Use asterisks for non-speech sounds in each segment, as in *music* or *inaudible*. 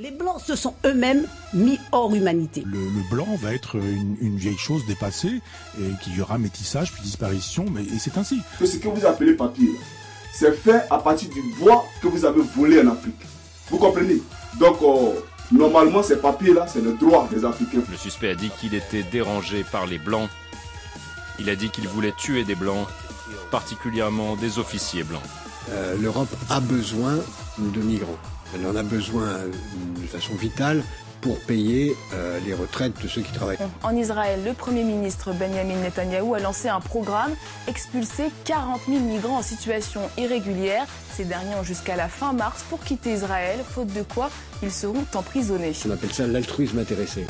Les Blancs se sont eux-mêmes mis hors humanité. Le, le blanc va être une, une, vieille chose dépassée, et qu'il y aura métissage puis disparition, mais et c'est ainsi. Que ce que vous appelez papier, c'est fait à partir du bois que vous avez volé en Afrique. Vous comprenez? Donc, euh, normalement, ces papiers-là, c'est le droit des Africains. Le suspect a dit qu'il était dérangé par les Blancs. Il a dit qu'il voulait tuer des Blancs, particulièrement des officiers blancs. Euh, L'Europe a besoin de migrants. Elle en a besoin de façon vitale pour payer euh, les retraites de ceux qui travaillent. En Israël, le Premier ministre Benjamin Netanyahou a lancé un programme expulser 40 000 migrants en situation irrégulière. Ces derniers ont jusqu'à la fin mars pour quitter Israël, faute de quoi ils seront emprisonnés. On appelle ça l'altruisme intéressé.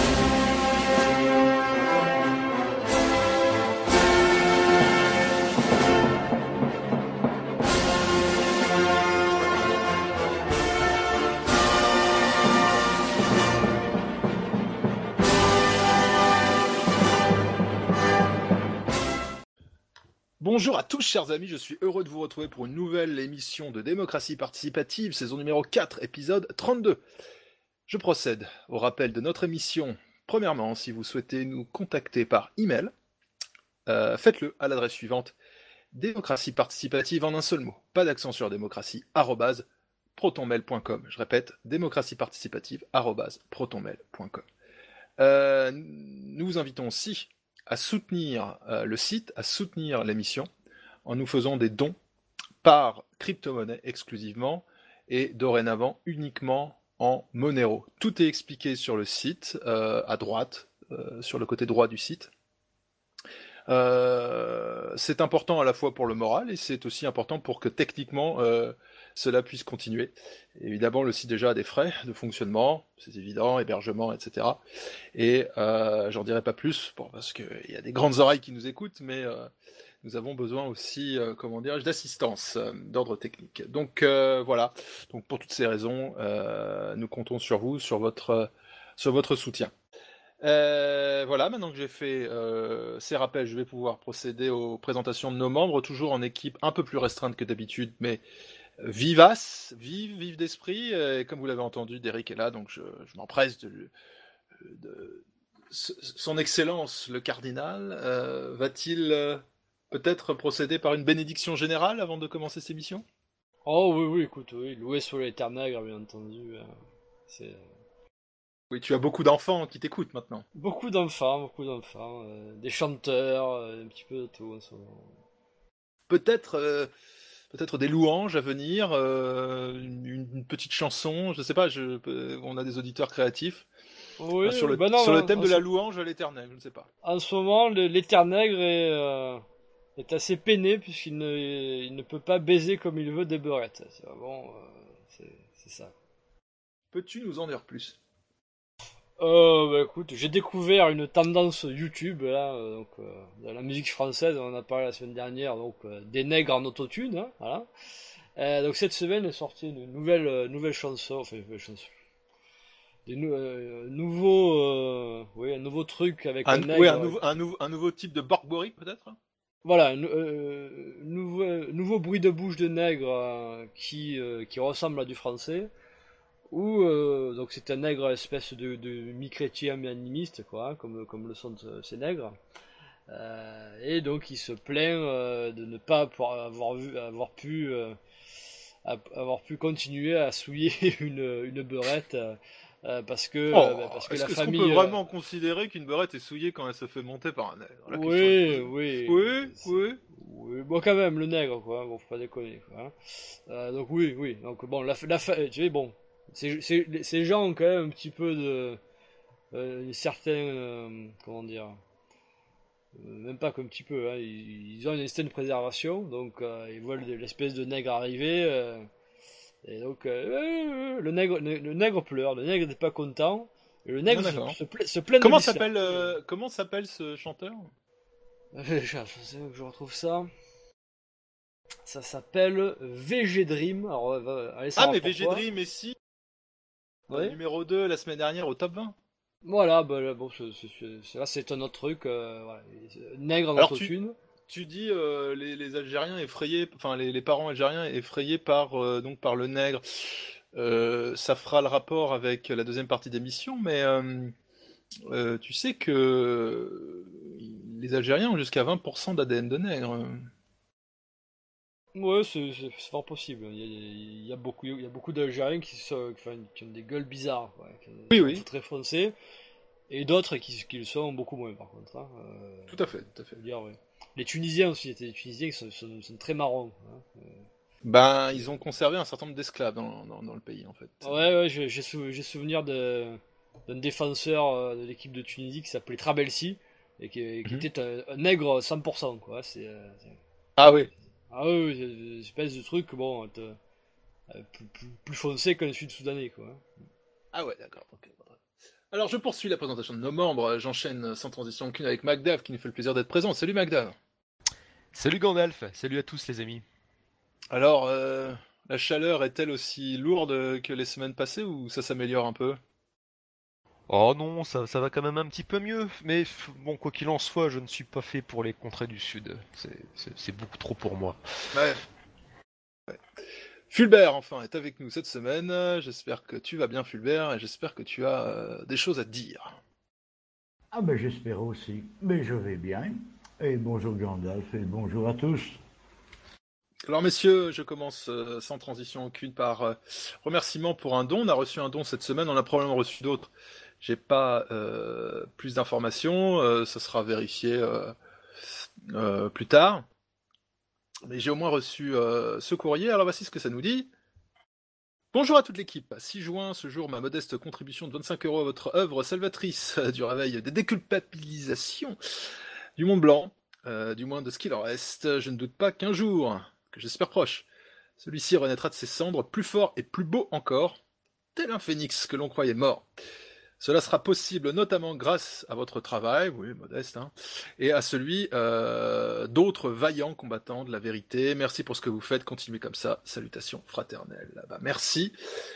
Bonjour à tous chers amis, je suis heureux de vous retrouver pour une nouvelle émission de démocratie participative, saison numéro 4, épisode 32. Je procède au rappel de notre émission. Premièrement, si vous souhaitez nous contacter par email, euh, faites-le à l'adresse suivante démocratie participative en un seul mot, pas d'accent sur démocratie, arrobase, protonmail.com. Je répète, démocratie participative, arrobase, protonmail.com. Euh, nous vous invitons aussi à soutenir euh, le site, à soutenir l'émission en nous faisant des dons par crypto-monnaie exclusivement et dorénavant uniquement en Monero. Tout est expliqué sur le site, euh, à droite, euh, sur le côté droit du site. C'est important à la fois pour le moral et c'est aussi important pour que techniquement cela puisse continuer. Évidemment, le site déjà a des frais de fonctionnement, c'est évident, hébergement, etc. Et euh, j'en dirai pas plus, parce qu'il y a des grandes oreilles qui nous écoutent, mais euh, nous avons besoin aussi, euh, comment d'assistance d'ordre technique. Donc voilà. Donc pour toutes ces raisons, nous comptons sur vous, sur votre, sur votre soutien. Voilà, maintenant que j'ai fait ces rappels, je vais pouvoir procéder aux présentations de nos membres, toujours en équipe un peu plus restreinte que d'habitude, mais vivace, vive, vive d'esprit. Et comme vous l'avez entendu, Derek est là, donc je, je m'empresse de, de, son Excellence le cardinal euh, va-t-il euh, peut-être procéder par une bénédiction générale avant de commencer cette émission Oh oui, oui, écoute, oui, loué sur l'éternel, bien entendu. euh, C'est Oui, tu as beaucoup d'enfants qui t'écoutent maintenant. beaucoup d'enfants, beaucoup d'enfants, euh, des chanteurs, euh, un petit peu de tout en ce moment. Peut-être euh, peut-être des louanges à venir, euh, une, une petite chanson, je sais pas, je, euh, on a des auditeurs créatifs. Oui, sur le, bah non, sur le en- thème de la louange à l'éternel, je ne sais pas. En ce moment, l'éternel est, euh, est assez peiné puisqu'il ne, il ne peut pas baiser comme il veut des beurettes. C'est vraiment, euh, c'est ça. Peux-tu nous en dire plus? Euh, bah écoute, j'ai découvert une tendance YouTube là, euh, donc euh, dans la musique française, on en a parlé la semaine dernière, donc euh, des nègres en autotune, hein, voilà. Euh, donc cette semaine est sortie une nouvelle euh, nouvelle chanson, enfin une nouvelle chanson, des nou- nouveaux, euh, oui, un nouveau truc avec un, nègre. oui, un, nouveau, un, nouveau, un nouveau type de Borgbori peut-être? Voilà, un euh, nouveau, nouveau bruit de bouche de nègre qui, euh, qui ressemble à du français. Ou euh, donc c'est un nègre espèce de, de mi-chrétien mais animiste quoi, hein, comme, comme le sont euh, ces nègres. Euh, et donc il se plaint euh, de ne pas pouvoir avoir vu, avoir pu, a- avoir pu continuer à souiller *laughs* une, une beurette euh, parce que, Oh, euh, parce que la que- est-ce qu'on famille. peut euh, vraiment considérer qu'une beurette est souillée quand elle se fait monter par un nègre oui, oui, Oui, oui. Oui, bon quand même le nègre quoi, bon faut pas déconner quoi. hein. Donc oui, oui, donc bon la, la tu sais bon, ces, ces, ces gens ont quand même un petit peu de euh, une certaine euh, comment dire, euh, même pas qu'un petit peu, hein, ils, ils ont une certaine préservation, donc euh, ils voient de- l'espèce de nègre arriver. euh, et donc euh, euh, le nègre le, nègre pleure, le nègre n'est pas content. Et le nègre Ah, se, d'accord. se, pla- se plaint de Comment s'appelle euh, comment s'appelle ce chanteur? Je, je, je- je retrouve ça. Ça s'appelle VG Dream. Alors, euh, allez Ah mais VG. Dream et si Numéro 2 la semaine dernière au top 20. Voilà, bah, là, bon, c'est- un autre truc. euh, voilà. Nègre en Alors, tu-. Tu dis euh, les, les Algériens effrayés, enfin les, les parents algériens effrayés par euh, donc par le nègre. Euh, ça fera le rapport avec la deuxième partie d'émission, mais euh, euh, tu sais que les Algériens ont jusqu'à 20% d'ADN de nègre. Ouais, c'est fort possible. Il y a, il y a beaucoup, il y a beaucoup d'Algériens qui, sont- qui ont des gueules bizarres, ouais, qui Oui, sont oui. très foncés, et d'autres qui, qui le sont beaucoup moins, par contre. hein, euh, Tout à fait, tout à fait. faut dire, ouais. Les Tunisiens aussi, les Tunisiens qui sont, sont- sont très marrons. hein. Ben, ils ont conservé un certain nombre d'esclaves dans, dans- dans le pays, en fait. Ouais, ouais, j'ai j'ai sou- j'ai souvenir d'un défenseur euh, de l'équipe de Tunisie qui s'appelait Trabelsi et qui, qui Mhm. était un, un nègre 100%, quoi. Euh, c'est- Ah oui. Ah oui, une espèce de truc, bon, euh, plus, plus, plus foncé qu'un sud-soudanais, quoi. Ah ouais, d'accord. ok. Alors, je poursuis la présentation de nos membres. J'enchaîne sans transition aucune avec Magdav, qui nous fait le plaisir d'être présent. Salut Magdav. Salut Gandalf, salut à tous les amis. Alors, euh, la chaleur est-elle aussi lourde que les semaines passées ou ça s'améliore un peu? Oh non, ça, ça va quand même un petit peu mieux, mais bon, quoi qu'il en soit, je ne suis pas fait pour les contrées du Sud. C'est- beaucoup trop pour moi. Ouais. Ouais. Fulbert, enfin, est avec nous cette semaine. J'espère que tu vas bien, Fulbert, et j'espère que tu as euh, des choses à te dire. Ah ben j'espère aussi, mais je vais bien. Et bonjour Gandalf et bonjour à tous. Alors messieurs, je commence euh, sans transition aucune par euh, remerciement pour un don. On a reçu un don cette semaine, on a probablement reçu d'autres. J'ai pas euh, plus d'informations, euh, ça sera vérifié euh, plus tard. Mais j'ai au moins reçu ce courrier. Alors voici ce que ça nous dit. Bonjour à toute l'équipe. 6 juin, ce jour, ma modeste contribution de 25 euros à votre œuvre salvatrice du réveil des déculpabilisations du Mont Blanc, du moins de ce qu'il en reste. Je ne doute pas qu'un jour, que j'espère proche, celui-ci renaîtra de ses cendres plus fort et plus beau encore, tel un phénix que l'on croyait mort. Cela sera possible notamment grâce à votre travail, oui, modeste, hein, et à celui euh, d'autres vaillants combattants de la vérité. Merci pour ce que vous faites, continuez comme ça. Salutations fraternelles. Ah bah, merci.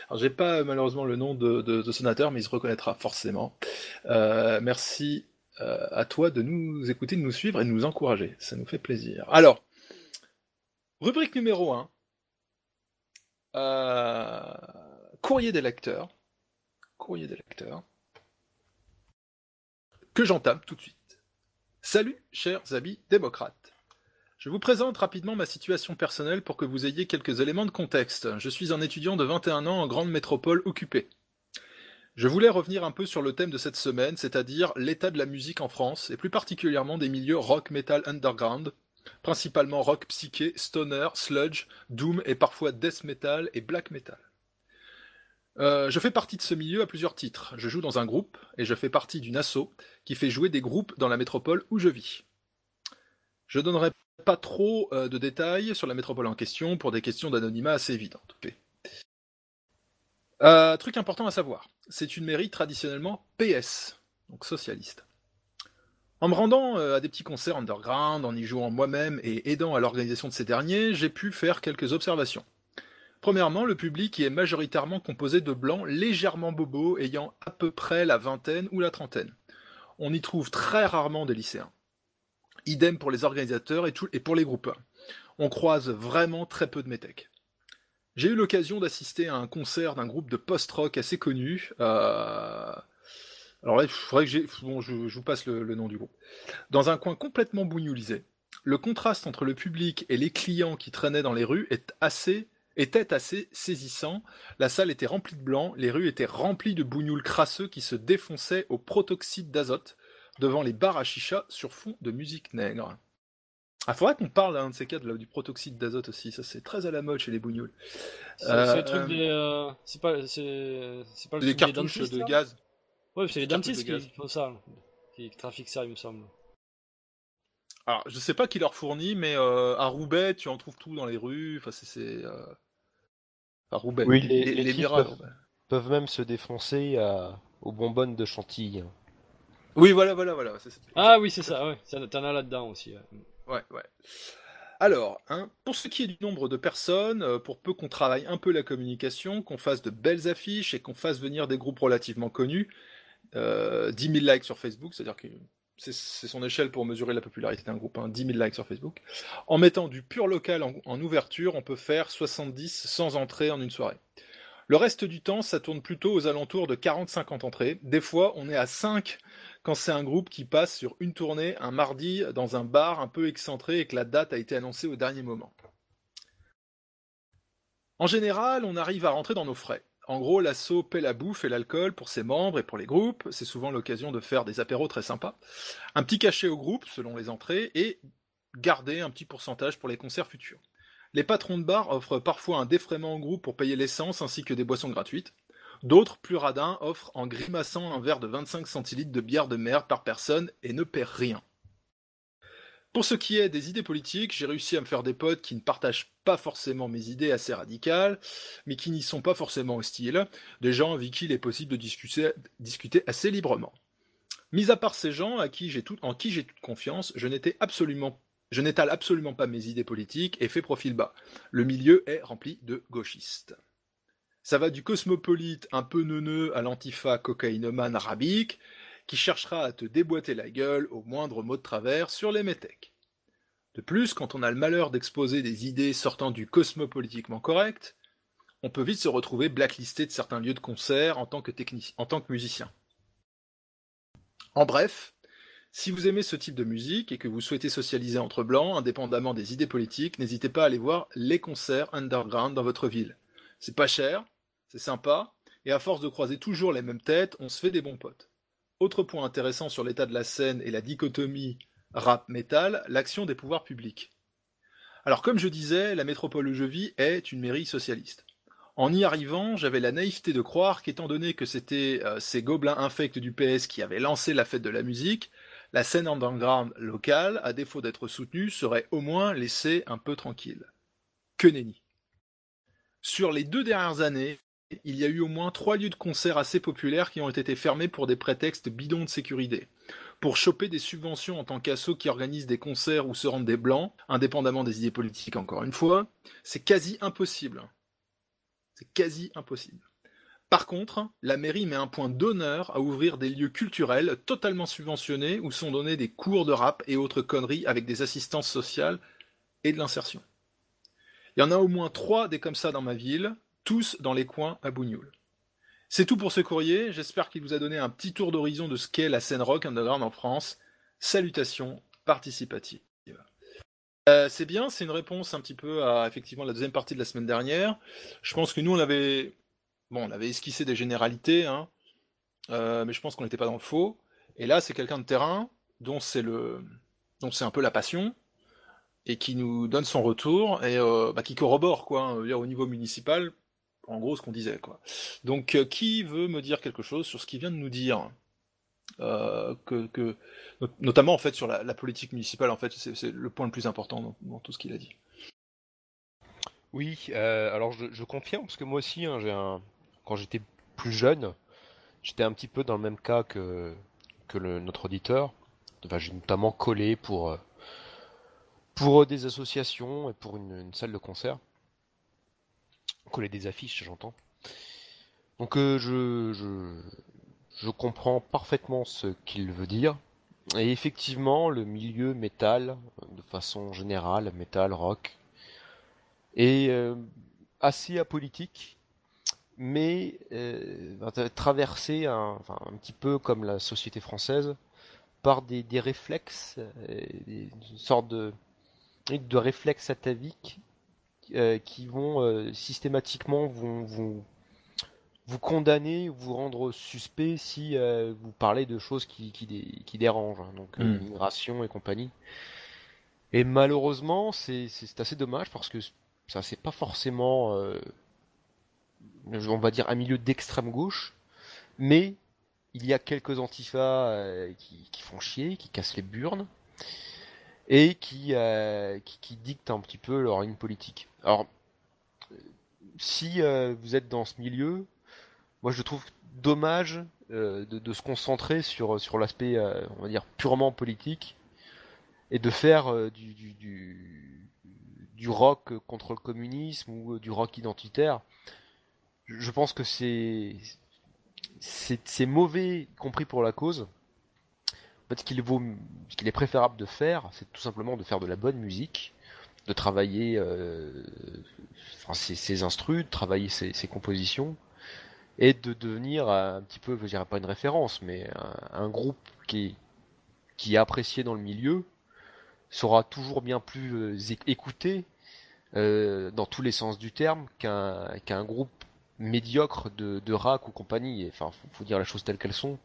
Alors j'ai pas euh, malheureusement le nom de, de, de ce donateur, mais il se reconnaîtra forcément. Euh, merci à toi de nous écouter, de nous suivre et de nous encourager. Ça nous fait plaisir. Alors, rubrique numéro 1. Euh, courrier des lecteurs. Courrier des lecteurs. Que j'entame tout de suite. Salut, chers amis démocrates. Je vous présente rapidement ma situation personnelle pour que vous ayez quelques éléments de contexte. Je suis un étudiant de 21 ans en grande métropole occupée. Je voulais revenir un peu sur le thème de cette semaine, c'est-à-dire l'état de la musique en France, et plus particulièrement des milieux rock metal underground, principalement rock psyché, stoner, sludge, doom et parfois death metal et black metal. Euh, je fais partie de ce milieu à plusieurs titres. Je joue dans un groupe et je fais partie d'une asso qui fait jouer des groupes dans la métropole où je vis. Je donnerai pas trop euh, de détails sur la métropole en question pour des questions d'anonymat assez évidentes. Euh, truc important à savoir, c'est une mairie traditionnellement PS, donc socialiste. En me rendant à des petits concerts underground, en y jouant moi-même et aidant à l'organisation de ces derniers, j'ai pu faire quelques observations. Premièrement, le public y est majoritairement composé de blancs légèrement bobos ayant à peu près la vingtaine ou la trentaine. On y trouve très rarement des lycéens. Idem pour les organisateurs et, pour les groupeurs. On croise vraiment très peu de métèques. J'ai eu l'occasion d'assister à un concert d'un groupe de post-rock assez connu. euh, Alors là, il faudrait que. Bon, je, je vous passe le, le nom du groupe. Dans un coin complètement bougnoulisé. Le contraste entre le public et les clients qui traînaient dans les rues est assez était assez saisissant. La salle était remplie de blancs, les rues étaient remplies de bougnoules crasseux qui se défonçaient au protoxyde d'azote devant les bars à chicha sur fond de musique nègre. Ah, faudrait qu'on parle d'un de ces quatre là, du protoxyde d'azote aussi, ça c'est très à la mode chez les bougnoules. C'est Euh, le truc des. euh, c'est pas, c'est, c'est pas le Des truc des cartouches dentistes, de gaz. Ouais, c'est les Des dentistes de qui font ça, qui trafiquent ça, il me semble. Alors, je sais pas qui leur fournit, mais euh, à Roubaix, tu en trouves tout dans les rues. Enfin, c'est. c'est, euh, À Roubaix. Oui, les, les, Mira, peuvent, peuvent même se défoncer à, aux bonbonnes de Chantilly. Oui, voilà, voilà, voilà. Ah oui, c'est ça, ouais. T'en as là-dedans aussi. ouais. Ouais, ouais. Alors, hein, pour ce qui est du nombre de personnes, euh, pour peu qu'on travaille un peu la communication, qu'on fasse de belles affiches et qu'on fasse venir des groupes relativement connus, euh, 10 000 likes sur Facebook, c'est-à-dire que c'est son échelle pour mesurer la popularité d'un groupe, hein, 10 000 likes sur Facebook. En mettant du pur local en, ouverture, on peut faire 70 sans entrée en une soirée. Le reste du temps, ça tourne plutôt aux alentours de 40-50 entrées. Des fois, on est à 5 quand c'est un groupe qui passe sur une tournée un mardi dans un bar un peu excentré et que la date a été annoncée au dernier moment. En général, on arrive à rentrer dans nos frais. En gros, l'assaut paie la bouffe et l'alcool pour ses membres et pour les groupes. C'est souvent l'occasion de faire des apéros très sympas. Un petit cachet au groupe, selon les entrées, et garder un petit pourcentage pour les concerts futurs. Les patrons de bar offrent parfois un défraiement au groupe pour payer l'essence ainsi que des boissons gratuites. D'autres, plus radins, offrent en grimaçant un verre de 25 centilitres de bière de merde par personne et ne paient rien. Pour ce qui est des idées politiques, j'ai réussi à me faire des potes qui ne partagent pas forcément mes idées assez radicales, mais qui n'y sont pas forcément hostiles, des gens avec qui il est possible de discuter, assez librement. Mis à part ces gens en qui j'ai toute confiance, je absolument je n'étale absolument pas mes idées politiques et fais profil bas. Le milieu est rempli de gauchistes. Ça va du cosmopolite un peu neuneux à l'antifa cocaïnomane arabique, qui cherchera à te déboîter la gueule au moindre mot de travers sur les métèques. De plus, quand on a le malheur d'exposer des idées sortant du cosmopolitiquement correct, on peut vite se retrouver blacklisté de certains lieux de concert en tant que, en tant que musicien. En bref, si vous aimez ce type de musique et que vous souhaitez socialiser entre blancs, indépendamment des idées politiques, n'hésitez pas à aller voir les concerts underground dans votre ville. C'est pas cher, c'est sympa, et à force de croiser toujours les mêmes têtes, on se fait des bons potes. Autre point intéressant sur l'état de la scène et la dichotomie rap-metal, l'action des pouvoirs publics. Alors comme je disais, la métropole où je vis est une mairie socialiste. En y arrivant, j'avais la naïveté de croire qu'étant donné que c'était euh, ces gobelins infects du PS qui avaient lancé la fête de la musique, la scène underground locale, à défaut d'être soutenue, serait au moins laissée un peu tranquille. Que nenni. Sur les deux dernières années, il y a eu au moins trois lieux de concert assez populaires qui ont été fermés pour des prétextes bidons de sécurité. Pour choper des subventions en tant qu'assaut qui organise des concerts où se rendent des blancs, indépendamment des idées politiques encore une fois, c'est quasi impossible. C'est quasi impossible. Par contre, la mairie met un point d'honneur à ouvrir des lieux culturels totalement subventionnés où sont donnés des cours de rap et autres conneries avec des assistances sociales et de l'insertion. Il y en a au moins trois des comme ça dans ma ville, tous dans les coins à Bougnoul. C'est tout pour ce courrier, j'espère qu'il vous a donné un petit tour d'horizon de ce qu'est la scène rock underground en France. Salutations participatives. Euh, c'est bien, c'est une réponse un petit peu à effectivement la deuxième partie de la semaine dernière. Je pense que nous on avait bon, on avait esquissé des généralités, hein, euh, mais je pense qu'on n'était pas dans le faux. Et là, c'est quelqu'un de terrain dont c'est le, dont c'est un peu la passion, et qui nous donne son retour et euh, bah, qui corrobore quoi, hein, au niveau municipal en gros ce qu'on disait quoi. Donc euh, qui veut me dire quelque chose sur ce qu'il vient de nous dire euh, que, notamment en fait sur la, politique municipale en fait c'est le point le plus important dans, tout ce qu'il a dit. Oui, euh, alors je, confirme parce que moi aussi hein, quand j'étais plus jeune j'étais un petit peu dans le même cas que notre auditeur. Enfin, j'ai notamment collé pour pour des associations et pour une salle de concert coller des affiches, j'entends. Donc euh, je, je, comprends parfaitement ce qu'il veut dire. Et effectivement, le milieu métal, de façon générale, métal, rock, est euh, assez apolitique, mais euh, traversé un, un petit peu comme la société française par des, des réflexes, une sorte de, de réflexes ataviques euh, qui vont euh, systématiquement vous, vous, vous condamner, vous rendre suspect si euh, vous parlez de choses qui, qui, qui dérangent, hein, donc mm. immigration et compagnie. Et malheureusement, c'est assez dommage parce que ça c'est pas forcément, on va dire, un milieu d'extrême gauche, mais il y a quelques antifas qui, qui, font chier, qui cassent les burnes et qui, qui, qui, dictent un petit peu leur ligne politique. Alors, si euh, vous êtes dans ce milieu, moi je trouve dommage euh, de, se concentrer sur, sur l'aspect, euh, on va dire, purement politique et de faire du, du, du, rock contre le communisme ou du rock identitaire. Je pense que c'est mauvais, compris pour la cause. En fait, ce qu'il ce qu'il est préférable de faire, c'est tout simplement de faire de la bonne musique de travailler ses, ses instrus, de travailler ses, ses, compositions, et de devenir un petit peu, je dirais pas une référence, mais un, groupe qui est, qui est apprécié dans le milieu, sera toujours bien plus écouté euh, dans tous les sens du terme qu'un qu'un groupe médiocre de, de rack ou compagnie. Enfin, faut, faut dire les choses telles qu'elles sont.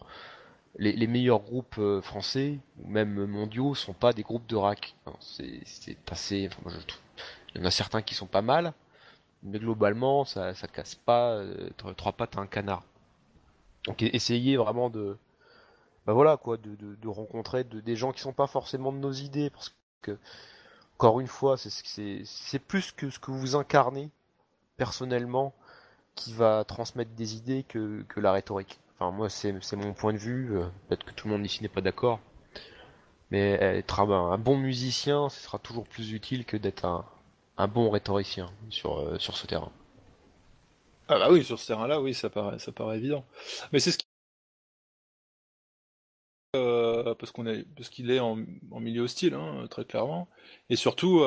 Les, meilleurs groupes euh, français ou même mondiaux sont pas des groupes de rack. C'est. Il y en a certains qui sont pas mal, mais globalement, ça, ça casse pas euh, trois pattes à un canard. Donc, essayez vraiment de, bah voilà quoi, de, rencontrer de, des gens qui sont pas forcément de nos idées, parce que encore une fois, c'est plus que ce que vous incarnez personnellement qui va transmettre des idées que la rhétorique. Enfin, moi, c'est mon point de vue. Euh, peut-être que tout le monde ici n'est pas d'accord. Mais être un, bon musicien, ce sera toujours plus utile que d'être un, bon rhétoricien sur, euh, sur ce terrain. Ah bah oui, sur ce terrain-là, oui, ça paraît, ça paraît évident. Mais c'est ce qui euh, parce qu'on est parce qu'il est en, milieu hostile, hein, très clairement, et surtout.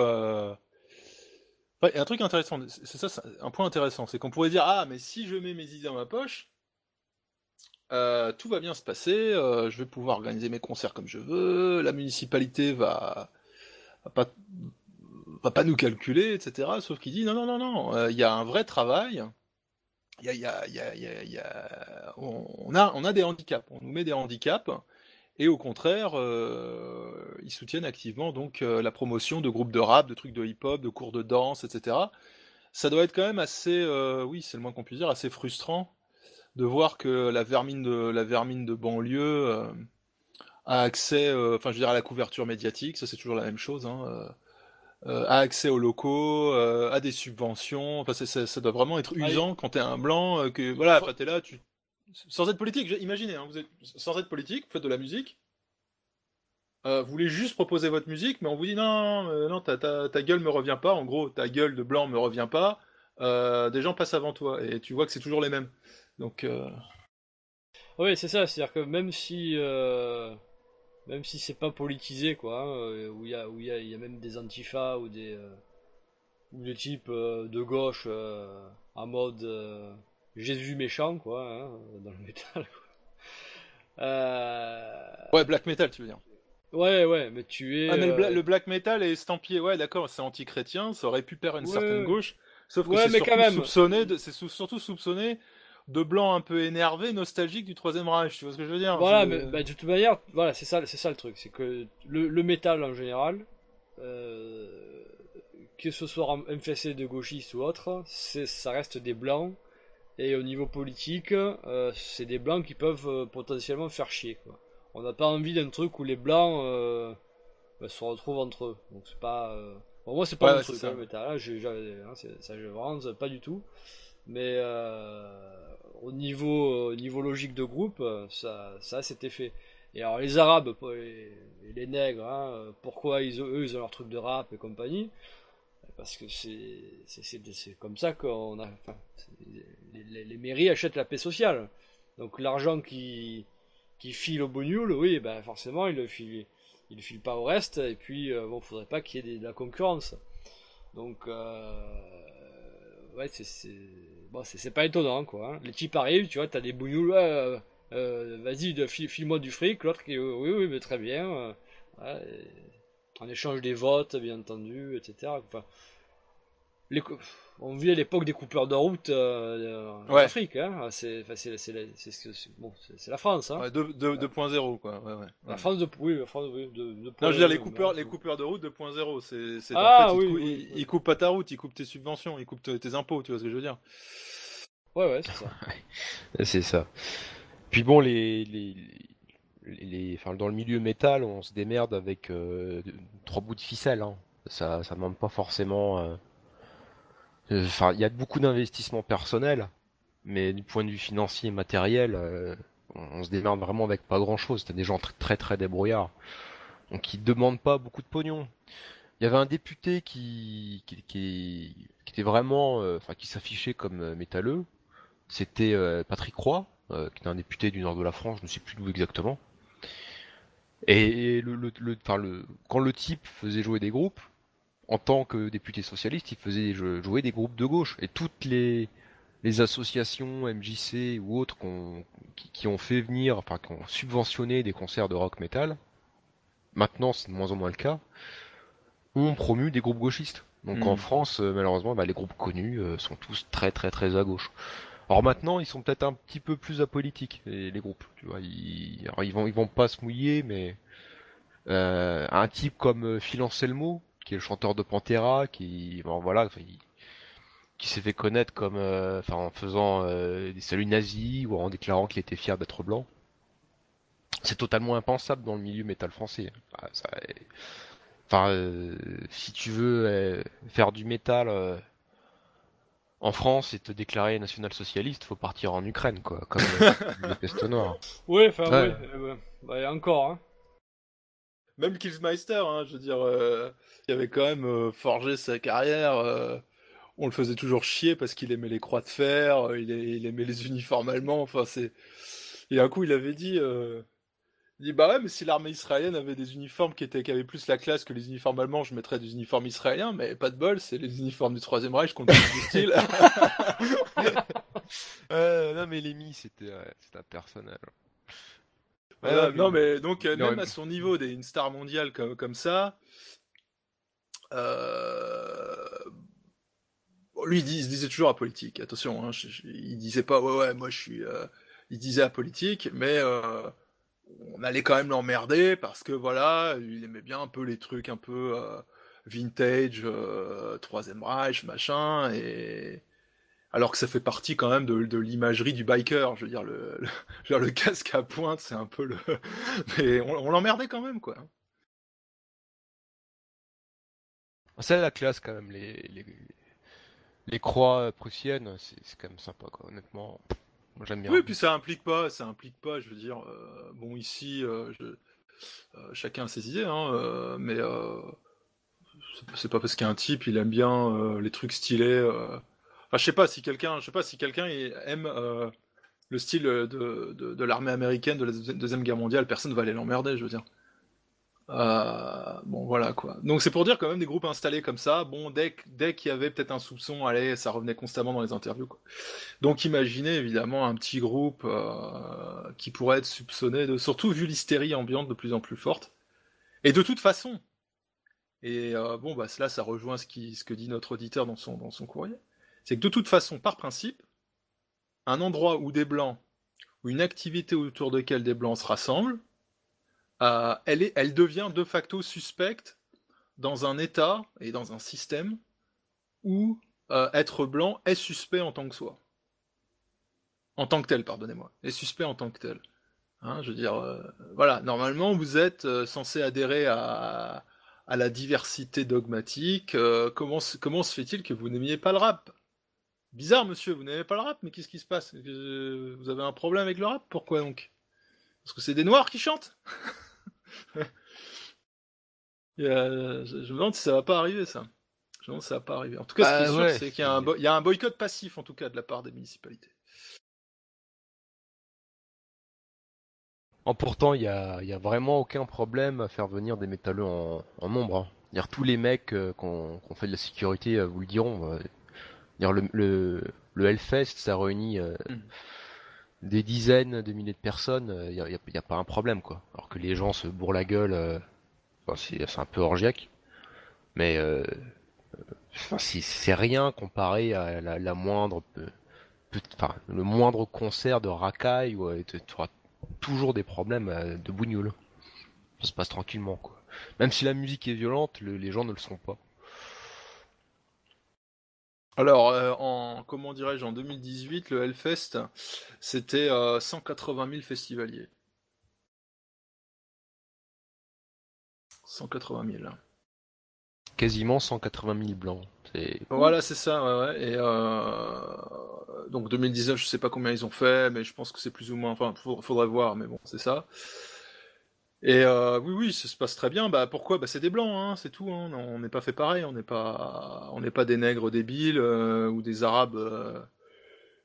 Un truc intéressant, c'est un point intéressant, c'est qu'on pourrait dire ah mais si je mets mes idées dans ma poche, euh, tout va bien se passer, euh, je vais pouvoir organiser mes concerts comme je veux, la municipalité va, pas nous calculer, etc. Sauf qu'il dit non non non non, euh, il y a un vrai travail. On a, des handicaps, on nous met des handicaps, et au contraire, ils soutiennent activement donc la promotion de groupes de rap, de trucs de hip-hop, de cours de danse, etc. Ça doit être quand même assez, oui, c'est le moins qu'on puisse dire, assez frustrant de voir que la vermine de la vermine de banlieue euh, a accès, euh, enfin je veux dire à la couverture médiatique, ça c'est toujours la même chose, hein, euh, a accès aux locaux, à des subventions. Enfin, ça, ça doit vraiment être usant quand t'es un blanc, que voilà, enfin t'es là, tu sans être politique, imaginez, hein, vous êtes sans être politique, vous faites de la musique, euh, vous voulez juste proposer votre musique, mais on vous dit non, non, non ta, ta, ta, gueule me revient pas, en gros, ta gueule de blanc me revient pas, euh, des gens passent avant toi, et tu vois que c'est toujours les mêmes. Donc. Euh... Oui, c'est ça, c'est-à-dire que même si. Euh, même si c'est pas politisé, quoi, hein, où il y, a, où y, a, y a même des antifas ou des. Euh, ou des types euh, de gauche en mode Jésus méchant, quoi, hein, dans le *laughs* métal. Euh... Ouais, black metal, tu veux dire. Ouais, ouais, mais tu es. Ah, mais le, bla le black metal est estampillé, ouais, d'accord, c'est anti-chrétien, ça aurait pu perdre une ouais. certaine gauche, sauf que ouais, c'est surtout, même... soupçonné de, sou surtout soupçonné de blanc un peu énervé, nostalgique du Troisième Reich, tu vois ce que je veux dire Voilà, mais bah, de toute manière, voilà, c'est ça, c'est ça le truc, c'est que le, le métal en général, euh, que ce soit infesté de gauchistes ou autre, ça reste des blancs et au niveau politique, euh, c'est des blancs qui peuvent euh, potentiellement faire chier. Quoi. On n'a pas envie d'un truc où les blancs euh, bah, se retrouvent entre eux. Donc c'est pas. Bon, moi c'est pas ouais, mon truc, ça. Hein, je, je, hein, ça je vraiment pas du tout. Mais euh, au niveau au niveau logique de groupe, ça ça a cet effet. Et alors les Arabes et les, nègres, hein, pourquoi ils, eux ils ont leur truc de rap et compagnie? Parce que c'est comme ça qu'on a. Les, mairies achètent la paix sociale. Donc l'argent qui, qui file au Bognoul, oui, ben forcément, il le file, il le file pas au reste. Et puis, euh, bon, faudrait pas qu'il y ait de la concurrence. Donc, euh, ouais, c'est bon, pas étonnant, quoi. Hein. Les types arrivent, tu vois, t'as des Bognouls, euh, euh, vas-y, file-moi du fric. L'autre qui, oui, oui, mais très bien. Ouais, en échange des votes, bien entendu, etc. Enfin, les, on vit à l'époque des coupeurs de route euh, en ouais. Afrique, hein. c'est bon, la France. Hein. Ouais, 2.0 quoi. Ouais, ouais. La France de oui, la France oui, de, de Non, je veux dire les coupeurs, les coupeurs de route 2.0, c'est c'est ah, en fait, oui, ils, oui, ils, oui. ils, coupent pas ta route, ils coupent tes subventions, ils coupent tes impôts, tu vois ce que je veux dire Ouais ouais, c'est ça. *laughs* c'est ça. Puis bon les les les, enfin, dans le milieu métal, on se démerde avec euh, trois bouts de ficelle. Hein. Ça, ça demande pas forcément. Euh... Enfin, il y a beaucoup d'investissements personnels, mais du point de vue financier et matériel, euh, on, se démerde vraiment avec pas grand-chose. T'as des gens très très, très débrouillards, donc ils demandent pas beaucoup de pognon. Il y avait un député qui qui, qui, qui était vraiment, euh, enfin, qui s'affichait comme métalleux. C'était Patrick Roy, qui était un député du nord de la France, je ne sais plus d'où exactement. Et le, le, le, enfin le, quand le type faisait jouer des groupes, en tant que député socialiste, il faisait jouer des groupes de gauche. Et toutes les, les associations MJC ou autres qui, ont fait venir, enfin qui ont subventionné des concerts de rock metal, maintenant c'est de moins en moins le cas, ont promu des groupes gauchistes. Donc en hmm. France, euh, malheureusement, bah, les groupes connus euh, sont tous très très très à gauche. Alors maintenant, ils sont peut-être un petit peu plus apolitiques, les, groupes. Tu vois, ils, ils vont ils vont pas se mouiller, mais euh, un type comme Phil Anselmo, qui est le chanteur de Pantera, qui bon, voilà, qui s'est fait connaître comme, enfin, en faisant des saluts nazis ou en déclarant qu'il était fier d'être blanc. C'est totalement impensable dans le milieu métal français. ça, Enfin, euh, si tu veux euh, faire du métal euh, en France et te déclarer national-socialiste, faut partir en Ukraine, quoi, comme le peste noire. *laughs* Oui, enfin, oui, bah, encore, hein. Même Killsmeister, hein, je veux dire, il avait quand même forgé sa carrière. on le faisait toujours chier parce qu'il aimait les croix de fer, il, il, aimait les uniformes allemands. Enfin, c'est. Et un coup, il avait dit il dit bah ouais mais si l'armée israélienne avait des uniformes qui étaient qui avaient plus la classe que les uniformes allemands, je mettrais des uniformes israéliens, mais pas de bol, c'est les uniformes du Troisième Reich qu'on du style. *laughs* *laughs* euh, non mais Lémi c'était un personnage. Non mais donc même à son niveau, des, une star mondiale comme, comme ça, euh... lui il, disait toujours à politique. Attention, hein, il disait pas ouais ouais moi je suis, euh, il disait à politique, mais euh, on allait quand même l'emmerder parce que voilà, il aimait bien un peu les trucs un peu euh, vintage, euh, troisième Reich, machin, et alors que ça fait partie quand même de, l'imagerie du biker. Je veux dire, le, le, *laughs* casque à pointe, c'est un peu le. *laughs* Mais on, l'emmerdait quand même, quoi. C'est la classe quand même, les, les, les croix prussiennes, c'est quand même sympa, quoi, honnêtement. Oui, puis ça implique pas, ça implique pas, je veux dire, euh, bon ici, euh, euh, chacun a ses idées, hein, mais c'est pas parce qu'un type il aime bien les trucs stylés. Je sais pas si quelqu'un, je sais pas si quelqu'un aime le style de, de, de l'armée américaine de la deuxième guerre mondiale, personne va aller l'emmerder, je veux dire. Euh, bon voilà quoi. Donc c'est pour dire quand même des groupes installés comme ça. Bon dès dès qu'il y avait peut-être un soupçon, allez ça revenait constamment dans les interviews. Donc imaginez évidemment un petit groupe euh, qui pourrait être soupçonné de, surtout vu l'hystérie ambiante de plus en plus forte. Et de toute façon, et euh, bon bah cela ça rejoint ce qui ce que dit notre auditeur dans son dans son courrier, c'est que de toute façon par principe, un endroit où des blancs ou une activité autour de laquelle des blancs se rassemblent euh, elle, elle devient de facto suspecte dans un État et dans un système où euh, être blanc est suspect en tant que soi. En tant que tel, pardonnez-moi. Est suspect en tant que tel. Hein, je veux dire, euh, voilà, normalement vous êtes censé adhérer à, la diversité dogmatique. comment se fait-il que vous n'aimiez pas le rap? Bizarre, monsieur, vous n'aimez pas le rap, mais qu'est-ce qui se passe? Vous avez un problème avec le rap? Pourquoi donc? Parce que c'est des noirs qui chantent? *laughs* Je, me demande si ça va pas arriver ça. Je me demande si ça va pas arriver. En tout cas, ce qui est bah sûr, c'est qu'il y, a un boycott passif en tout cas de la part des municipalités. En pourtant, il y a, vraiment aucun problème à faire venir des métalleux en, nombre. Hein. Dire tous les mecs euh, qu'on fait de la sécurité euh, vous le diront. Euh. Dire le, le, Hellfest, ça réunit mm des dizaines de milliers de personnes, il euh, n'y a, pas un problème quoi. Alors que les gens se bourrent la gueule, euh, c'est un peu orgiaque, mais euh, c'est rien comparé à la, moindre, enfin, le moindre concert de racaille où tu auras toujours des problèmes de bougnoule. Ça se passe tranquillement quoi. Même si la musique est violente, les gens ne le sont pas. Alors, euh, en comment dirais-je, en 2018, le Hellfest, c'était 180 000 festivaliers. 180 000. Quasiment 180 000 blancs. Voilà, c'est ça. Ouais, Et euh, donc 2019, je sais pas combien ils ont fait, mais je pense que c'est plus ou moins. Enfin, faudrait voir, mais bon, c'est ça. Et euh, oui, oui, ça se passe très bien. Bah pourquoi? Bah c'est des blancs, hein, c'est tout. Hein. on n'est pas fait pareil. On n'est pas, on n'est pas des nègres débiles euh, ou des arabes euh,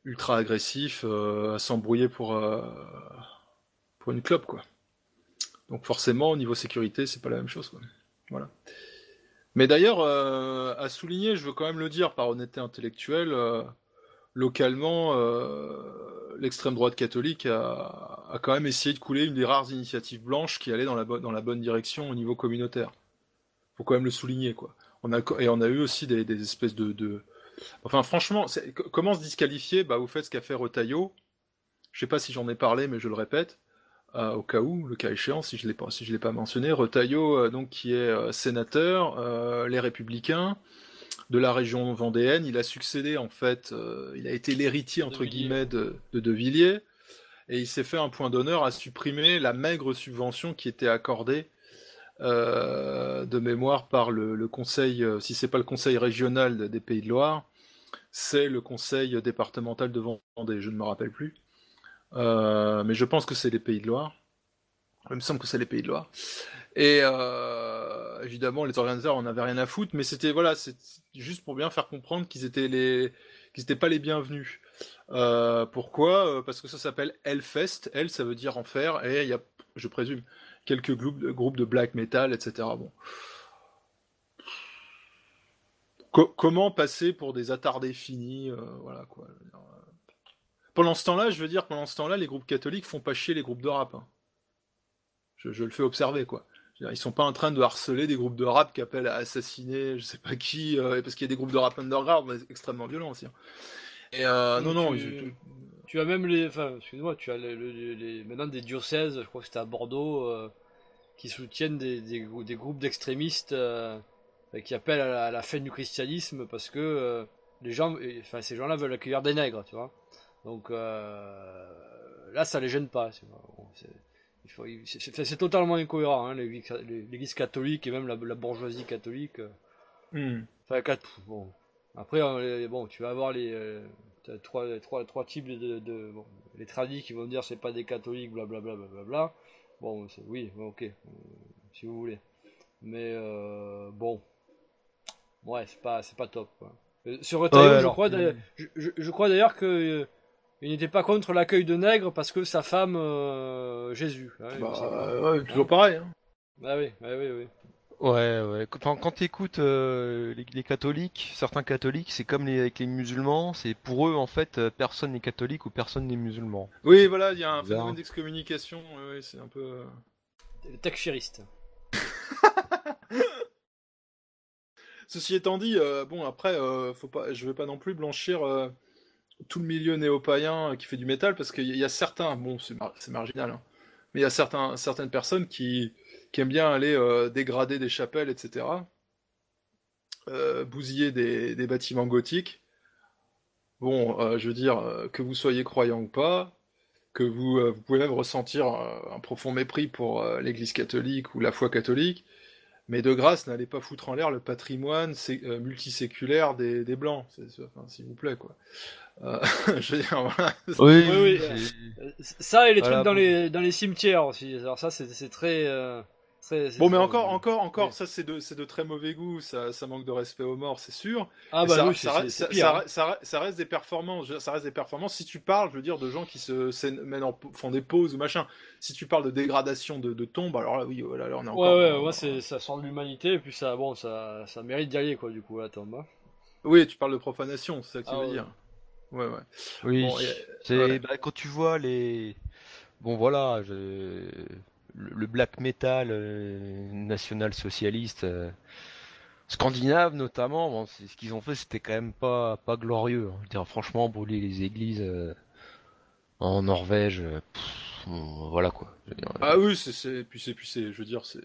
ultra agressifs à s'embrouiller pour pour une clope, quoi. Donc forcément, au niveau sécurité, c'est pas la même chose, quoi. Voilà. Mais d'ailleurs, euh, à souligner, je veux quand même le dire par honnêteté intellectuelle, euh, localement, euh, l'extrême droite catholique a, quand même essayé de couler une des rares initiatives blanches qui allait dans la, bonne direction au niveau communautaire. Faut quand même le souligner, quoi. Et on a eu aussi des, espèces de. Enfin, franchement, comment se disqualifier? Bah, Vous faites ce qu'a fait Retailleau. Je sais pas si j'en ai parlé, mais je le répète. Euh, au cas où, le cas échéant, si je je l'ai pas mentionné, Retailleau, euh, donc qui est euh, sénateur, les Républicains de la région vendéenne, il a succédé en fait, il a été l'héritier entre guillemets de, de De Villiers, et il s'est fait un point d'honneur à supprimer la maigre subvention qui était accordée de mémoire par le, le conseil, si c'est pas le conseil régional des Pays de Loire, c'est le conseil départemental de Vendée, je ne me rappelle plus. Euh, mais je pense que c'est les Pays de Loire. Il me semble que c'est les Pays de Loire. Et euh, évidemment, les organisateurs en avaient rien à foutre, mais c'était voilà, c'est juste pour bien faire comprendre qu'ils étaient les, qu'ils n'étaient pas les bienvenus. Euh, pourquoi? Parce que ça s'appelle Hellfest. Hell, ça veut dire enfer, et il y a, je présume, quelques groupes de, black metal, etc. Bon. comment passer pour des attardés finis Voilà quoi. Pendant ce temps-là, je veux dire, pendant ce temps-là, les groupes catholiques font pas chier les groupes de rap. Hein. Je, le fais observer, quoi. Ils sont pas en train de harceler des groupes de rap qui appellent à assassiner, je sais pas qui, euh, parce qu'il y a des groupes de rap underground, mais extrêmement violents aussi. Hein. Et euh, non, non, tu, as même les, enfin, excuse-moi, tu as les, maintenant des diocèses, je crois que c'était à Bordeaux, euh, qui soutiennent des, des, groupes d'extrémistes qui appellent à la, fin du christianisme parce que les gens, enfin, ces gens-là veulent accueillir des nègres, tu vois. Donc là, ça les gêne pas. C'est totalement incohérent, hein, l'Église catholique et même la, bourgeoisie catholique. Hmm. Enfin, bon. Après, bon, tu vas avoir les euh, trois, trois, trois, types de, de bon, les tradis qui vont dire c'est pas des catholiques, blablabla, bla, bla, bla, Bon, oui, ok, euh, si vous voulez. Mais bon, ouais, c'est pas, c'est pas top. Quoi. Sur Retaillot, je, crois, je, je, crois d'ailleurs que il n'était pas contre l'accueil de nègres parce que sa femme, euh, Jésus. Hein, bah, ouais, toujours pareil. Hein. Ah oui, oui, oui. oui. Ouais, ouais. Quand, quand tu écoutes euh, les, catholiques, certains catholiques, c'est comme les, avec les musulmans, c'est pour eux en fait, euh, personne n'est catholique ou personne n'est musulman. Oui, voilà, il y a un phénomène d'excommunication, ouais, c'est un peu. Le takfiriste. *laughs* Ceci étant dit, bon après, faut pas, je vais pas non plus blanchir tout le milieu néo-païen qui fait du métal, parce qu'il y a certains, bon, c'est marginal, hein, mais il y a certaines personnes qui, qui aiment bien aller euh, dégrader des chapelles, etc., euh, bousiller des, bâtiments gothiques. Bon, euh, je veux dire, que vous soyez croyant ou pas, que vous, vous pouvez même ressentir un profond mépris pour l'Église catholique ou la foi catholique, mais de grâce, n'allez pas foutre en l'air le patrimoine multiséculaire des, des Blancs, enfin, s'il vous plaît, quoi. Euh, *laughs* je veux dire, voilà. Oui, oui, oui. Ça et les trucs dans les dans les cimetières aussi. Alors ça, c'est très. Euh, bon, mais encore, encore, encore, ça c'est de, très mauvais goût, ça, ça manque de respect aux morts, c'est sûr. Ah bah ça, oui, ça, hein. ça, ça, reste des performances, ça reste des performances. Si tu parles, je veux dire, de gens qui se font des pauses ou machin. Si tu parles de dégradation de, de tombes, alors là, oui, voilà, là, on est encore. Ouais, ouais, ouais, c'est, ça sent de l'humanité, et puis ça, bon, ça, ça mérite d'y aller, quoi, du coup, la tombe. Hein. Oui, tu parles de profanation, c'est ça que tu ah veux dire. Ouais, ouais. Oui, c'est bah, quand tu vois les. Bon, voilà, le, black metal euh, national socialiste euh, scandinave notamment, bon, ce qu'ils ont fait, c'était quand même pas pas glorieux. Hein. franchement, brûler les églises euh, en Norvège, voilà quoi. ah oui, c'est puis c'est puis c'est, je veux dire, c'est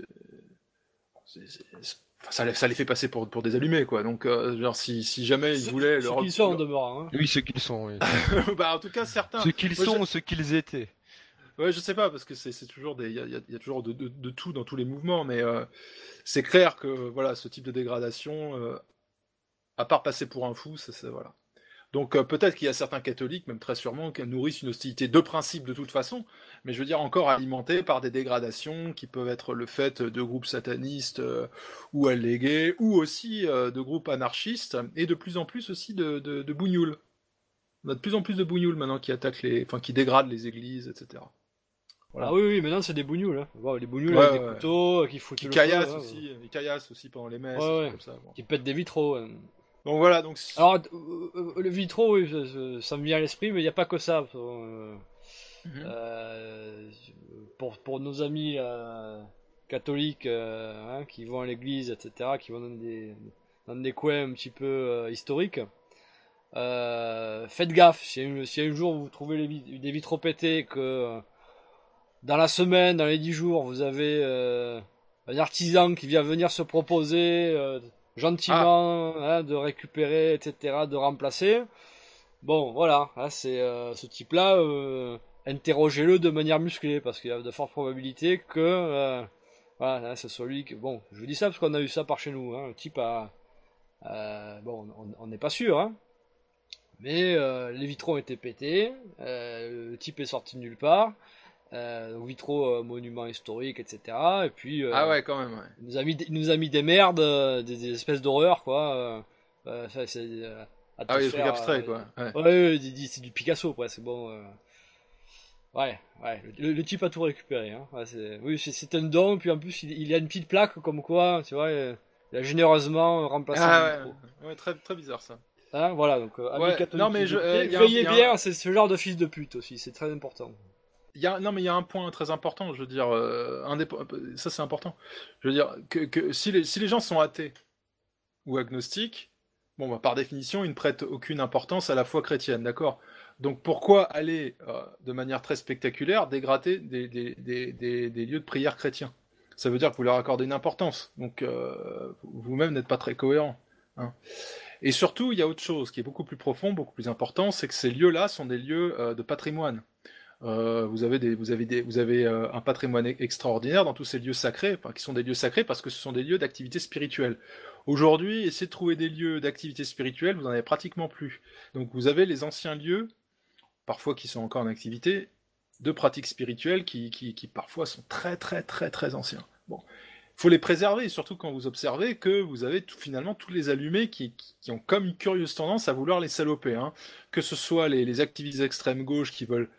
ça, ça, les fait passer pour, pour des allumés, quoi. Donc, euh, genre, si, si jamais ils voulaient... Ce qu'ils sont en demeurant. Hein. Oui, ce qu'ils sont, oui. *laughs* bah, en tout cas, certains... Ce qu'ils sont ou ce qu'ils étaient. Ouais, je sais pas, parce que c'est toujours. Il y a, toujours de, tout dans tous les mouvements, mais euh, c'est clair que, voilà, ce type de dégradation, euh, à part passer pour un fou, c'est... Voilà. Donc euh, peut-être qu'il y a certains catholiques, même très sûrement, qui nourrissent une hostilité de principe de toute façon, mais je veux dire encore alimentée par des dégradations qui peuvent être le fait de groupes satanistes ou allégués, ou aussi de groupes anarchistes, et de plus en plus aussi de, de, de bougnoules. On a de plus en plus de bougnoules maintenant qui attaquent les, enfin qui dégradent les églises, etc. Ah oui, oui, maintenant c'est des bougnoules. Hein. Bon, les bougnoules Ouais, avec ouais. des couteaux euh, qui foutent Qui le caillassent feu, hein, aussi, ils caillassent aussi pendant les messes, Ouais, ouais. comme ça. bon. Qui pètent des vitraux. hein. Donc voilà, donc Alors, euh, euh, le vitraux, oui, ça, ça- me vient à l'esprit, mais il n'y a pas que ça. Euh, Mhm. euh, pour, pour nos amis euh, catholiques euh, hein, qui vont à l'église, etc., qui vont dans des, dans des coins un petit peu euh, historiques, euh, faites gaffe. Si un, si un jour vous trouvez les des vitraux pétés, que euh, dans la semaine, dans les 10 jours, vous avez euh, un artisan qui vient venir se proposer euh, gentiment hein, de récupérer, etc., de remplacer. Bon, voilà, hein, c'est euh, ce type-là. interrogez-le de manière musclée parce qu'il y a de fortes probabilités que voilà, hein, c'est celui que bon, je vous dis ça parce qu'on a eu ça par chez nous. Le type a bon, on- n'est pas sûr, hein, mais les vitraux ont été pétés. le type est sorti de nulle part. Euh, vitraux, euh, monuments historiques, etc. Et puis euh, Ah ouais, quand même, ouais. il nous a mis, il nous a mis des merdes, euh, des, des espèces d'horreur, quoi. ça, c'est, Ah oui, des trucs abstraits, quoi. Ouais. Ouais, ouais, c'est du- Picasso, quoi. C'est bon. Ouais, ouais. Le, le type a tout récupéré. Hein. Ouais, c'est, oui, c'est, un don. Puis en plus, il, il y a une petite plaque comme quoi, tu vois, il a généreusement remplacé. Ah ouais, ouais, très, très bizarre ça. Hein, voilà, donc euh, Ouais, non, mais je- euh, veillez un- bien, c'est ce genre de fils de pute aussi, c'est très important. Non, mais il y a un point très important, je veux dire, euh, ça c'est important. Je veux dire, que, si, les, gens sont athées ou agnostiques, bon, bah, par définition, ils ne prêtent aucune importance à la foi chrétienne, d'accord? Donc pourquoi aller euh, de manière très spectaculaire dégrader des, lieux de prière chrétiens? Ça veut dire que vous leur accordez une importance, donc euh, vous-même n'êtes pas très cohérent. hein. Et surtout, il y a autre chose qui est beaucoup plus profond, beaucoup plus important, c'est que ces lieux-là sont des lieux de patrimoine. Euh, vous avez des, vous avez des, vous avez euh, un patrimoine e- extraordinaire dans tous ces lieux sacrés, qui sont des lieux sacrés parce que ce sont des lieux d'activité spirituelle. Aujourd'hui, essayez de trouver des lieux d'activité spirituelle, vous en avez pratiquement plus. Donc vous avez les anciens lieux, parfois qui sont encore en activité, de pratiques spirituelles qui, qui, qui parfois sont très très très très anciens. Bon, faut les préserver, surtout quand vous observez que vous avez finalement tous les allumés qui, qui, ont comme une curieuse tendance à vouloir les saloper, hein. que ce soit les, les activistes extrême gauche qui veulent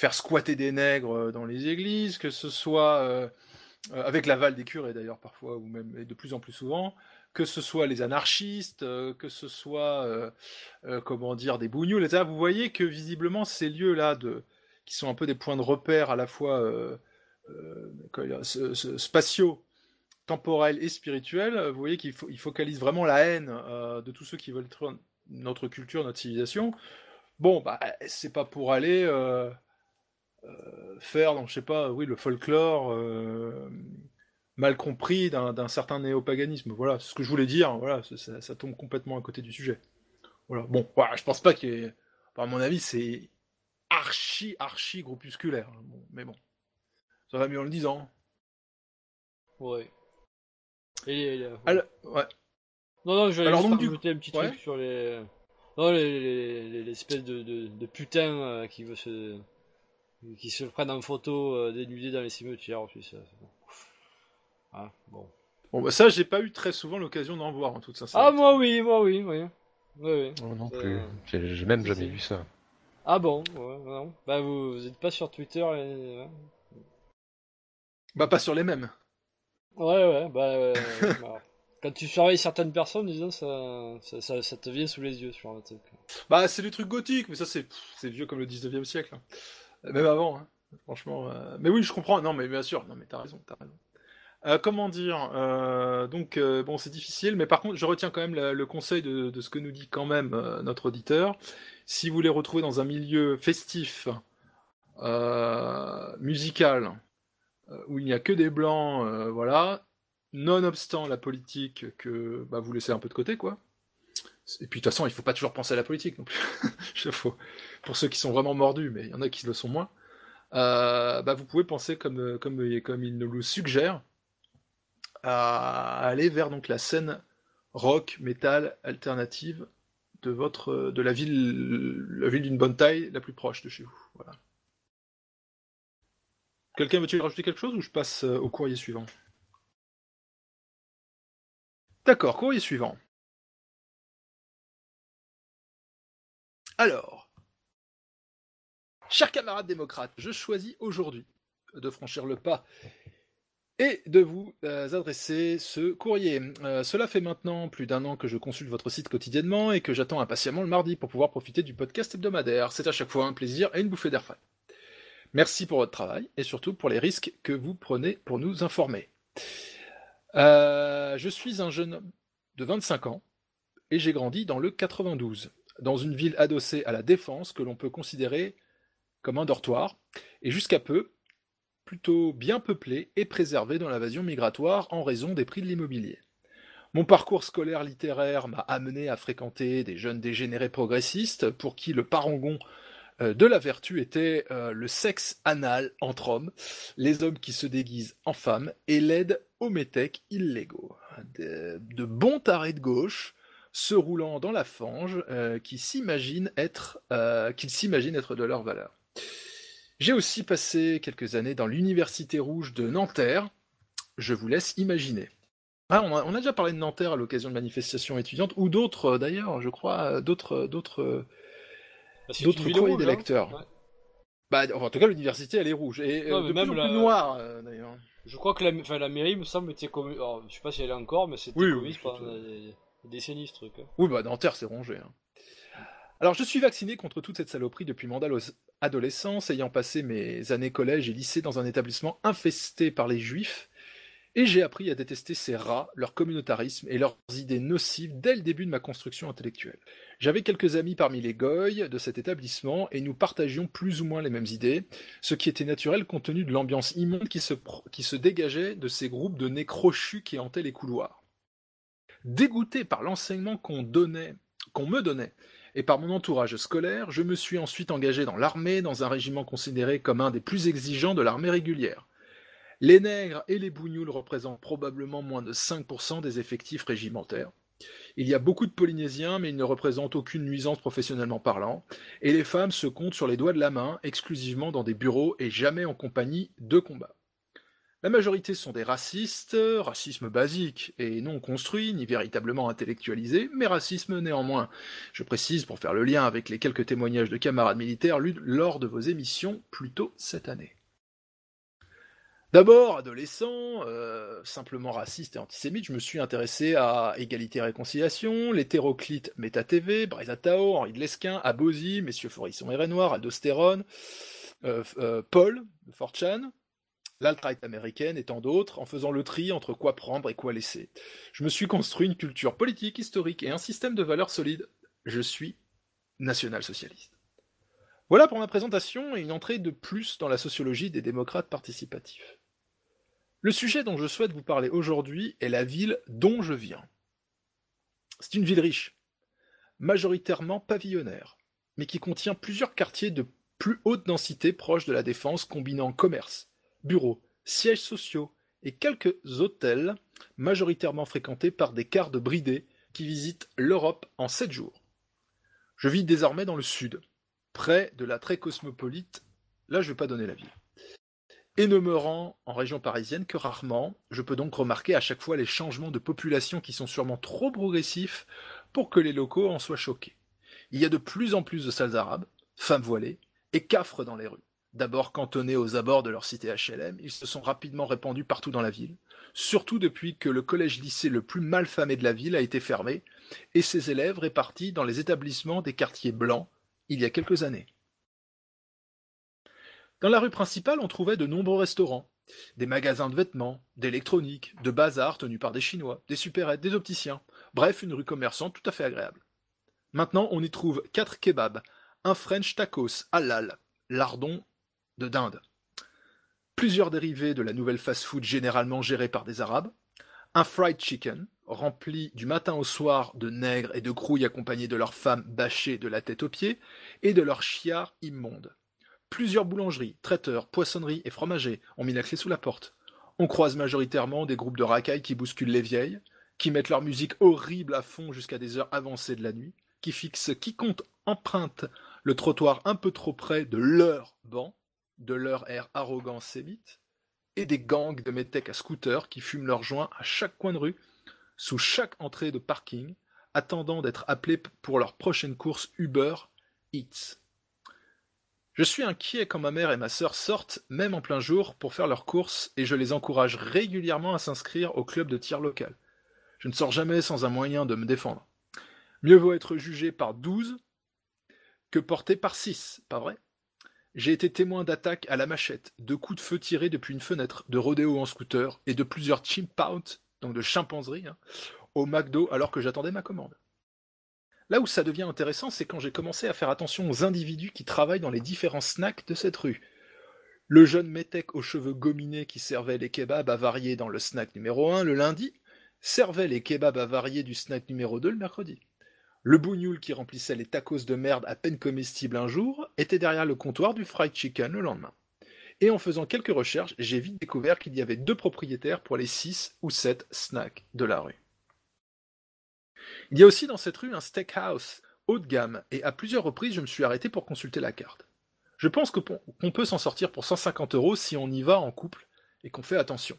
faire squatter des nègres euh, dans les églises, que ce soit euh, euh, avec l'aval des curés d'ailleurs parfois, ou même et de plus en plus souvent, que ce soit les anarchistes, que ce soit comment dire des bougnoules, etc. Vous voyez que visiblement ces lieux-là de qui sont un peu des points de repère à la fois spatiaux, temporels et spirituels, vous voyez qu'ils fo- ils focalisent vraiment la haine de tous ceux qui veulent notre culture, notre civilisation. Bon, bah, c'est pas pour aller faire, donc, je sais pas, oui, le folklore euh, mal compris d'un certain néopaganisme. Voilà, c'est ce que je voulais dire. Voilà, ça, tombe complètement à côté du sujet. Voilà. Bon, voilà, je pense pas qu'il y ait. enfin, à mon avis, c'est archi, archi groupusculaire. Bon, mais bon, ça va mieux en le disant. Ouais. Et, et, euh, Alors, ouais. Non, non, j'allais Alors, juste donc, du rajouter un petit ouais. truc sur les. Non, les- les- les- l'espèce de, de, de putain euh, qui veut se. Qui se prennent en photo euh, dénudés dans les cimetières aussi, ça. c'est bon. Ah, bon. Bon, bah, ça, j'ai pas eu très souvent l'occasion d'en voir, en toute Ah, sincérité. moi oui, moi oui, oui. Oui, oui. Oh, non Euh, plus. J'ai j'ai même jamais vu ça. Ah bon, ouais, non. Bah, vous, vous êtes pas sur Twitter et... ouais. Bah, pas sur les mêmes. Ouais, ouais, bah, euh, *laughs* bah, quand tu surveilles certaines personnes, disons, ça, ça, ça, ça te vient sous les yeux sur un truc. Bah, c'est des trucs gothiques, mais ça, c'est vieux comme le 19e siècle. hein. Même avant, hein. franchement. euh, Mais oui, je comprends. Non, mais bien sûr. Non, mais t'as raison, t'as raison. Euh, comment dire euh, Donc, bon, c'est difficile, mais par contre, je retiens quand même le conseil de, ce que nous dit quand même notre auditeur. Si vous les retrouvez dans un milieu festif, musical, où il n'y a que des blancs, voilà, nonobstant la politique que bah, vous laissez un peu de côté, quoi. Et puis de toute façon, il faut pas toujours penser à la politique non plus. *laughs* Faut- Pour ceux qui sont vraiment mordus, mais il y en a qui le sont moins. Euh, bah, vous pouvez penser comme, euh, comme, comme il nous le suggère à aller vers donc la scène rock, metal, alternative de votre de la ville la ville d'une bonne taille la plus proche de chez vous. Quelqu'un veut-il rajouter quelque chose ou je passe euh, au courrier suivant? D'accord, courrier suivant. Alors, chers camarades démocrates, je choisis aujourd'hui de franchir le pas et de vous euh, adresser ce courrier. Euh, cela fait maintenant plus d'un an que je consulte votre site quotidiennement et que j'attends impatiemment le mardi pour pouvoir profiter du podcast hebdomadaire. C'est à chaque fois un plaisir et une bouffée d'air frais. Merci pour votre travail et surtout pour les risques que vous prenez pour nous informer. Euh, je suis un jeune homme de 25 ans et j'ai grandi dans le 92, dans une ville adossée à la défense que l'on peut considérer comme un dortoir, et jusqu'à peu, plutôt bien peuplée et préservée dans l'invasion migratoire en raison des prix de l'immobilier. Mon parcours scolaire littéraire m'a amené à fréquenter des jeunes dégénérés progressistes pour qui le parangon euh, de la vertu était euh, le sexe anal entre hommes, les hommes qui se déguisent en femmes et l'aide aux métèques illégaux. De, de bons tarés de gauche se roulant dans la fange euh, qui s'imaginent être, qu'ils s'imaginent être de leur valeur. J'ai aussi passé quelques années dans l'Université Rouge de Nanterre. Je vous laisse imaginer. Ah, on, a, on a déjà parlé de Nanterre à l'occasion de manifestations étudiantes, ou d'autres d'ailleurs, je crois, d'autres d'autres Bah, c'est d'autres ville courriers rouge, des hein. lecteurs. Ouais. Bah, enfin, en tout cas, l'université, elle est rouge. Et euh, Ouais, mais de même plus en la- plus noire, euh, d'ailleurs. Je crois que la, enfin, la mairie, me semble, était communiste. Alors, je sais pas si elle est encore, mais c'était Oui, oui, communiste c'est pendant des, des décennies, ce truc. hein. Oui, bah, Nanterre, c'est rongé. hein. Alors, je suis vacciné contre toute cette saloperie depuis mon ado- adolescence, ayant passé mes années collège et lycée dans un établissement infesté par les juifs, et j'ai appris à détester ces rats, leur communautarisme et leurs idées nocives dès le début de ma construction intellectuelle. J'avais quelques amis parmi les goy de cet établissement et nous partagions plus ou moins les mêmes idées, ce qui était naturel compte tenu de l'ambiance immonde qui se, qui se dégageait de ces groupes de nez crochus qui hantaient les couloirs. Dégoûté par l'enseignement qu'on donnait, qu'on me donnait, et par mon entourage scolaire, je me suis ensuite engagé dans l'armée, dans un régiment considéré comme un des plus exigeants de l'armée régulière. Les nègres et les bougnoules représentent probablement moins de 5% des effectifs régimentaires. Il y a beaucoup de Polynésiens, mais ils ne représentent aucune nuisance professionnellement parlant, et les femmes se comptent sur les doigts de la main, exclusivement dans des bureaux et jamais en compagnie de combat. La majorité sont des racistes, racisme basique et non construit, ni véritablement intellectualisé, mais racisme néanmoins. Je précise pour faire le lien avec les quelques témoignages de camarades militaires lus lors de vos émissions plus tôt cette année. D'abord, adolescent, euh, simplement raciste et antisémite, je me suis intéressé à Égalité et Réconciliation, l'hétéroclite Méta TV, Tao, Henri de Lesquin, Abosi, Messieurs Forisson et Renoir, Aldostérone, euh, euh, Paul, de Fortran, l'alt-right américaine et tant d'autres, en faisant le tri entre quoi prendre et quoi laisser. Je me suis construit une culture politique, historique et un système de valeurs solides. Je suis national-socialiste. Voilà pour ma présentation et une entrée de plus dans la sociologie des démocrates participatifs. Le sujet dont je souhaite vous parler aujourd'hui est la ville dont je viens. C'est une ville riche, majoritairement pavillonnaire, mais qui contient plusieurs quartiers de plus haute densité proches de la défense combinant commerce, bureaux, sièges sociaux et quelques hôtels majoritairement fréquentés par des quarts de bridés qui visitent l'Europe en sept jours. Je vis désormais dans le sud, près de la très cosmopolite, là je ne vais pas donner la ville. Et ne me rend en région parisienne que rarement, je peux donc remarquer à chaque fois les changements de population qui sont sûrement trop progressifs pour que les locaux en soient choqués. Il y a de plus en plus de salles arabes, femmes voilées et cafres dans les rues. D'abord cantonnés aux abords de leur cité HLM, ils se sont rapidement répandus partout dans la ville, surtout depuis que le collège-lycée le plus mal famé de la ville a été fermé, et ses élèves répartis dans les établissements des quartiers blancs il y a quelques années. Dans la rue principale, on trouvait de nombreux restaurants, des magasins de vêtements, d'électronique, de bazars tenus par des Chinois, des supérettes, des opticiens, bref, une rue commerçante tout à fait agréable. Maintenant, on y trouve quatre kebabs, un French tacos halal, lardon de dinde, plusieurs dérivés de la nouvelle fast-food généralement gérée par des Arabes, un fried chicken, rempli du matin au soir de nègres et de grouilles accompagnés de leurs femmes bâchées de la tête aux pieds et de leurs chiards immondes. Plusieurs boulangeries, traiteurs, poissonneries et fromagers ont mis la clé sous la porte. On croise majoritairement des groupes de racailles qui bousculent les vieilles, qui mettent leur musique horrible à fond jusqu'à des heures avancées de la nuit, qui fixent quiconque emprunte le trottoir un peu trop près de leur banc, de leur air arrogant sémite, et des gangs de métèques à scooter qui fument leurs joints à chaque coin de rue, sous chaque entrée de parking, attendant d'être appelés pour leur prochaine course Uber Eats. Je suis inquiet quand ma mère et ma sœur sortent, même en plein jour, pour faire leurs courses, et je les encourage régulièrement à s'inscrire au club de tir local. Je ne sors jamais sans un moyen de me défendre. Mieux vaut être jugé par douze que porté par six, pas vrai? J'ai été témoin d'attaques à la machette, de coups de feu tirés depuis une fenêtre, de rodéo en scooter et de plusieurs chimp out, donc de chimpanseries, hein, au McDo alors que j'attendais ma commande. Là où ça devient intéressant, c'est quand j'ai commencé à faire attention aux individus qui travaillent dans les différents snacks de cette rue. Le jeune métèque aux cheveux gominés qui servait les kebabs avariés dans le snack numéro 1 le lundi, servait les kebabs avariés du snack numéro 2 le mercredi. Le bougnoul qui remplissait les tacos de merde à peine comestibles un jour était derrière le comptoir du fried chicken le lendemain. Et en faisant quelques recherches, j'ai vite découvert qu'il y avait deux propriétaires pour les six ou sept snacks de la rue. Il y a aussi dans cette rue un steakhouse haut de gamme, et à plusieurs reprises je me suis arrêté pour consulter la carte. Je pense qu'on peut s'en sortir pour 150 euros si on y va en couple et qu'on fait attention.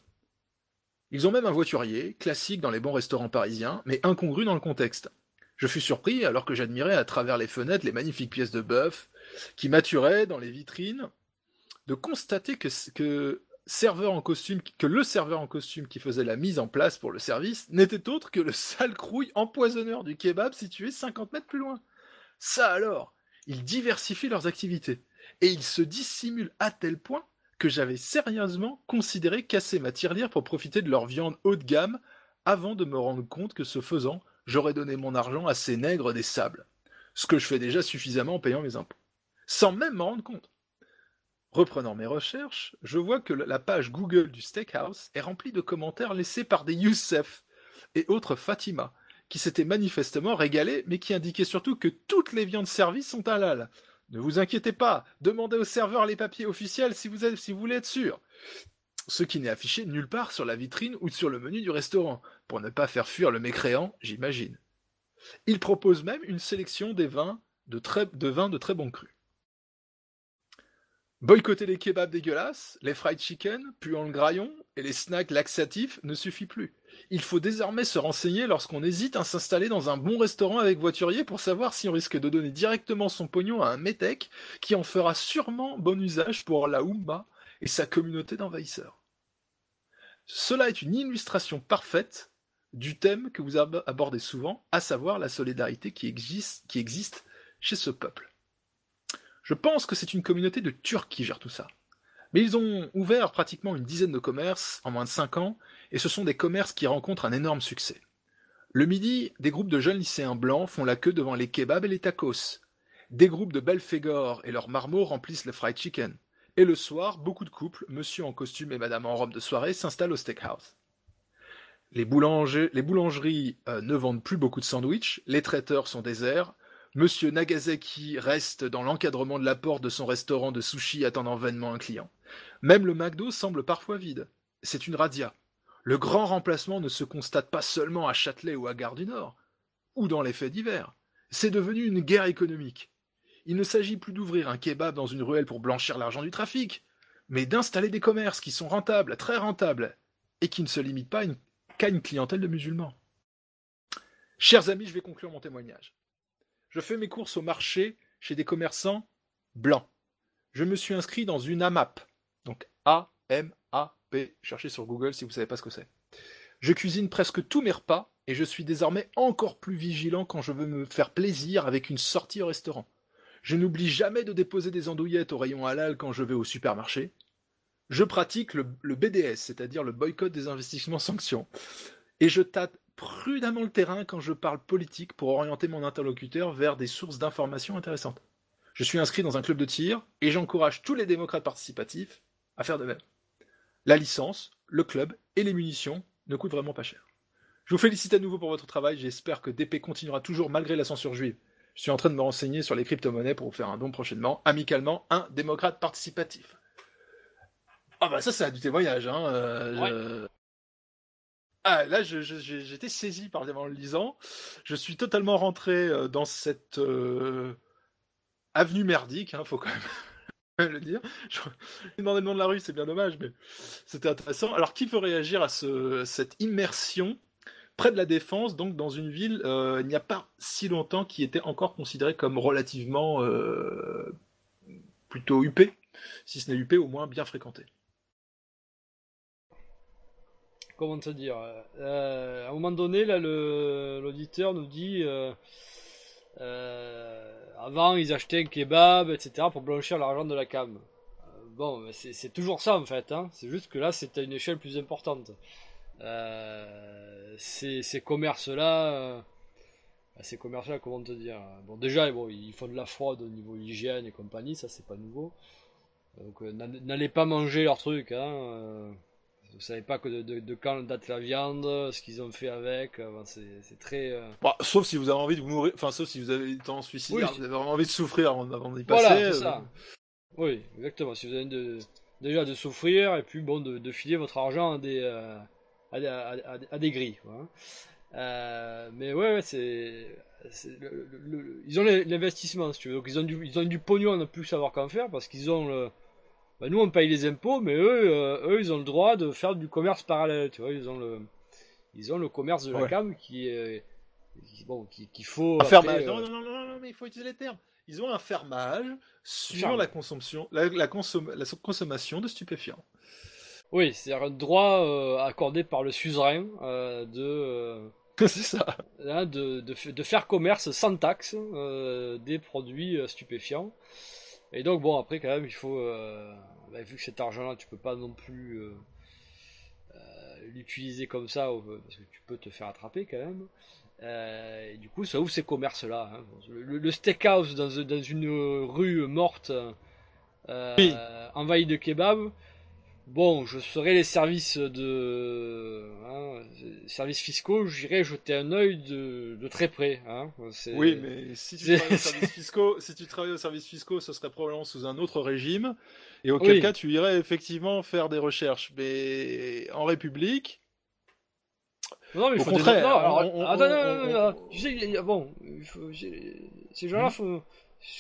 Ils ont même un voiturier, classique dans les bons restaurants parisiens, mais incongru dans le contexte. Je fus surpris, alors que j'admirais à travers les fenêtres les magnifiques pièces de bœuf qui maturaient dans les vitrines, de constater que, serveur en costume, le serveur en costume qui faisait la mise en place pour le service n'était autre que le sale crouille empoisonneur du kebab situé 50 mètres plus loin. Ça alors, ils diversifient leurs activités et ils se dissimulent à tel point que j'avais sérieusement considéré casser ma tirelire pour profiter de leur viande haut de gamme avant de me rendre compte que ce faisant, j'aurais donné mon argent à ces nègres des sables. Ce que je fais déjà suffisamment en payant mes impôts. Sans même m'en rendre compte. Reprenant mes recherches, je vois que la page Google du Steakhouse est remplie de commentaires laissés par des Youssef et autres Fatima, qui s'étaient manifestement régalés, mais qui indiquaient surtout que toutes les viandes servies sont halal. Ne vous inquiétez pas, demandez au serveur les papiers officiels si vous, si vous voulez être sûr. Ce qui n'est affiché nulle part sur la vitrine ou sur le menu du restaurant, pour ne pas faire fuir le mécréant, j'imagine. Il propose même une sélection des vins de, vins de très bon cru. Boycotter les kebabs dégueulasses, les fried chicken, puant le graillon, et les snacks laxatifs ne suffit plus. Il faut désormais se renseigner lorsqu'on hésite à s'installer dans un bon restaurant avec voiturier pour savoir si on risque de donner directement son pognon à un métèque qui en fera sûrement bon usage pour la Oumba et sa communauté d'envahisseurs. Cela est une illustration parfaite du thème que vous abordez souvent, à savoir la solidarité qui existe, chez ce peuple. Je pense que c'est une communauté de Turcs qui gère tout ça. Mais ils ont ouvert pratiquement une dizaine de commerces en moins de 5 ans, et ce sont des commerces qui rencontrent un énorme succès. Le midi, des groupes de jeunes lycéens blancs font la queue devant les kebabs et les tacos. Des groupes de Belphégor et leurs marmots remplissent le fried chicken. Et le soir, beaucoup de couples, monsieur en costume et madame en robe de soirée, s'installent au steakhouse. Les, boulangeries euh, ne vendent plus beaucoup de sandwichs, les traiteurs sont déserts, Monsieur Nagasaki reste dans l'encadrement de la porte de son restaurant de sushi attendant vainement un client. Même le McDo semble parfois vide. C'est une radia. Le grand remplacement ne se constate pas seulement à Châtelet ou à Gare du Nord, ou dans les faits divers. C'est devenu une guerre économique. Il ne s'agit plus d'ouvrir un kebab dans une ruelle pour blanchir l'argent du trafic, mais d'installer des commerces qui sont rentables, très rentables, et qui ne se limitent pas qu'à une clientèle de musulmans. Chers amis, je vais conclure mon témoignage. Je fais mes courses au marché chez des commerçants blancs. Je me suis inscrit dans une AMAP. Donc A-M-A-P. Cherchez sur Google si vous ne savez pas ce que c'est. Je cuisine presque tous mes repas et je suis désormais encore plus vigilant quand je veux me faire plaisir avec une sortie au restaurant. Je n'oublie jamais de déposer des andouillettes au rayon halal quand je vais au supermarché. Je pratique le, BDS, c'est-à-dire le boycott des investissements sanctions. Et je tâte prudemment le terrain quand je parle politique pour orienter mon interlocuteur vers des sources d'informations intéressantes. Je suis inscrit dans un club de tir et j'encourage tous les démocrates participatifs à faire de même. La licence, le club et les munitions ne coûtent vraiment pas cher. Je vous félicite à nouveau pour votre travail, j'espère que DP continuera toujours malgré la censure juive. Je suis en train de me renseigner sur les crypto-monnaies pour vous faire un don prochainement, amicalement, un démocrate participatif. Ah bah ça c'est du témoignage, hein. Euh, ah, là, j'étais saisi par en le lisant. Je suis totalement rentré euh, dans cette euh, avenue merdique, hein, faut quand même *laughs* le dire. Je... Dans le nom de la rue, c'est bien dommage, mais c'était intéressant. Alors, qui peut réagir à ce, cette immersion près de la Défense, donc dans une ville, euh, il n'y a pas si longtemps, qui était encore considérée comme relativement plutôt huppé, si ce n'est huppé, au moins bien fréquenté. Comment te dire euh, À un moment donné, là, l'auditeur nous dit euh, euh, avant, ils achetaient un kebab, etc., pour blanchir l'argent de la cam. Euh, bon, c'est toujours ça en fait. Hein. C'est juste que là, c'est à une échelle plus importante. Euh, ces, ces commerces-là, ces commerces-là, comment te dire Bon, déjà, bon, ils font de la fraude au niveau hygiène et compagnie, ça c'est pas nouveau. Donc, n'allez pas manger leurs trucs. Hein. Vous savez pas que de, de, quand date la viande, ce qu'ils ont fait avec, c'est très. Euh, bah, sauf si vous avez envie de vous mourir, enfin sauf si vous avez temps suicidaire, vous avez vraiment envie de souffrir avant, d'y passer. Voilà, ça. Euh, oui, exactement. Si vous avez de, déjà de souffrir et puis bon de, filer votre argent à des euh, à, des grilles. Hein. mais ouais, c'est ils ont l'investissement, si tu veux. Donc ils ont du, ils ont du pognon à ne plus savoir qu'en faire parce qu'ils ont le, bah, nous on paye les impôts, mais eux, euh, eux ils ont le droit de faire du commerce parallèle, tu vois, ils ont le, ils ont le commerce de la cam qui est, bon, qu'il faut. Un fermage. Non, non, non, non, mais il faut utiliser les termes. Ils ont un fermage sur la consommation, la, la, consommation de stupéfiants. Oui, c'est-à-dire un droit euh, accordé par le suzerain euh, de. *laughs* c'est ça. Hein, de, de, de, faire commerce sans taxe des produits stupéfiants. Et donc bon après quand même il faut euh, bah, vu que cet argent là tu peux pas non plus euh, euh, l'utiliser comme ça parce que tu peux te faire attraper quand même. et du coup ça ouvre ces commerces là. Hein. Le, steakhouse dans, dans, une rue morte envahie de kebab Bon, je serais les services de hein, services fiscaux, j'irais jeter un œil de, de très près. Hein. Oui, mais si tu, travailles aux *laughs* services fiscaux, si tu travailles aux services fiscaux, ce serait probablement sous un autre régime, et auquel cas tu irais effectivement faire des recherches. Mais en République, non, mais il faut contraire. Non, attends, non, non, tu sais, bon, ces gens-là, hmm. faut...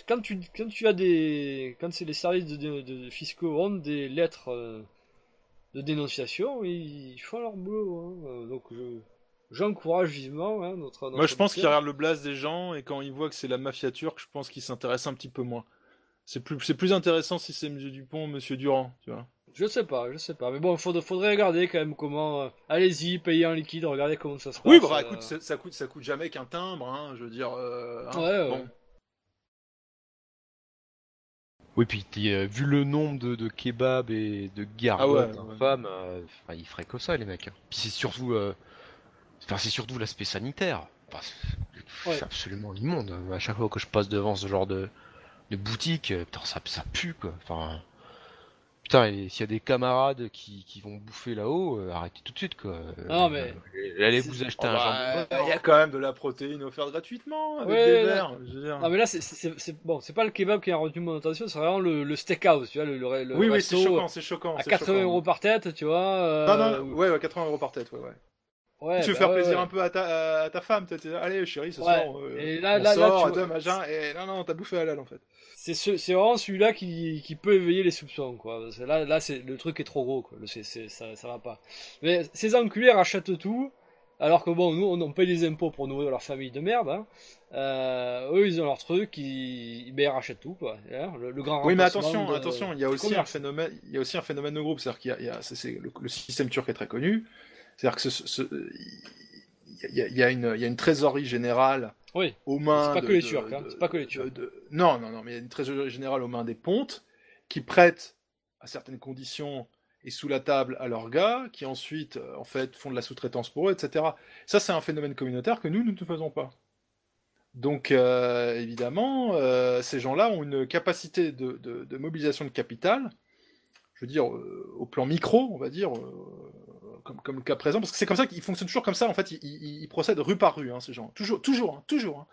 quand tu quand tu as des quand c'est les services de, de, fiscaux ont des lettres euh, de dénonciation, ils font leur boulot. Hein. Euh, donc j'encourage vivement hein, notre, Moi je pense qu'ils regardent le blast des gens et quand ils voient que c'est la mafia turque, je pense qu'ils s'intéressent un petit peu moins. C'est plus, c'est plus intéressant si c'est Monsieur Dupont, Monsieur Durand, tu vois. Je sais pas, je sais pas. Mais bon, il faudrait, faudrait regarder quand même comment. Euh, allez-y, payez en liquide, regardez comment ça se passe. Oui, bah écoute, ça, ça, coûte, ça coûte jamais qu'un timbre, hein, je veux dire. Euh, hein, ouais, bon. Oui, puis euh, vu le nombre de, de kebabs et de gargotes ah femmes, euh, ils feraient que ça, les mecs. Hein. Puis c'est surtout, euh, enfin, c'est surtout l'aspect sanitaire. c'est absolument immonde. À chaque fois que je passe devant ce genre de, de boutique, putain, ça, ça pue, quoi. Enfin, Putain, s'il y a des camarades qui, qui vont bouffer là-haut, euh, arrêtez tout de suite quoi. Non mais allez vous acheter un jambon. Il y a quand même de la protéine offerte gratuitement avec des verres. Non mais là c'est bon, c'est pas le kebab qui a retenu mon attention, c'est vraiment le, le steakhouse, tu vois le, le, Oui oui, c'est choquant, c'est choquant. À 80 euros par tête, tu vois. Euh... Non non, ouais, ouais 80 euros par tête, ouais ouais. Ouais, tu veux bah faire plaisir un peu à ta, à ta femme, allez chérie, ce soir, euh, et là, on là, sort, là, tu... machin, et non, non, t'as bouffé halal en fait c'est ce, c'est vraiment celui-là qui, qui peut éveiller les soupçons quoi. Là là c'est le truc est trop gros quoi. C'est, c'est, ça ça va pas. Mais ces enculés rachètent tout. Alors que bon, nous, on paye des impôts pour nourrir leur famille de merde. Hein. Euh, eux, ils ont leur truc, ils, ben, ils rachètent tout, quoi. Hein, le, grand oui, mais attention, attention, il y a aussi un phénomène, il y a aussi un phénomène de groupe, c'est-à-dire qu'il y a, il y a c'est, le, système turc est très connu, c'est-à-dire que il y a, il y a une, trésorerie générale oui. aux mains. C'est pas, que les Turcs, hein. c'est pas que les Turcs. non, non, non, mais il y a une trésorerie générale aux mains des pontes qui prêtent à certaines conditions et sous la table à leurs gars, qui ensuite, euh, en fait, font de la sous-traitance pour eux, etc. Ça, c'est un phénomène communautaire que nous, nous ne faisons pas. Donc, euh, évidemment, euh, ces gens-là ont une capacité de, de, mobilisation de capital, je veux dire, au plan micro, on va dire, comme, comme le cas présent, parce que c'est comme ça qu'ils fonctionnent toujours comme ça, en fait, ils, procèdent rue par rue, hein, ces gens. Toujours, toujours, hein, toujours. Hein.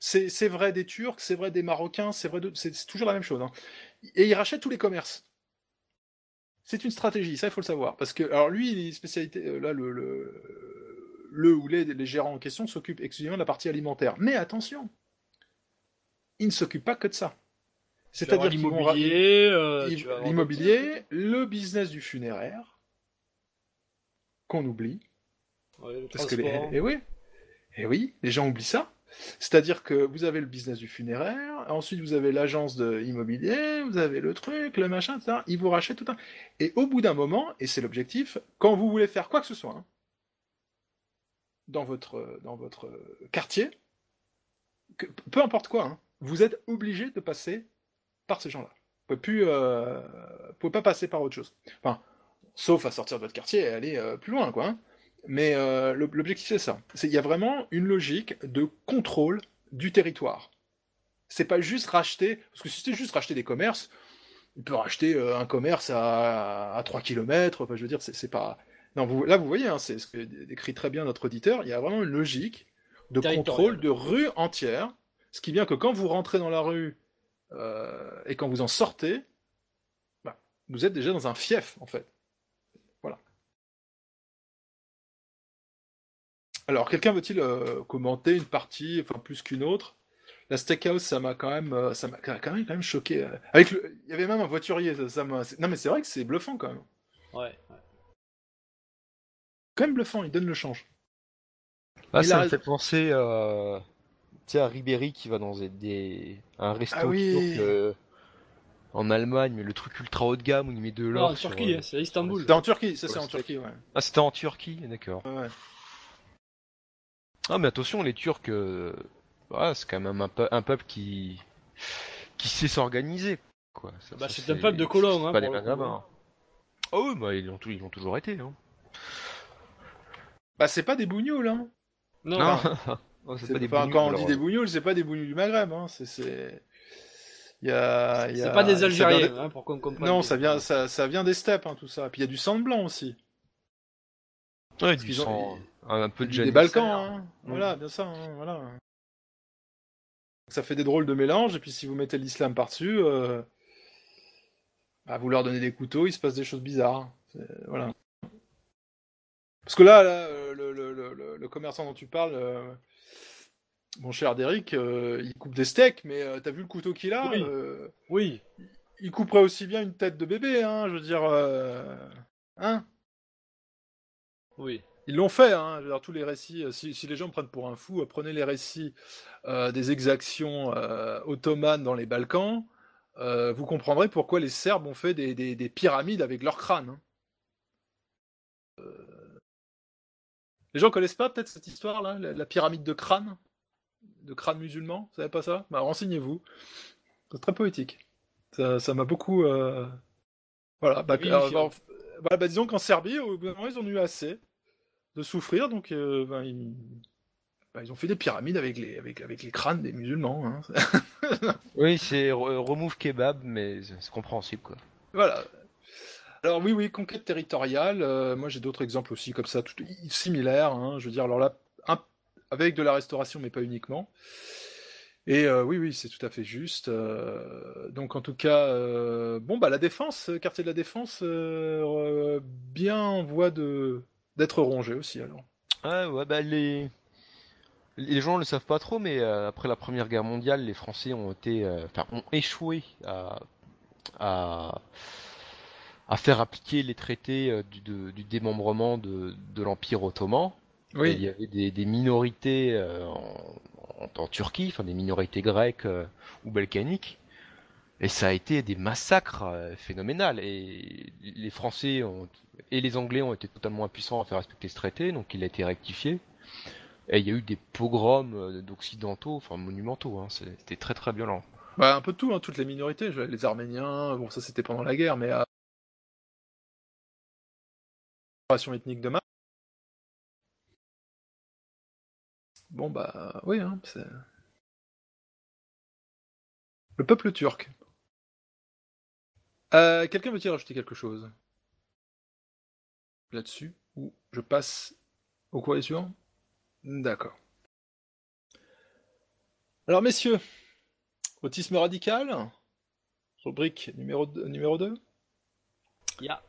C'est vrai des Turcs, c'est vrai des Marocains, c'est vrai de... c'est toujours la même chose. Hein. Et ils rachètent tous les commerces. C'est une stratégie, ça il faut le savoir. Parce que, alors lui, les spécialités, euh, là, le, le, le ou les, les gérants en question s'occupent exclusivement de la partie alimentaire. Mais attention, ils ne s'occupent pas que de ça. C'est-à-dire l'immobilier, euh, l'immobilier, le business du funéraire, qu'on oublie. parce que et oui, et oui, les gens oublient ça. C'est-à-dire que vous avez le business du funéraire, ensuite vous avez l'agence de immobilier, vous avez le truc, le machin, etc. Ils vous rachètent tout un. Et au bout d'un moment, et c'est l'objectif, quand vous voulez faire quoi que ce soit hein, dans votre dans votre quartier, que- peu importe quoi, hein, vous êtes obligé de passer par ces gens-là. Vous pouvez plus, euh, vous pouvez pas passer par autre chose. Enfin, sauf à sortir de votre quartier et aller euh, plus loin, quoi. hein. Mais euh, l'objectif c'est ça. Il y a vraiment une logique de contrôle du territoire. C'est pas juste racheter, parce que si c'était juste racheter des commerces, il peut racheter euh, un commerce à, à 3 km, enfin, je veux dire, c'est pas. Non, vous, là vous voyez, hein, c'est ce que décrit très bien notre auditeur, il y a vraiment une logique de contrôle de rue entière, ce qui vient que quand vous rentrez dans la rue et quand vous en sortez, bah, vous êtes déjà dans un fief en fait. Alors, quelqu'un veut-il euh, commenter une partie, enfin plus qu'une autre? La Steakhouse, ça m'a quand même, euh, ça m'a quand même, quand même choqué. euh. Avec le- il y avait même un voiturier, ça, ça Non mais c'est vrai que c'est bluffant quand même. Ouais. Quand même bluffant, il donne le change. Ah, Il ça a- me fait penser euh, tu sais, à Ribéry qui va dans des, des- un resto Ah oui. euh, en Allemagne, mais le truc ultra haut de gamme où il met de Non, l'or. en sur, Turquie, c'est à Istanbul. C'était en Turquie, ça c'est en. Turquie, ouais. Ah, c'était en Turquie, d'accord. Ouais. Ah, mais attention, les Turcs, euh, voilà, c'est quand même un, peu- un peuple qui qui sait s'organiser, quoi. Ça- Bah, ça, c'est un peuple de colons, hein, pas des vagabonds. Ah oui, bah, ils l'ont ils l'ont toujours été, hein. Bah c'est pas des bougnoules, hein. Non, Non, non, *laughs* c'est c'est- pas des bougnoules, quand on dit des bougnoules, c'est pas des bougnoules du Maghreb, hein. C'est, c'est... Y a, y c'est a- pas des Algériens, des- hein, pour qu'on comprenne. Non, ça vient, ça, ça vient des steppes, hein, tout ça. Puis il y a du sang de blanc aussi. Ouais, du qu'ils ont- sang, un peu de Des. Balkans, hein. Voilà, bien ça, hein, voilà. Ça fait des drôles de mélange, et puis si vous mettez l'islam par-dessus, euh, bah, vous leur donnez des couteaux, il se passe des choses bizarres. Voilà. Parce que là, là, euh, le, le- le- le- le commerçant dont tu parles, euh, mon cher Derrick, euh, il coupe des steaks, mais euh, t'as vu le couteau qu'il a Oui. euh, Oui. Il couperait aussi bien une tête de bébé, hein, je veux dire. euh, Hein Oui. Ils l'ont fait, hein. dire, tous les récits. euh, Si, si les gens me prennent pour un fou, euh, prenez les récits euh, des exactions euh, ottomanes dans les Balkans. vous comprendrez pourquoi les Serbes ont fait des, des- des pyramides avec leurs crânes. hein. Les gens connaissent pas peut-être cette histoire-là, la, la pyramide de crâne, de crâne musulman. Vous savez pas ça? Bah renseignez-vous. C'est très poétique. Ça m'a beaucoup. Voilà. Bah, Oui, bah, voilà, bah, disons qu'en Serbie, au bout d'un moment, ils en ont eu assez de souffrir, donc euh, ben, ils... ben, ils ont fait des pyramides avec les, avec, avec les crânes des musulmans. hein. *laughs* Oui, c'est re- remove kebab, mais c'est compréhensible, quoi. voilà. Alors oui, oui, conquête territoriale. euh, moi, j'ai d'autres exemples aussi comme ça, tout, similaires. hein, je veux dire, alors là, un- avec de la restauration, mais pas uniquement. Et euh, oui, oui, c'est tout à fait juste. euh, donc en tout cas, euh, bon, bah la défense, quartier de la défense, bien en voie de d'être rongé aussi. Alors. Ouais, ouais, bah les les gens le savent pas trop, mais euh, après la Première Guerre mondiale, les Français ont été, euh, enfin, ont échoué à à à faire appliquer les traités euh, du, de- du démembrement de, de l'Empire ottoman. Et il y avait des, des minorités en, en, en Turquie, enfin des minorités grecques ou balkaniques. Et ça a été des massacres phénoménales. Et les Français ont, et les Anglais ont été totalement impuissants à faire respecter ce traité, donc il a été rectifié. Et il y a eu des pogroms euh, d'occidentaux, enfin monumentaux. Hein, C'était très très violent. Bah, un peu de tout, hein, toutes les minorités. Les Arméniens, bon, ça c'était pendant la guerre, mais à ethnique de masse. Bon, bah, oui, hein, c'est. Le peuple turc. Euh, Quelqu'un veut-il rajouter quelque chose? Là-dessus Ou je passe au courrier suivant D'accord. Alors, messieurs, autisme radical, rubrique numéro 2. Numéro 2. Ya.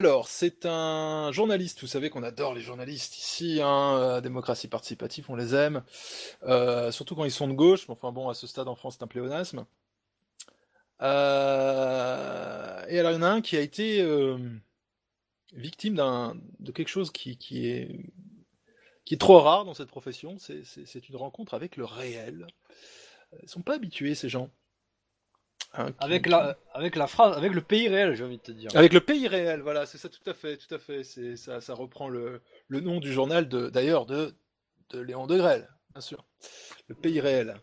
Alors, c'est un journaliste, vous savez qu'on adore les journalistes ici, hein, euh, démocratie participative, on les aime, euh, surtout quand ils sont de gauche, mais enfin bon, à ce stade en France, c'est un pléonasme. Euh, et alors, il y en a un qui a été euh, victime d'un, de quelque chose qui, qui est, qui est trop rare dans cette profession, c'est- une rencontre avec le réel. Ils sont pas habitués ces gens. Hein, Avec qui- la, avec la phrase, avec le pays réel, j'ai envie de te dire. Avec le pays réel, voilà, c'est ça tout à fait, tout à fait. C'est ça, ça reprend le, le nom du journal d'ailleurs de, de Léon de Grelle, bien sûr. Le pays réel,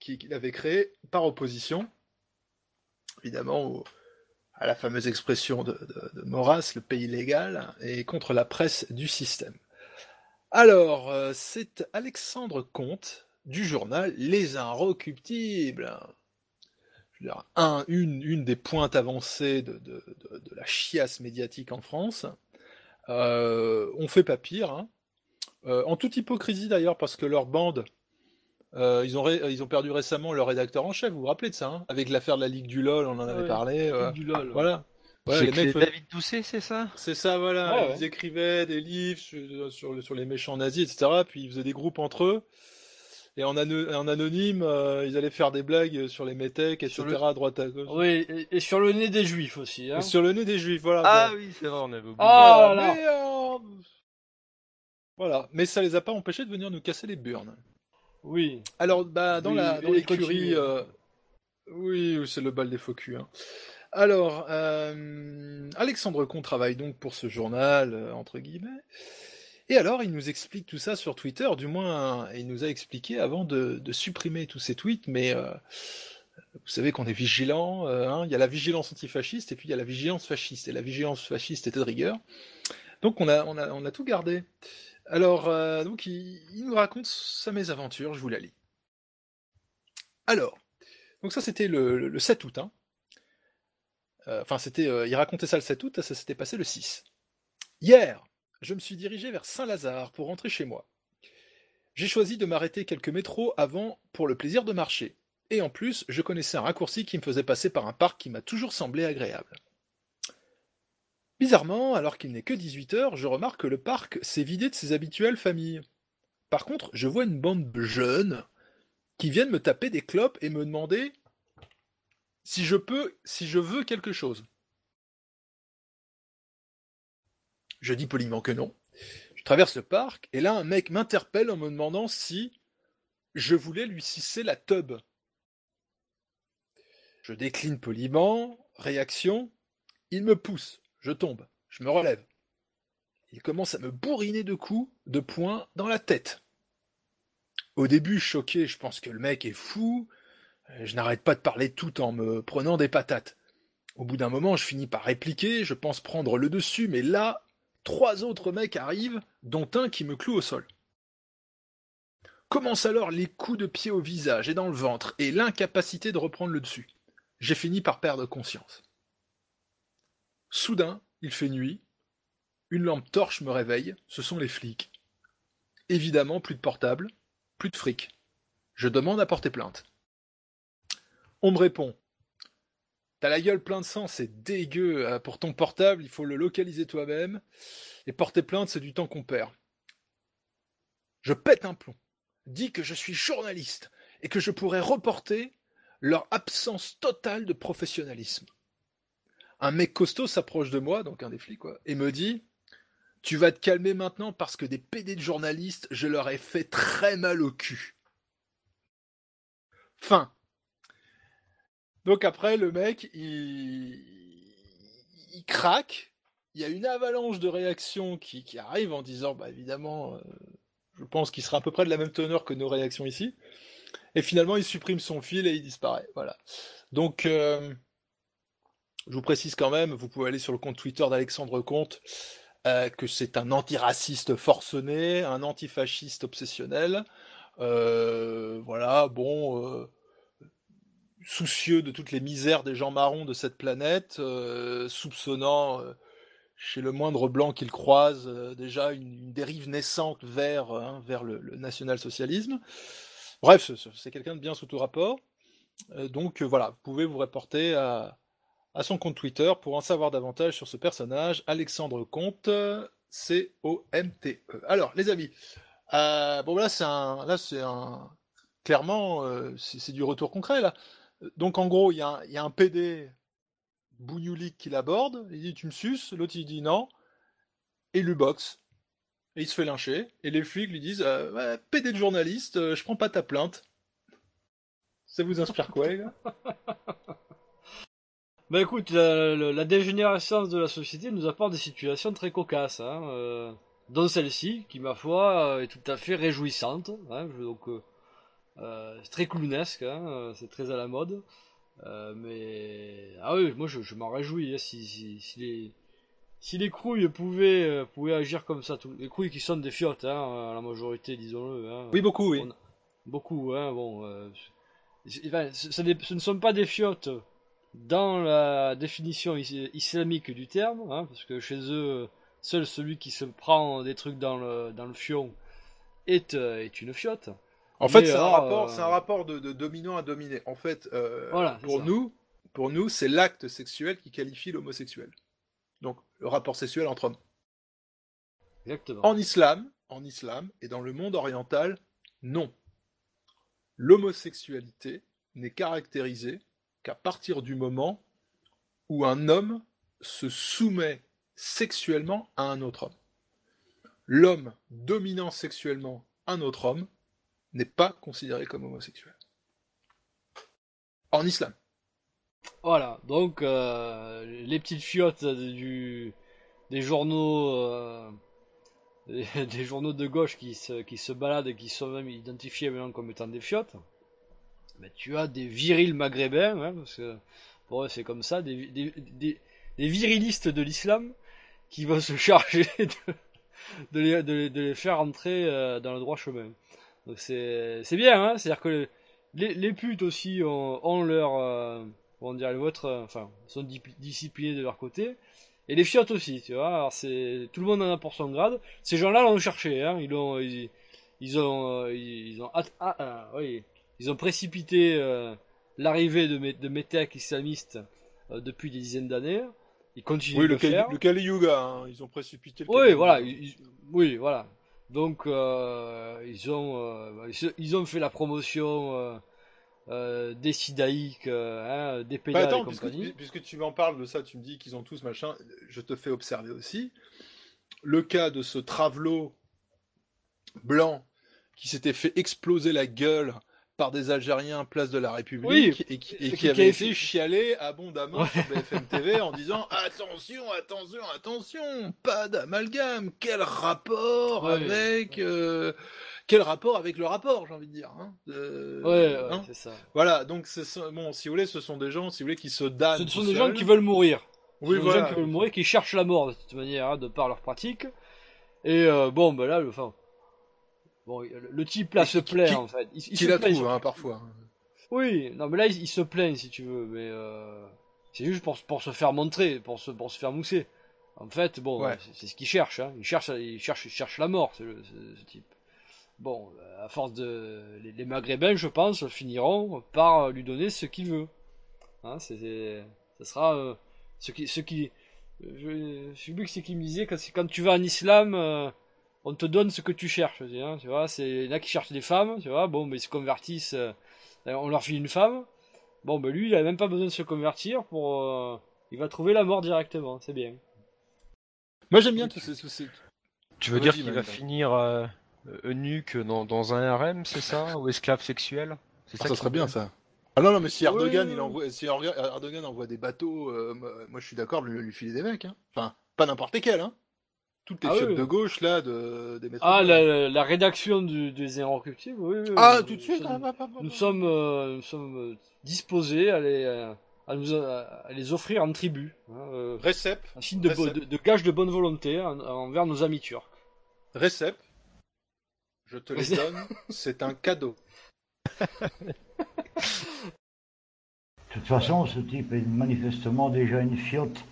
qui- qu'il avait créé par opposition, évidemment, au- à la fameuse expression de, de, Maurras, le pays légal, et contre la presse du système. Alors, euh, c'est Alexandre Comte du journal Les Inrecuptibles une, des pointes avancées de la chiasse médiatique en France. Euh, on fait pas pire, hein. Euh, en toute hypocrisie d'ailleurs, parce que leur bande, euh, ils, ont ré- ils ont perdu récemment leur rédacteur en chef, vous vous rappelez de ça, hein? Avec l'affaire de la Ligue du LOL, on en avait Ouais, parlé. euh, Du lol. voilà. Voilà, J'ai les mecs David Doucet, c'est ça? C'est ça, voilà. Ouais, ouais. Ils écrivaient des livres sur, sur, le- sur les méchants nazis, etc. Puis ils faisaient des groupes entre eux. Et en, ano- en anonyme, euh, ils allaient faire des blagues sur les métèques, etc. Sur le- à droite à gauche. Oui, et, et sur le nez des juifs aussi. Hein. Et sur le nez des juifs, voilà. Ah oui, c'est vrai, on avait oublié. Ah Voilà, là là. mais, euh, Voilà, mais ça les a pas empêchés de venir nous casser les burnes. Oui. Alors, bah, dans Oui, la dans l'écurie, euh, oui, c'est le bal des faux culs. hein. Alors, euh, Alexandre Con travaille donc pour ce journal, euh, entre guillemets. Et alors, il nous explique tout ça sur Twitter, du moins, il nous a expliqué avant de, de supprimer tous ces tweets, mais euh, vous savez qu'on est vigilant, hein, il y a la vigilance antifasciste et puis il y a la vigilance fasciste, et la vigilance fasciste était de rigueur. Donc on a, on a, on a tout gardé. Alors, euh, donc il, nous raconte sa mésaventure, je vous la lis. Alors, donc ça c'était le 7 août, hein. Euh, Enfin, c'était, euh, il racontait ça le 7 août, ça s'était passé le 6. Hier, je me suis dirigé vers Saint-Lazare pour rentrer chez moi. J'ai choisi de m'arrêter quelques métros avant pour le plaisir de marcher. Et en plus, je connaissais un raccourci qui me faisait passer par un parc qui m'a toujours semblé agréable. Bizarrement, alors qu'il n'est que 18 heures, je remarque que le parc s'est vidé de ses habituelles familles. Par contre, je vois une bande de jeunes qui viennent me taper des clopes et me demander si je peux, si je veux quelque chose. Je dis poliment que non. Je traverse le parc et là un mec m'interpelle en me demandant si je voulais lui sucer la tub. Je décline poliment, réaction, il me pousse, je tombe, je me relève. Il commence à me bourriner de coups, de poings dans la tête. Au début, choqué, je pense que le mec est fou, euh, je n'arrête pas de parler tout en me prenant des patates. Au bout d'un moment, je finis par répliquer, je pense prendre le dessus, mais là, trois autres mecs arrivent, dont un qui me cloue au sol. Commencent alors les coups de pied au visage et dans le ventre, et l'incapacité de reprendre le dessus. J'ai fini par perdre conscience. Soudain, il fait nuit, une lampe torche me réveille, ce sont les flics. Évidemment, plus de portable, plus de fric. Je demande à porter plainte. On me répond T'as la gueule plein de sang, c'est dégueu. euh, Pour ton portable, il faut le localiser toi-même. Et porter plainte, c'est du temps qu'on perd. Je pète un plomb. Dis que je suis journaliste et que je pourrais reporter leur absence totale de professionnalisme. Un mec costaud s'approche de moi, donc un des flics, quoi, et me dit Tu vas te calmer maintenant parce que des PD de journalistes, je leur ai fait très mal au cul. Fin. Donc après, le mec, il, craque. Il y a une avalanche de réactions qui, qui arrive en disant, bah évidemment, euh, je pense qu'il sera à peu près de la même teneur que nos réactions ici. Et finalement, il supprime son fil et il disparaît. Voilà. Donc, euh, je vous précise quand même, vous pouvez aller sur le compte Twitter d'Alexandre Comte, euh, que c'est un antiraciste forcené, un antifasciste obsessionnel. Euh, voilà, bon, euh, soucieux de toutes les misères des gens marrons de cette planète, soupçonnant chez le moindre blanc qu'il croise déjà une, dérive naissante vers, hein, vers le, le national-socialisme. Bref, c'est- quelqu'un de bien sous tout rapport. Donc voilà, vous pouvez vous reporter à, à son compte Twitter pour en savoir davantage sur ce personnage, Alexandre Comte, C-O-M-T-E. Alors, les amis, euh, bon là c'est un, là c'est un, clairement euh, c'est du retour concret là. Donc en gros, il y, y a un PD bougnouli qui l'aborde, il dit tu me suces, l'autre il dit non, et lui boxe. et il se fait lyncher, et les flics lui disent euh, PD de journaliste, euh, je prends pas ta plainte. Ça vous inspire quoi, les Bah écoute, la, la- la dégénérescence de la société nous apporte des situations très cocasses, hein, euh, dont celle-ci, qui ma foi euh, est tout à fait réjouissante. Hein, donc, euh, c'est très clownesque, hein, c'est très à la mode. Euh, mais ah oui, moi je, je m'en réjouis. si, si, si les si les couilles pouvaient pouvaient agir comme ça, tout, les couilles qui sont des fiottes, hein, la majorité, disons-le. Oui, beaucoup, oui. a- beaucoup, hein, bon. enfin, ce, ce ne sont pas des fiottes dans la définition is- islamique du terme, hein, parce que chez eux, seul celui qui se prend des trucs dans le, dans le fion est, euh, est une fiotte. En fait, Mais c'est un alors, rapport, euh, c'est un rapport de, de dominant à dominé. En fait, euh, Voilà, pour nous, pour nous, c'est l'acte sexuel qui qualifie l'homosexuel. Donc, le rapport sexuel entre hommes. Exactement. En islam, en islam et dans le monde oriental, non. L'homosexualité n'est caractérisée qu'à partir du moment où un homme se soumet sexuellement à un autre homme. L'homme dominant sexuellement un autre homme n'est pas considéré comme homosexuel. En islam. Voilà, donc euh, les petites fiottes du, des journaux euh, *laughs* des, journaux de gauche qui se, baladent et qui sont même identifiés comme étant des fiottes, tu as des virils maghrébins, hein, parce que pour eux c'est comme ça, des, virilistes de l'islam qui vont se charger *laughs* de, les, faire entrer euh, dans le droit chemin. Donc c'est bien, hein, c'est-à-dire que les, les putes aussi ont, leur... euh, comment dire, les vôtres, enfin, sont di- disciplinés de leur côté. Et les fiottes aussi, tu vois. C'est tout le monde en a pour son grade. Ces gens-là l'ont cherché, hein. Ils ont, ils, ils ont, euh, ils ont, ah, ah, ils ont précipité euh, l'arrivée de, de métèques islamistes euh, depuis des dizaines d'années. Ils continuent Oui, de le, Kali, faire. le Kali Yuga, hein, ils ont précipité le Oui, Kali voilà, ils- oui, voilà. Donc euh, ils ont ils ont fait la promotion des sidaïques, hein, des Bah, pédales attends, et puisque, puisque tu m'en parles de ça, tu me dis qu'ils ont tous machin, je te fais observer aussi le cas de ce travelot blanc qui s'était fait exploser la gueule par des Algériens place de la République Oui, et qui, et qui- qui avait été chialé abondamment Ouais. sur BFM *laughs* TV en disant attention, attention, attention, pas d'amalgame, quel rapport Ouais. avec euh, quel rapport avec le rapport, j'ai envie de dire. Hein, Euh, hein. c'est ça. Voilà, donc bon, si vous voulez, ce sont des gens, si vous voulez, qui se damnent. Ce sont des gens qui veulent mourir. Ce Oui, sont voilà. des gens qui veulent mourir, qui cherchent la mort de toute manière, hein, de par leur pratique. Et euh, bon, ben là, le, enfin, bon, le, type là se plaint qui- en fait. Il, il Qui se la plaint, trouve, hein, parfois. Oui, non, mais là, il, il se plaint si tu veux, mais euh, c'est juste pour, pour se faire montrer, pour se, pour se faire mousser. En fait, bon, Ouais. c'est- ce qu'il cherche, hein. Il cherche, il cherche, il cherche la mort, ce, ce- ce type. Bon, euh, à force de, les, les Maghrébins, je pense, finiront par lui donner ce qu'il veut. Hein, c'est, ce sera euh, ce qui, ce qui, je, je sais plus que c'est qui me disait quand, quand tu vas en islam, euh, on te donne ce que tu cherches, tu vois, tu vois, c'est, il y en a qui cherchent des femmes, tu vois, bon, mais ils se convertissent, euh, on leur file une femme, bon, ben lui, il a même pas besoin de se convertir pour, euh, il va trouver la mort directement, c'est bien. Moi, j'aime bien tous ces. tous ces- Tu veux dire qu'il va Manu. finir euh, eunuque dans, dans un harem, c'est ça Ou esclave sexuel? C'est Ah, ça qu'il serait bien ça. Ah non, non, mais si Erdogan, Oui. il envoie, si Erdogan envoie des bateaux, euh, moi, je suis d'accord de lui, lui filer des mecs. Hein. Enfin, pas n'importe lesquels. Hein. Toutes les Ah fiottes oui. de gauche, là, de, des Ah, la, la, la rédaction du, des Inrecuptibles, oui, oui. Ah, tout de suite sommes- ah, bah, bah, bah, Nous bah. sommes, euh, nous sommes euh, disposés à les, à, nous, à les offrir en tribu, hein, euh, Recep, un signe de, de, de gage de bonne volonté en- envers nos amis turcs. Recep, je te les donne, c'est un cadeau. *laughs* De toute façon, ce type est manifestement déjà une fiotte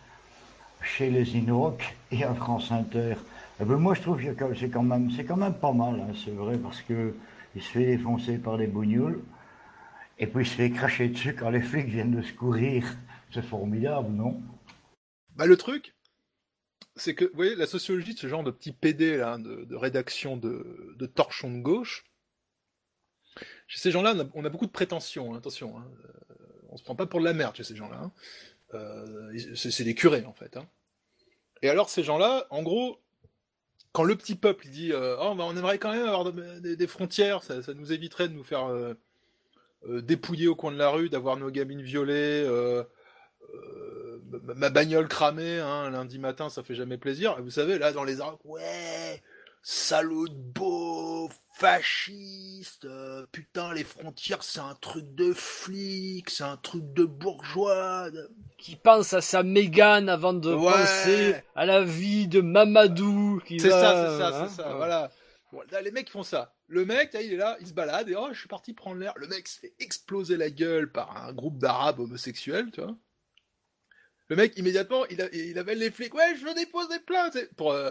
chez les Inuits et à France Inter. Eh ben, moi, je trouve que c'est quand même, c'est quand même pas mal, hein, c'est vrai, parce que il se fait défoncer par des bougnoules, et puis il se fait cracher dessus quand les flics viennent de secourir. C'est formidable, non? Bah, le truc, c'est que, vous voyez, la sociologie de ce genre de petits PD, là, de, rédaction de, de torchons de gauche, chez ces gens-là, on a, beaucoup de prétentions, hein, attention. Hein. Euh, on se prend pas pour de la merde chez ces gens-là. Euh, c'est des curés, en fait. hein. Et alors, ces gens-là, en gros, quand le petit peuple dit euh, oh, bah, on aimerait quand même avoir de- des, frontières, ça, nous éviterait de nous faire euh, dépouiller au coin de la rue, d'avoir nos gamines violées, ma- ma bagnole cramée, hein, lundi matin, ça fait jamais plaisir. Et vous savez, là dans les arbres, ouais, salaud de beau, fasciste, euh, putain, les frontières c'est un truc de flic, c'est un truc de bourgeois. de- Qui pense à sa Mégane avant de Ouais. penser à la vie de Mamadou. qui C'est va, ça, c'est ça, hein, c'est ça, ouais. voilà. Là, les mecs font ça. Le mec, là, il est là, il se balade et oh, je suis parti prendre l'air. Le mec se fait exploser la gueule par un groupe d'arabes homosexuels, tu vois. Le mec, immédiatement, il, a- il appelle les flics. Ouais, je veux déposer plainte. Pour, euh,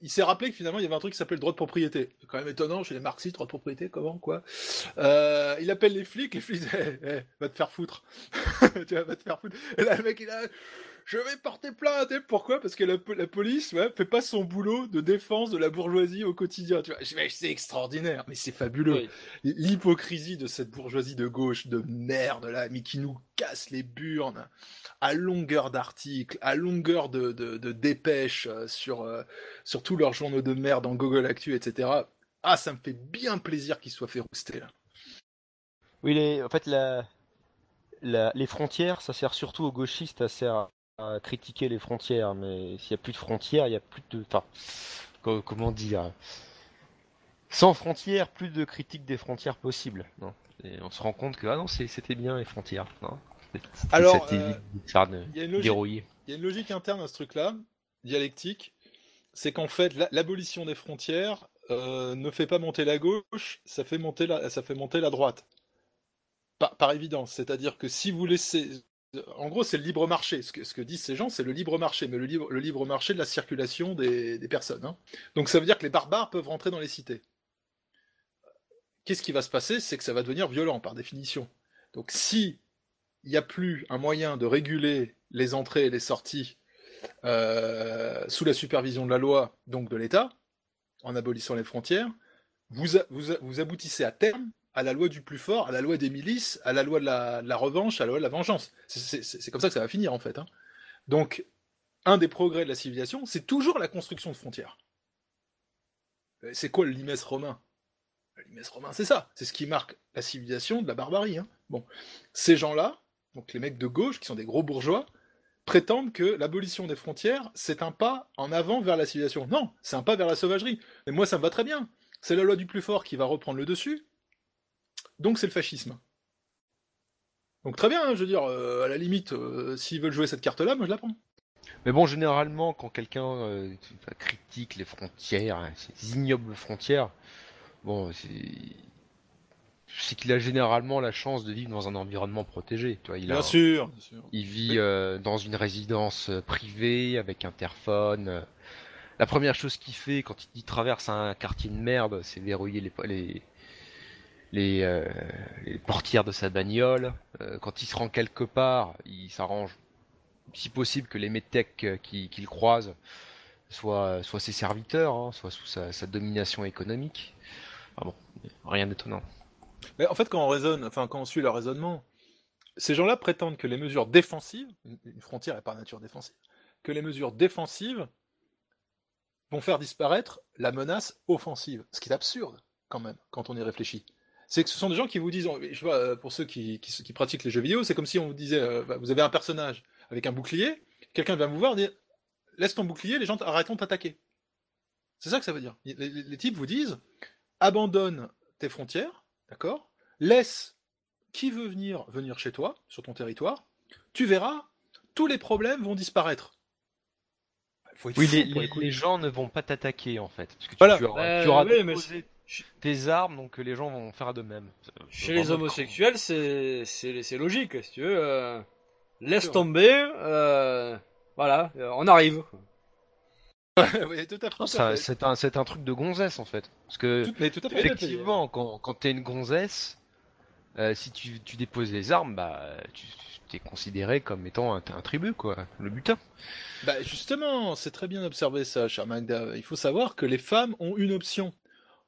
il s'est rappelé que finalement, il y avait un truc qui s'appelait le droit de propriété. C'est quand même étonnant chez les marxistes, droit de propriété, comment, quoi. Euh, il appelle les flics, les flics, *laughs* eh, eh, va te faire foutre. *laughs* tu vois, va te faire foutre. Et là, le mec, il a, je vais porter plainte. Et pourquoi? Parce que la, po- la police, ouais, fait pas son boulot de défense de la bourgeoisie au quotidien. Tu vois, c'est extraordinaire, mais c'est fabuleux. Oui. L'hypocrisie de cette bourgeoisie de gauche de merde là, mais qui nous casse les burnes à longueur d'articles, à longueur de, de, de dépêches euh, sur, euh, sur tous leurs journaux de merde en Google Actu, etc. Ah, ça me fait bien plaisir qu'ils soient fait rouster là. Oui, les, en fait, la, la- les frontières, ça sert surtout aux gauchistes, ça sert critiquer les frontières, mais s'il n'y a plus de frontières, il n'y a plus de... Enfin, co- comment dire Sans frontières, plus de critique des frontières possible. Non? Et on se rend compte que, ah non, c'était bien les frontières. Non? Alors, euh, Il y a une logique, interne à ce truc-là, dialectique, c'est qu'en fait, la- l'abolition des frontières euh, ne fait pas monter la gauche, ça fait monter la, ça fait monter la droite. Par, par évidence. C'est-à-dire que si vous laissez. En gros, c'est le libre marché. Ce que, disent ces gens, c'est le libre marché, mais le libre, marché de la circulation des, personnes. hein. Donc ça veut dire que les barbares peuvent rentrer dans les cités. Qu'est-ce qui va se passer? C'est que ça va devenir violent, par définition. Donc si il n'y a plus un moyen de réguler les entrées et les sorties euh, sous la supervision de la loi, donc de l'État, en abolissant les frontières, vous aboutissez à terme à la loi du plus fort, à la loi des milices, à la loi de la, revanche, à la loi de la vengeance. C'est- comme ça que ça va finir, en fait. hein. Donc, un des progrès de la civilisation, c'est toujours la construction de frontières. Euh, C'est quoi le limès romain? Le limès romain, c'est ça. C'est ce qui marque la civilisation de la barbarie. hein. Bon, ces gens-là, donc les mecs de gauche, qui sont des gros bourgeois, prétendent que l'abolition des frontières, c'est un pas en avant vers la civilisation. Non, c'est un pas vers la sauvagerie. Mais moi, ça me va très bien. C'est la loi du plus fort qui va reprendre le dessus. Donc c'est le fascisme. Donc très bien, hein, je veux dire, euh, à la limite, euh, s'ils veulent jouer cette carte-là, moi je la prends. Mais bon, généralement, quand quelqu'un euh, critique les frontières, hein, ces ignobles frontières, bon, c'est qu'il a généralement la chance de vivre dans un environnement protégé. Tu vois, il a Bien sûr, bien sûr. Il vit euh, dans une résidence privée avec interphone. La première chose qu'il fait quand il traverse un quartier de merde, c'est verrouiller les, les, les, euh, les portières de sa bagnole. Euh, quand il se rend quelque part, il s'arrange, si possible, que les métèques euh, qui- qu'il croise soient, ses serviteurs, hein, soient sous sa, domination économique. Ah bon, rien d'étonnant. Mais en fait, quand on raisonne, enfin quand on suit leur raisonnement, ces gens-là prétendent que les mesures défensives, une frontière est par nature défensive, que les mesures défensives vont faire disparaître la menace offensive. Ce qui est absurde, quand même, quand on y réfléchit. C'est que ce sont des gens qui vous disent, je vois, euh, pour ceux qui, qui, qui pratiquent les jeux vidéo, c'est comme si on vous disait, euh, bah, vous avez un personnage avec un bouclier, quelqu'un vient vous voir dit, laisse ton bouclier, les gens arrêteront de t'attaquer. C'est ça que ça veut dire. Les, les- les types vous disent, abandonne tes frontières, d'accord? Laisse qui veut venir venir chez toi, sur ton territoire, tu verras, tous les problèmes vont disparaître. Faut Oui, les, gens ne vont pas t'attaquer en fait. Parce que tu, Voilà. tu auras, Euh, tu auras oui, mais déposé tes armes, donc les gens vont faire de même. Chez les le homosexuels, c'est logique, si tu veux. euh, laisse tomber, euh, voilà, euh, on arrive. oui, tout à fait. C'est un, c'est un truc de gonzesse en fait. Parce que Tout- mais tout à fait. effectivement, quand, quand t'es une gonzesse, euh, si tu, tu déposes les armes, bah tu t'es considéré comme étant un, un tribut quoi, le butin. Bah justement, c'est très bien observé ça, cher Magda. Il faut savoir que les femmes ont une option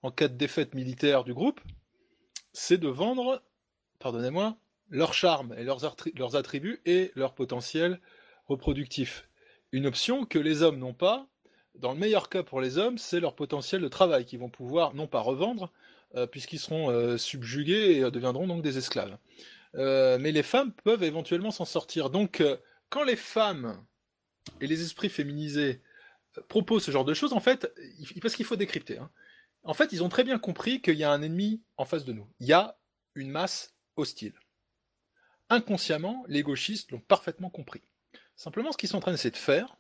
en cas de défaite militaire du groupe, c'est de vendre, pardonnez-moi, leur charme et leurs, attri- leurs attributs et leur potentiel reproductif. Une option que les hommes n'ont pas dans le meilleur cas pour les hommes, c'est leur potentiel de travail qu'ils vont pouvoir non pas revendre, euh, puisqu'ils seront euh, subjugués et euh, deviendront donc des esclaves. Mais les femmes peuvent éventuellement s'en sortir. Donc, quand les femmes et les esprits féminisés proposent ce genre de choses, en fait, parce qu'il faut décrypter, hein, en fait, ils ont très bien compris qu'il y a un ennemi en face de nous. Il y a une masse hostile. Inconsciemment, les gauchistes l'ont parfaitement compris. Simplement, ce qu'ils sont en train d'essayer de faire,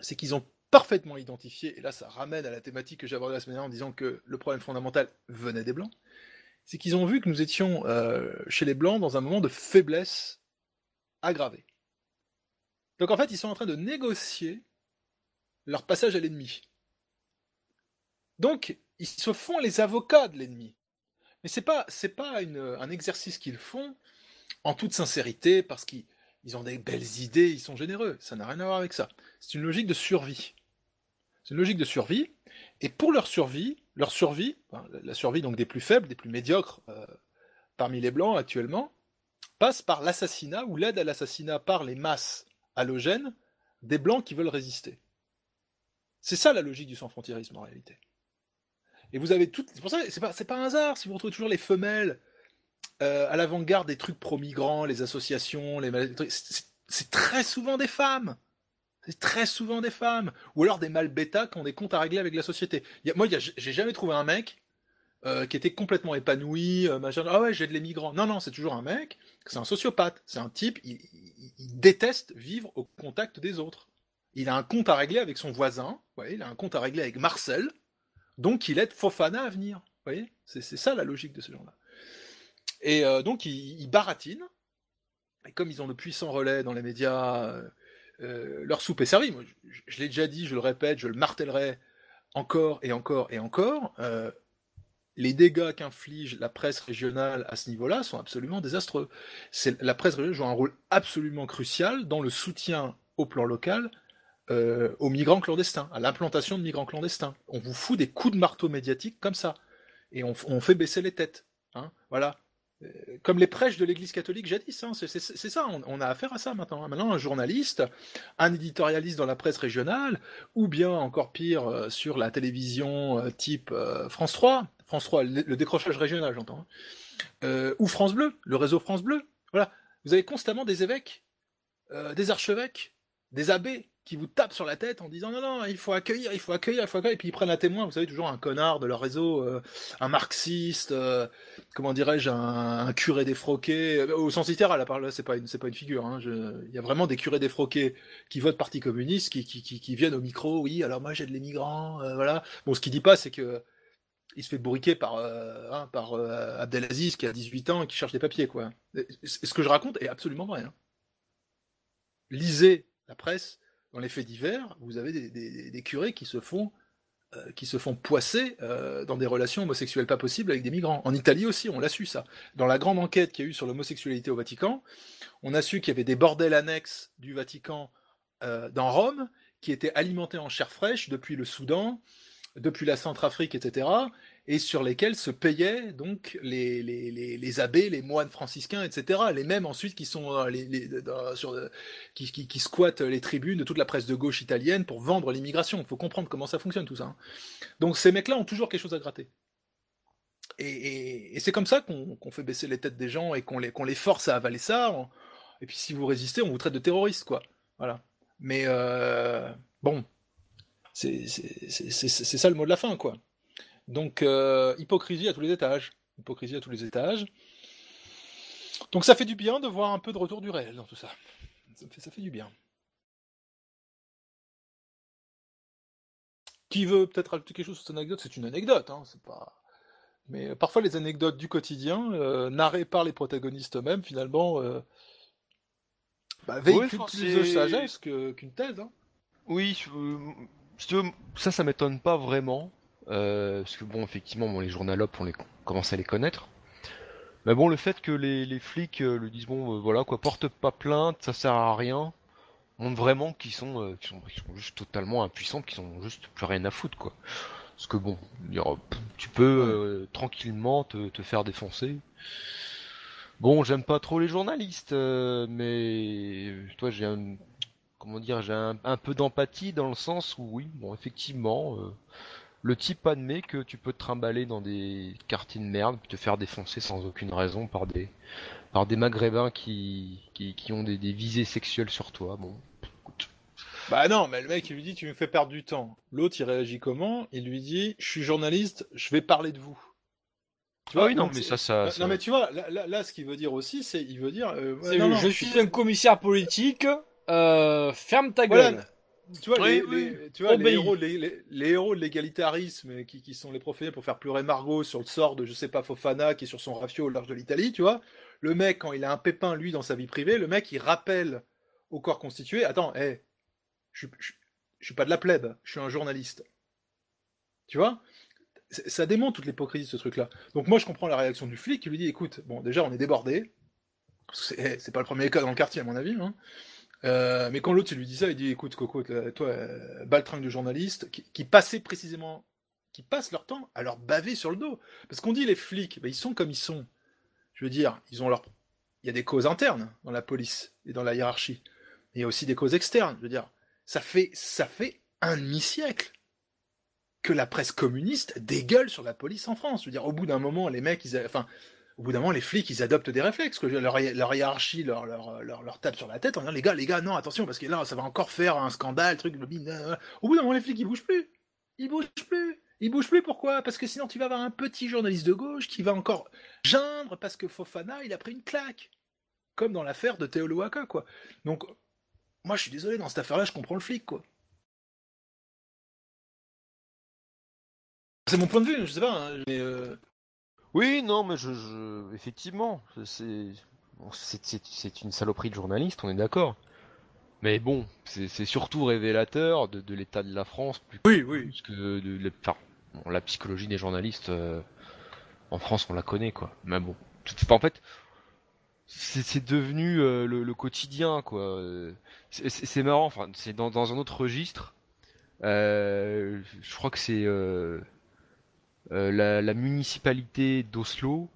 c'est qu'ils ont parfaitement identifié, et là ça ramène à la thématique que j'ai abordée la semaine dernière en disant que le problème fondamental venait des Blancs, c'est qu'ils ont vu que nous étions euh, chez les Blancs dans un moment de faiblesse aggravée. Donc en fait, ils sont en train de négocier leur passage à l'ennemi. Donc, ils se font les avocats de l'ennemi. Mais c'est pas, c'est pas un exercice qu'ils font en toute sincérité parce qu'ils ils ont des belles idées, ils sont généreux. Ça n'a rien à voir avec ça. C'est une logique de survie. C'est une logique de survie. Et pour leur survie, leur survie, enfin, la survie donc des plus faibles, des plus médiocres euh, parmi les blancs actuellement, passe par l'assassinat ou l'aide à l'assassinat par les masses halogènes des blancs qui veulent résister. C'est ça la logique du sans-frontiérisme en réalité. Et vous avez tout. C'est pour ça, c'est pas, pas un hasard si vous retrouvez toujours les femelles euh, à l'avant-garde des trucs pro-migrants, les associations, les mal- c'est- c'est très souvent des femmes. C'est très souvent des femmes. Ou alors des mâles bêta qui ont des comptes à régler avec la société. Moi, j'ai jamais trouvé un mec euh, qui était complètement épanoui, euh. Ah ouais, j'aide les migrants. Non, non, c'est toujours un mec, c'est un sociopathe. C'est un type, il, il- il déteste vivre au contact des autres. Il a un compte à régler avec son voisin, ouais, il a un compte à régler avec Marcel, donc il aide Fofana à venir. Vous voyez? C'est ça la logique de ces gens-là. Et euh, donc ils, ils baratinent, et comme ils ont le puissant relais dans les médias, euh, euh, leur soupe est servie. Moi, je, l'ai déjà dit, je le répète, je le martellerai encore et encore et encore. les dégâts qu'inflige la presse régionale à ce niveau-là sont absolument désastreux. La presse régionale joue un rôle absolument crucial dans le soutien au plan local euh, aux migrants clandestins, à l'implantation de migrants clandestins. On vous fout des coups de marteau médiatiques comme ça, et on, fait baisser les têtes. Hein, voilà. Euh, Comme les prêches de l'Église catholique jadis, hein, c'est, ça, on, a affaire à ça maintenant. hein. Maintenant, un journaliste, un éditorialiste dans la presse régionale, ou bien encore pire euh, sur la télévision type France 3, France 3, le, le décrochage régional, j'entends, ou France Bleu, le réseau France Bleu. Voilà, vous avez constamment des évêques, des archevêques, des abbés qui vous tapent sur la tête en disant non non il faut accueillir il faut accueillir il faut accueillir et puis ils prennent à témoin vous savez toujours un connard de leur réseau euh, un marxiste euh, comment dirais-je un, un curé défroqué euh, au sens littéral à part là c'est pas une c'est pas une figure hein, il y a vraiment des curés défroqués qui votent parti communiste qui, qui, qui, viennent au micro oui alors moi j'aide les migrants euh, voilà bon ce qu'il dit pas c'est que il se fait bourriquer par, hein, par Abdelaziz qui a 18 ans et qui cherche des papiers quoi. Ce que je raconte est absolument vrai. hein. Lisez la presse, dans les faits divers, vous avez des, curés qui se font euh, qui se font poisser euh, dans des relations homosexuelles pas possibles avec des migrants. En Italie aussi, on l'a su ça. Dans la grande enquête qu'il y a eu sur l'homosexualité au Vatican, on a su qu'il y avait des bordels annexes du Vatican euh, dans Rome qui étaient alimentés en chair fraîche depuis le Soudan, depuis la Centrafrique, etc., et sur lesquels se payaient donc les, les, les, les abbés, les moines franciscains, etc., les mêmes ensuite qui sont euh, les, les- dans- sur, euh, qui, qui, qui squattent les tribunes de toute la presse de gauche italienne pour vendre l'immigration. Il faut comprendre comment ça fonctionne tout ça. hein. Donc ces mecs-là ont toujours quelque chose à gratter. Et, et- c'est comme ça qu'on qu'on fait baisser les têtes des gens et qu'on les, qu'on les force à avaler ça. Et puis si vous résistez, on vous traite de terroriste, quoi. Voilà. Mais euh, bon, c'est ça le mot de la fin, quoi. Donc, euh, hypocrisie à tous les étages. Hypocrisie à tous les étages. Donc, ça fait du bien de voir un peu de retour du réel dans tout ça. Ça fait, ça fait du bien. Qui veut peut-être rajouter quelque chose sur cette anecdote? C'est une anecdote, hein, c'est pas. Mais euh, parfois, les anecdotes du quotidien, euh, narrées par les protagonistes eux-mêmes, finalement, euh, bah, véhiculent plus de sagesse qu'une thèse. Hein. Oui, ça, ça m'étonne pas vraiment. Euh, parce que bon, effectivement, bon, les journalopes, on les commence à les connaître. Mais bon, le fait que les, les flics euh, lui disent bon, euh, voilà, quoi, porte pas plainte, ça sert à rien, montre vraiment qu'ils sont, euh, qu'ils sont, sont juste totalement impuissants, qu'ils ont juste plus rien à foutre, quoi. Parce que bon, tu peux euh, tranquillement te, te faire défoncer. Bon, j'aime pas trop les journalistes, euh, mais toi, j'ai un... comment dire, j'ai un, un peu d'empathie dans le sens où oui, bon, effectivement, euh, le type admet que tu peux te trimballer dans des quartiers de merde, puis te faire défoncer sans aucune raison par des, par des maghrébins qui, qui, qui ont des, des visées sexuelles sur toi. Bon, écoute. Bah non, mais le mec il lui dit tu me fais perdre du temps. L'autre il réagit comment? Il lui dit je suis journaliste, je vais parler de vous. Tu Ah oui, non, mais ça, ça, Non ça- mais tu vois, là, là, là, ce qu'il veut dire aussi, c'est il veut dire euh, ouais, C'est, non, non, je suis un commissaire politique, euh, ferme ta Voilà, gueule. Tu vois, Oui, les, oui. les- tu vois les, Obéis. héros, les, héros de l'égalitarisme qui, qui sont les profilés pour faire pleurer Margot sur le sort de, je sais pas, Fofana qui est sur son rafio au large de l'Italie, tu vois. Le mec, quand il a un pépin, lui, dans sa vie privée, le mec, il rappelle au corps constitué Attends, hé, je, suis- je, je suis pas de la plèbe, je suis un journaliste. Tu vois? Ça démontre toute l'hypocrisie de ce truc-là. Donc moi, je comprends la réaction du flic qui lui dit Écoute, bon, déjà, on est débordé. C'est pas le premier cas dans le quartier, à mon avis. Hein. Euh, mais quand l'autre lui dit ça, il dit écoute Coco, toi, toi, euh, baltringue de journalistes qui, passaient précisément, qui passent leur temps à leur baver sur le dos. Parce qu'on dit les flics, ben, ils sont comme ils sont. Je veux dire, ils ont leur, il y a des causes internes dans la police et dans la hiérarchie. Mais il y a aussi des causes externes. Je veux dire, ça fait, ça fait un demi-siècle que la presse communiste dégueule sur la police en France. Je veux dire, au bout d'un moment, les mecs, ils, enfin, au bout d'un moment, les flics, ils adoptent des réflexes, que leur, hi- leur hiérarchie leur, leur, tape sur la tête en disant, les gars, les gars, non, attention, parce que là, ça va encore faire un scandale, truc. Au bout d'un moment, les flics, ils bougent plus. Ils bougent plus. Ils bougent plus, pourquoi? Parce que sinon, tu vas avoir un petit journaliste de gauche qui va encore geindre parce que Fofana, il a pris une claque. Comme dans l'affaire de Théo Louaka, quoi. Donc, moi, je suis désolé, dans cette affaire-là, je comprends le flic, quoi. C'est mon point de vue, je sais pas, hein, mais... euh, Oui, non, mais je, je... effectivement, c'est bon, c'est une saloperie de journaliste, on est d'accord. Mais bon, c'est surtout révélateur de, de l'état de la France plus, Oui, oui. plus que de, la- enfin, bon, la psychologie des journalistes euh, en France, on la connaît quoi. Mais bon, tout- enfin, en fait, c'est devenu euh, le, le quotidien quoi. C'est marrant, enfin, c'est dans, dans un autre registre. Euh, je crois que c'est euh, la, la municipalité d'Oslo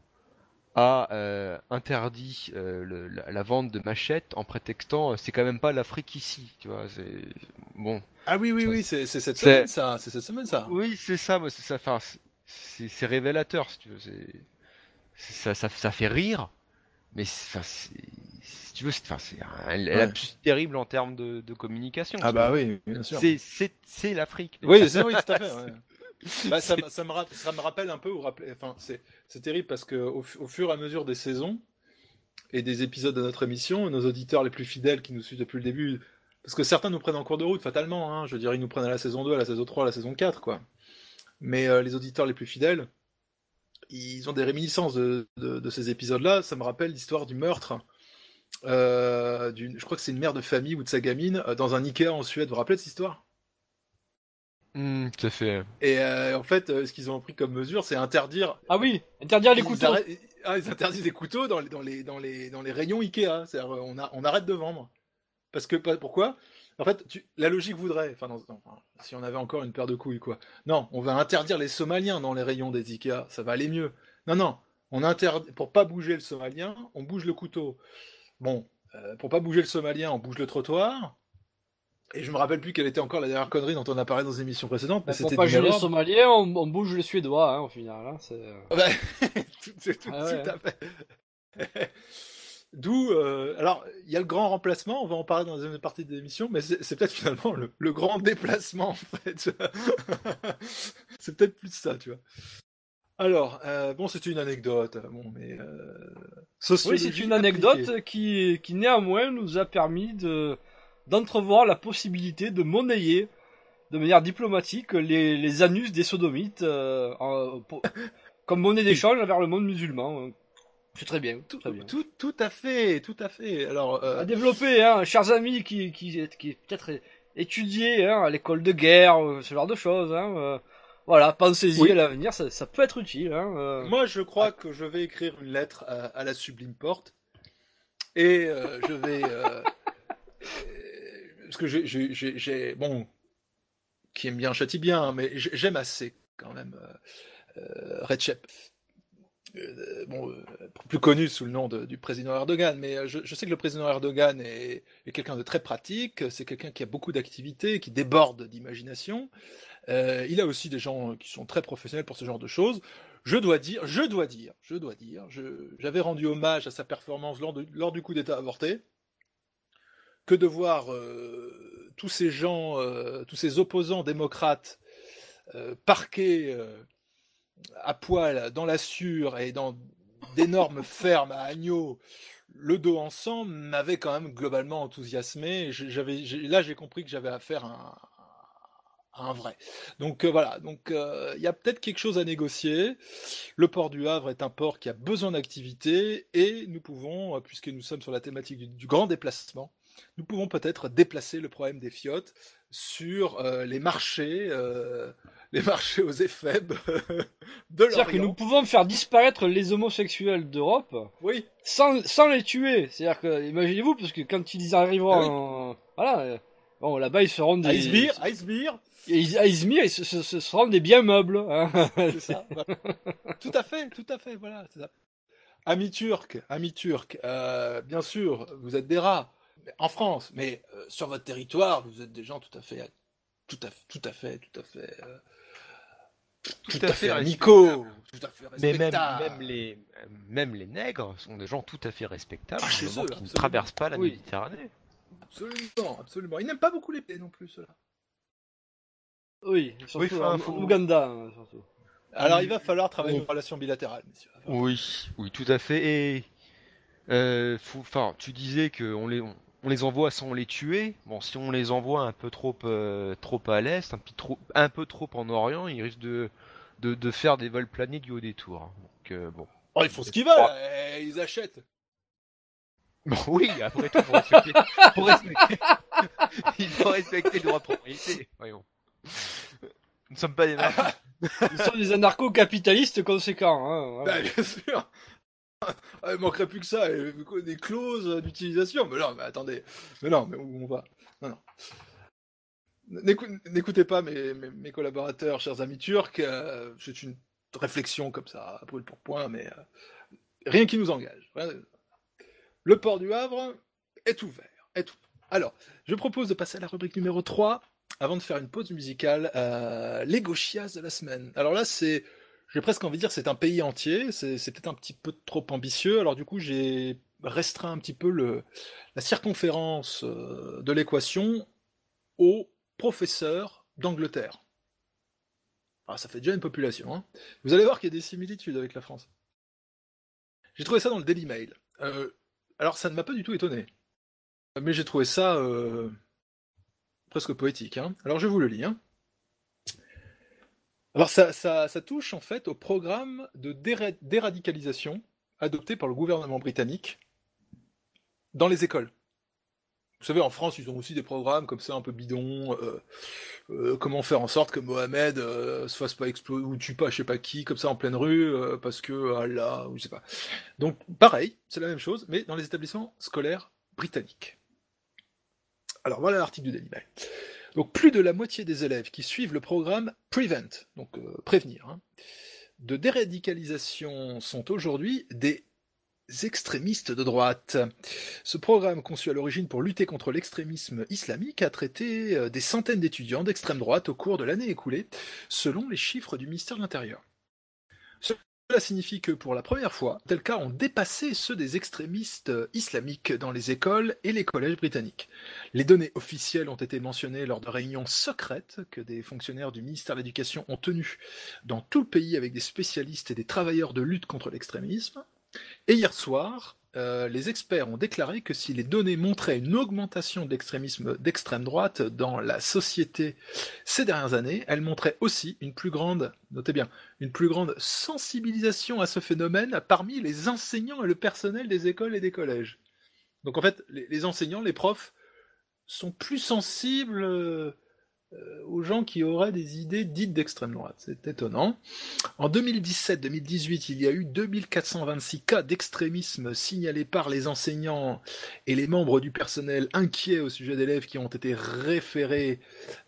a euh, interdit euh, le- la, la vente de machettes en prétextant euh, c'est quand même pas l'Afrique ici, tu vois. C'est bon. Ah oui, oui, oui, c'est cette semaine, ça. C'est cette semaine, ça. Oui, c'est ça, c'est ça. Enfin, c'est- c'est c'est révélateur, si tu veux. Ça, ça, ça fait rire, mais c'est- enfin, si tu veux, c'est un lapsus terrible en termes de, de communication. Ah bah vois. oui, bien sûr. C'est l'Afrique. Oui, c'est oui, tout à fait. ouais. Bah, ça, me- ça, me rapp- ça me rappelle un peu, ou rappel- enfin, c'est terrible parce que au, au fur et à mesure des saisons et des épisodes de notre émission, nos auditeurs les plus fidèles qui nous suivent depuis le début, parce que certains nous prennent en cours de route fatalement, hein, je dire, ils nous prennent à la saison 2, à la saison 3, à la saison 4, quoi. Mais euh, les auditeurs les plus fidèles, ils ont des réminiscences de, de, de ces épisodes-là. Ça me rappelle l'histoire du meurtre. euh, d'une, je crois que c'est une mère de famille ou de sa gamine euh, dans un Ikea en Suède. Vous vous rappelez de cette histoire? Hmm, tout à fait. Et euh, en fait, euh, ce qu'ils ont pris comme mesure, c'est interdire. Ah oui, interdire les ils couteaux. ah, ils interdisent les couteaux dans les, dans les, dans les, dans les rayons Ikea. C'est-à-dire, on, a, on arrête de vendre. Parce que, pas- pourquoi? En fait, tu- la logique voudrait, enfin, dans- enfin, si on avait encore une paire de couilles, quoi. Non, on va interdire les Somaliens dans les rayons des Ikea. Ça va aller mieux. Non, non. On interdit, pour pas bouger le Somalien, on bouge le couteau. Bon, euh, pour pas bouger le Somalien, on bouge le trottoir. Et je me rappelle plus quelle était encore la dernière connerie dont on a parlé dans les émissions précédentes, mais Bah, c'était pas jouer les. Somaliens, on, on bouge les Suédois, hein, au final. Hein, c'est... Ouais, *laughs* tout, tout- tout- Ah ouais. tout à fait. D'où, euh, alors, il y a le grand remplacement, on va en parler dans la deuxième partie de l'émission, mais c'est c'est peut-être finalement le, le grand déplacement, en fait. *laughs* c'est peut-être plus ça, tu vois. Alors, euh, bon, c'était une anecdote, bon, mais... Euh, Oui, c'est une anecdote qui, qui néanmoins nous a permis de d'entrevoir la possibilité de monnayer de manière diplomatique les, les anus des sodomites euh, en- pour- *laughs* comme monnaie d'échange vers le monde musulman. C'est très bien, tout, très bien. Tout, tout à fait, tout à fait. Alors, euh, À développer, hein, chers amis qui, qui, qui peut-être étudié hein, à l'école de guerre, euh, ce genre de choses. Hein, euh, voilà, pensez-y Oui. à l'avenir, ça, ça peut être utile. Hein, euh. Moi, je crois que je vais écrire une lettre à, à la Sublime Porte. Et euh, je vais. *laughs* parce que j'ai- Bon. Qui aime bien châtie bien, mais j'ai- j'aime assez, quand même, euh, euh, Red Shep. euh, euh, plus connu sous le nom du président Erdogan, mais je, sais que le président Erdogan est, quelqu'un de très pratique, c'est quelqu'un qui a beaucoup d'activités, qui déborde d'imagination. Il a aussi des gens qui sont très professionnels pour ce genre de choses. Je dois dire, je dois dire, je dois dire, j'avais rendu hommage à sa performance lors du coup d'État avorté, que de voir euh, tous ces gens, euh, tous ces opposants démocrates euh, parqués à poil dans la sûre et dans d'énormes *laughs* fermes à agneaux, le dos ensemble, m'avait quand même globalement enthousiasmé. Là, j'ai compris que j'avais affaire à un, un vrai. Donc voilà, donc il y a peut-être quelque chose à négocier. Le port du Havre est un port qui a besoin d'activité et nous pouvons, puisque nous sommes sur la thématique du grand déplacement, nous pouvons peut-être déplacer le problème des fiottes sur euh, les marchés, euh, *laughs* les marchés aux éphèbes *laughs* de C'est-à-dire que nous l'Orient. pouvons faire disparaître les homosexuels d'Europe Oui. sans, sans les tuer. C'est-à-dire que, imaginez-vous, parce que quand ils arriveront Ah oui. en... Voilà, euh, bon, là-bas, ils seront des... À Izmir, à Izmir, ce, ce seront des biens meubles. hein. c'est ça. voilà. tout à fait, tout à fait, voilà, ça. Amis turcs, amis turcs, euh, bien sûr, vous êtes des rats en France, mais euh, sur votre territoire, vous êtes des gens tout à fait, tout à fait, tout à fait, tout à fait, euh, tout, à, fait amicaux, tout à fait Mais même, les, même les nègres sont des gens tout à fait respectables, Ah, chez eux, qui ne traversent pas la Oui. Méditerranée. Absolument, absolument. Ils n'aiment pas beaucoup les pays non plus, ceux-là. Oui, surtout Oui, enfin, en, faut- Ouganda, hein, surtout. Alors, il va falloir travailler une relation bilatérale, messieurs. Oui, oui, tout à fait. Et euh, enfin, tu disais qu'on les, on, on les envoie sans les tuer. Bon, si on les envoie un peu trop, euh, trop à l'est, un, petit trop, un peu trop en Orient, ils risquent de, de, de faire des vols planés du haut des tours. hein. Donc euh, bon. Oh, ils font ce qu'ils veulent, eh, ils achètent. Bon, *laughs* oui, après tout, faut respecter, faut respecter, *laughs* il faut respecter le droit de propriété. Voyons. Nous ne sommes pas des *laughs* marchands. Ils sont des anarcho-capitalistes conséquents. Hein, Bah, bien sûr. Ah, il manquerait plus que ça, et des clauses d'utilisation. Mais non, mais attendez. Mais non, mais où on va Non, non. N'écou- N'écoutez pas mes, collaborateurs, chers amis turcs. euh, C'est une réflexion comme ça, à brûle pour point, mais euh, rien qui nous engage. Le port du Havre est ouvert. Alors, je propose de passer à la rubrique numéro 3 avant de faire une pause musicale. Euh, les gauchias de la semaine. Alors là, c'est j'ai presque envie de dire c'est un pays entier, c'est peut-être un petit peu trop ambitieux, alors du coup j'ai restreint un petit peu le, la circonférence euh, de l'équation aux professeurs d'Angleterre. Ah, ça fait déjà une population. Hein. Vous allez voir qu'il y a des similitudes avec la France. J'ai trouvé ça dans le Daily Mail. Euh, alors ça ne m'a pas du tout étonné, mais j'ai trouvé ça euh, presque poétique. Hein. Alors je vous le lis. Hein. Alors ça, touche en fait au programme de déra- déradicalisation adopté par le gouvernement britannique dans les écoles. Vous savez, en France, ils ont aussi des programmes comme ça un peu bidons. euh, euh, comment faire en sorte que Mohamed euh, se fasse pas exploser ou tue pas je sais pas qui comme ça en pleine rue euh, parce que Allah ou je sais pas. Donc pareil, c'est la même chose, mais dans les établissements scolaires britanniques. Alors voilà l'article du Daily. Donc plus de la moitié des élèves qui suivent le programme Prevent, donc euh, prévenir, hein, de déradicalisation sont aujourd'hui des extrémistes de droite. Ce programme, conçu à l'origine pour lutter contre l'extrémisme islamique, a traité euh, des centaines d'étudiants d'extrême droite au cours de l'année écoulée, selon les chiffres du ministère de l'Intérieur. Cela signifie que pour la première fois, tels cas ont dépassé ceux des extrémistes euh, islamiques dans les écoles et les collèges britanniques. Les données officielles ont été mentionnées lors de réunions secrètes que des fonctionnaires du ministère de l'Éducation ont tenues dans tout le pays avec des spécialistes et des travailleurs de lutte contre l'extrémisme. Et hier soir, euh, les experts ont déclaré que si les données montraient une augmentation de l'extrémisme d'extrême droite dans la société ces dernières années, elles montraient aussi une plus grande, notez bien, une plus grande sensibilisation à ce phénomène parmi les enseignants et le personnel des écoles et des collèges. Donc en fait, les, enseignants, les profs, sont plus sensibles euh, aux gens qui auraient des idées dites d'extrême droite. C'est étonnant. En 2017-2018, il y a eu 2426 cas d'extrémisme signalés par les enseignants et les membres du personnel inquiets au sujet d'élèves qui ont été référés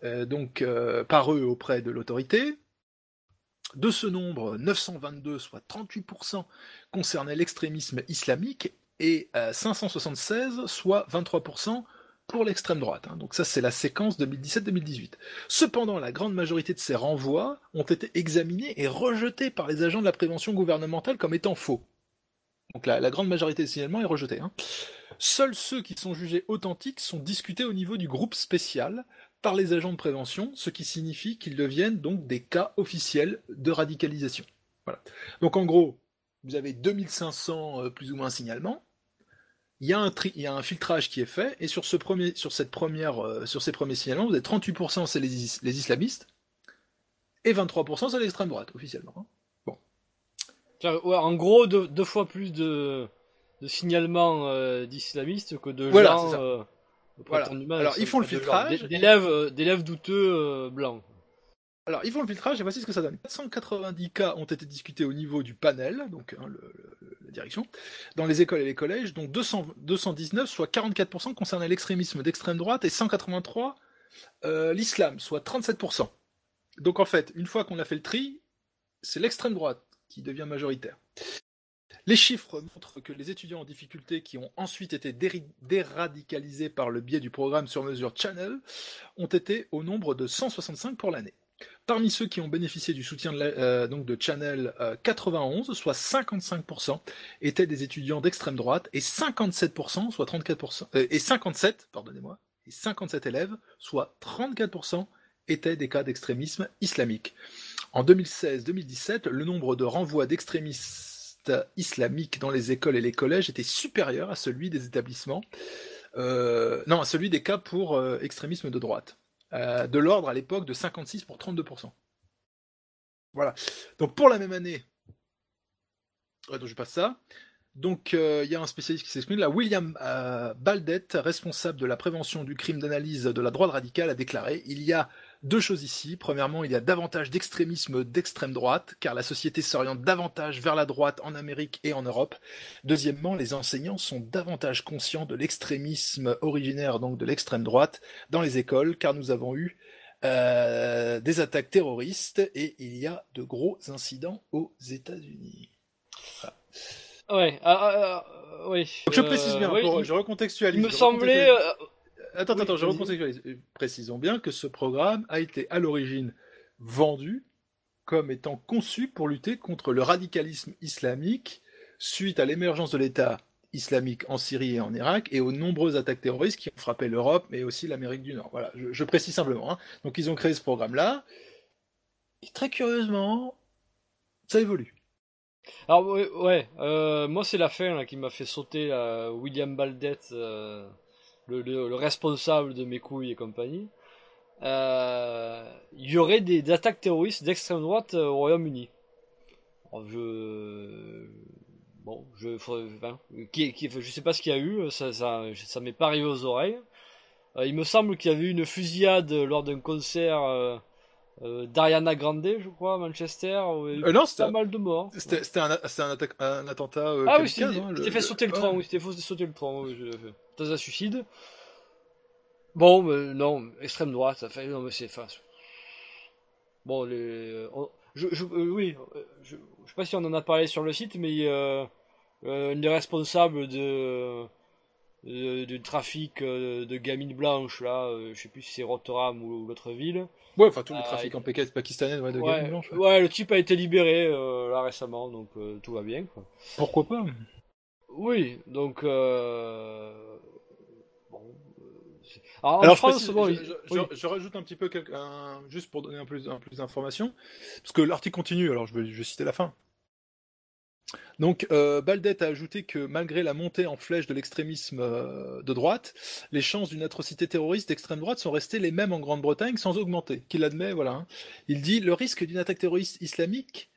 euh, donc euh, par eux auprès de l'autorité. De ce nombre, 922, soit 38%, concernaient l'extrémisme islamique et 576, soit 23%, pour l'extrême droite. Hein. Donc ça, c'est la séquence 2017-2018. Cependant, la grande majorité de ces renvois ont été examinés et rejetés par les agents de la prévention gouvernementale comme étant faux. Donc la, grande majorité des signalements est rejetée. Hein. Seuls ceux qui sont jugés authentiques sont discutés au niveau du groupe spécial par les agents de prévention, ce qui signifie qu'ils deviennent donc des cas officiels de radicalisation. Voilà. Donc en gros, vous avez 2500 euh, plus ou moins signalements, il y, a un il y a un filtrage qui est fait, et sur, ce premier, sur, cette première, euh, sur ces premiers signalements, vous avez 38% c'est les, les, islamistes, et 23% c'est l'extrême droite, officiellement. Hein. Bon. en gros, deux, fois plus de, de signalements euh, d'islamistes que de gens... Euh, voilà. Alors, ils font le filtrage. D'élèves douteux blancs. Alors, ils font le filtrage et voici ce que ça donne. 490 cas ont été discutés au niveau du panel, donc hein, la direction, dans les écoles et les collèges, dont 200, 219, soit 44%, concernaient l'extrémisme d'extrême droite et 183 euh, l'islam, soit 37%. Donc en fait, une fois qu'on a fait le tri, c'est l'extrême droite qui devient majoritaire. Les chiffres montrent que les étudiants en difficulté qui ont ensuite été déradicalisés par le biais du programme sur mesure Channel ont été au nombre de 165 pour l'année. Parmi ceux qui ont bénéficié du soutien de, euh, Channel 91, euh, soit 55%, étaient des étudiants d'extrême droite et 57%, soit 34%, euh, et 57, pardonnez-moi, et 57 élèves, soit 34%, étaient des cas d'extrémisme islamique. En 2016-2017, le nombre de renvois d'extrémistes islamiques dans les écoles et les collèges était supérieur à celui des établissements, non, à celui des cas pour extrémisme de droite. Euh, de l'ordre à l'époque de 56 pour 32%. Voilà. Donc pour la même année, je passe ça. Donc euh, il y a un spécialiste qui s'exprime là, William euh, Baldet, responsable de la prévention du crime d'analyse de la droite radicale, a déclaré il y a deux choses ici. Premièrement, il y a davantage d'extrémisme d'extrême droite, car la société s'oriente davantage vers la droite en Amérique et en Europe. Deuxièmement, les enseignants sont davantage conscients de l'extrémisme originaire, donc de l'extrême droite, dans les écoles, car nous avons eu euh, des attaques terroristes et il y a de gros incidents aux États-Unis. Ouais, ah, ah, ah, oui. je précise bien, je recontextualise. Il me semblait, Attends, attends, je recontextualise. Précisons bien que ce programme a été à l'origine vendu comme étant conçu pour lutter contre le radicalisme islamique suite à l'émergence de l'État islamique en Syrie et en Irak et aux nombreuses attaques terroristes qui ont frappé l'Europe mais aussi l'Amérique du Nord. Voilà, je, précise simplement. Hein. Donc ils ont créé ce programme-là et très curieusement, ça évolue. Alors ouais, euh, moi c'est la fin qui m'a fait sauter William Baldet. Euh, le, responsable de mes couilles et compagnie, euh, il y aurait des, attaques terroristes d'extrême droite euh, au Royaume-Uni. Je bon, je je sais pas ce qu'il y a eu, ça ça, ça m'est pas arrivé aux oreilles. Euh, il me semble qu'il y avait eu une fusillade lors d'un concert d'Ariana Grande, je crois, à Manchester. Euh, non, c'était pas mal de morts. C'était un, un, un, attentat. ah oui, c'était hein, fait sauter le train. Oui, c'était sauter le train. un suicide. Bon, mais non, extrême droite, ça fait. Non, mais c'est. Enfin, bon, les. Euh, je, je, euh, oui, je, je, sais pas si on en a parlé sur le site, mais euh, une responsables de du trafic de gamines blanches là, je sais plus si c'est Rotterdam ou, l'autre ville. Ouais, enfin tout le trafic en pakistanais ouais, de. Ouais. le type a été libéré là récemment, donc tout va bien. Quoi. Pourquoi pas? Oui, donc alors, je, rajoute un petit peu juste pour donner un plus, un plus d'informations, parce que l'article continue. Alors, je vais, je citer la fin. Donc, euh, Baldet a ajouté que malgré la montée en flèche de l'extrémisme euh, de droite, les chances d'une atrocité terroriste d'extrême droite sont restées les mêmes en Grande-Bretagne sans augmenter. Qu'il admet, voilà. Hein. Il dit le risque d'une attaque terroriste islamique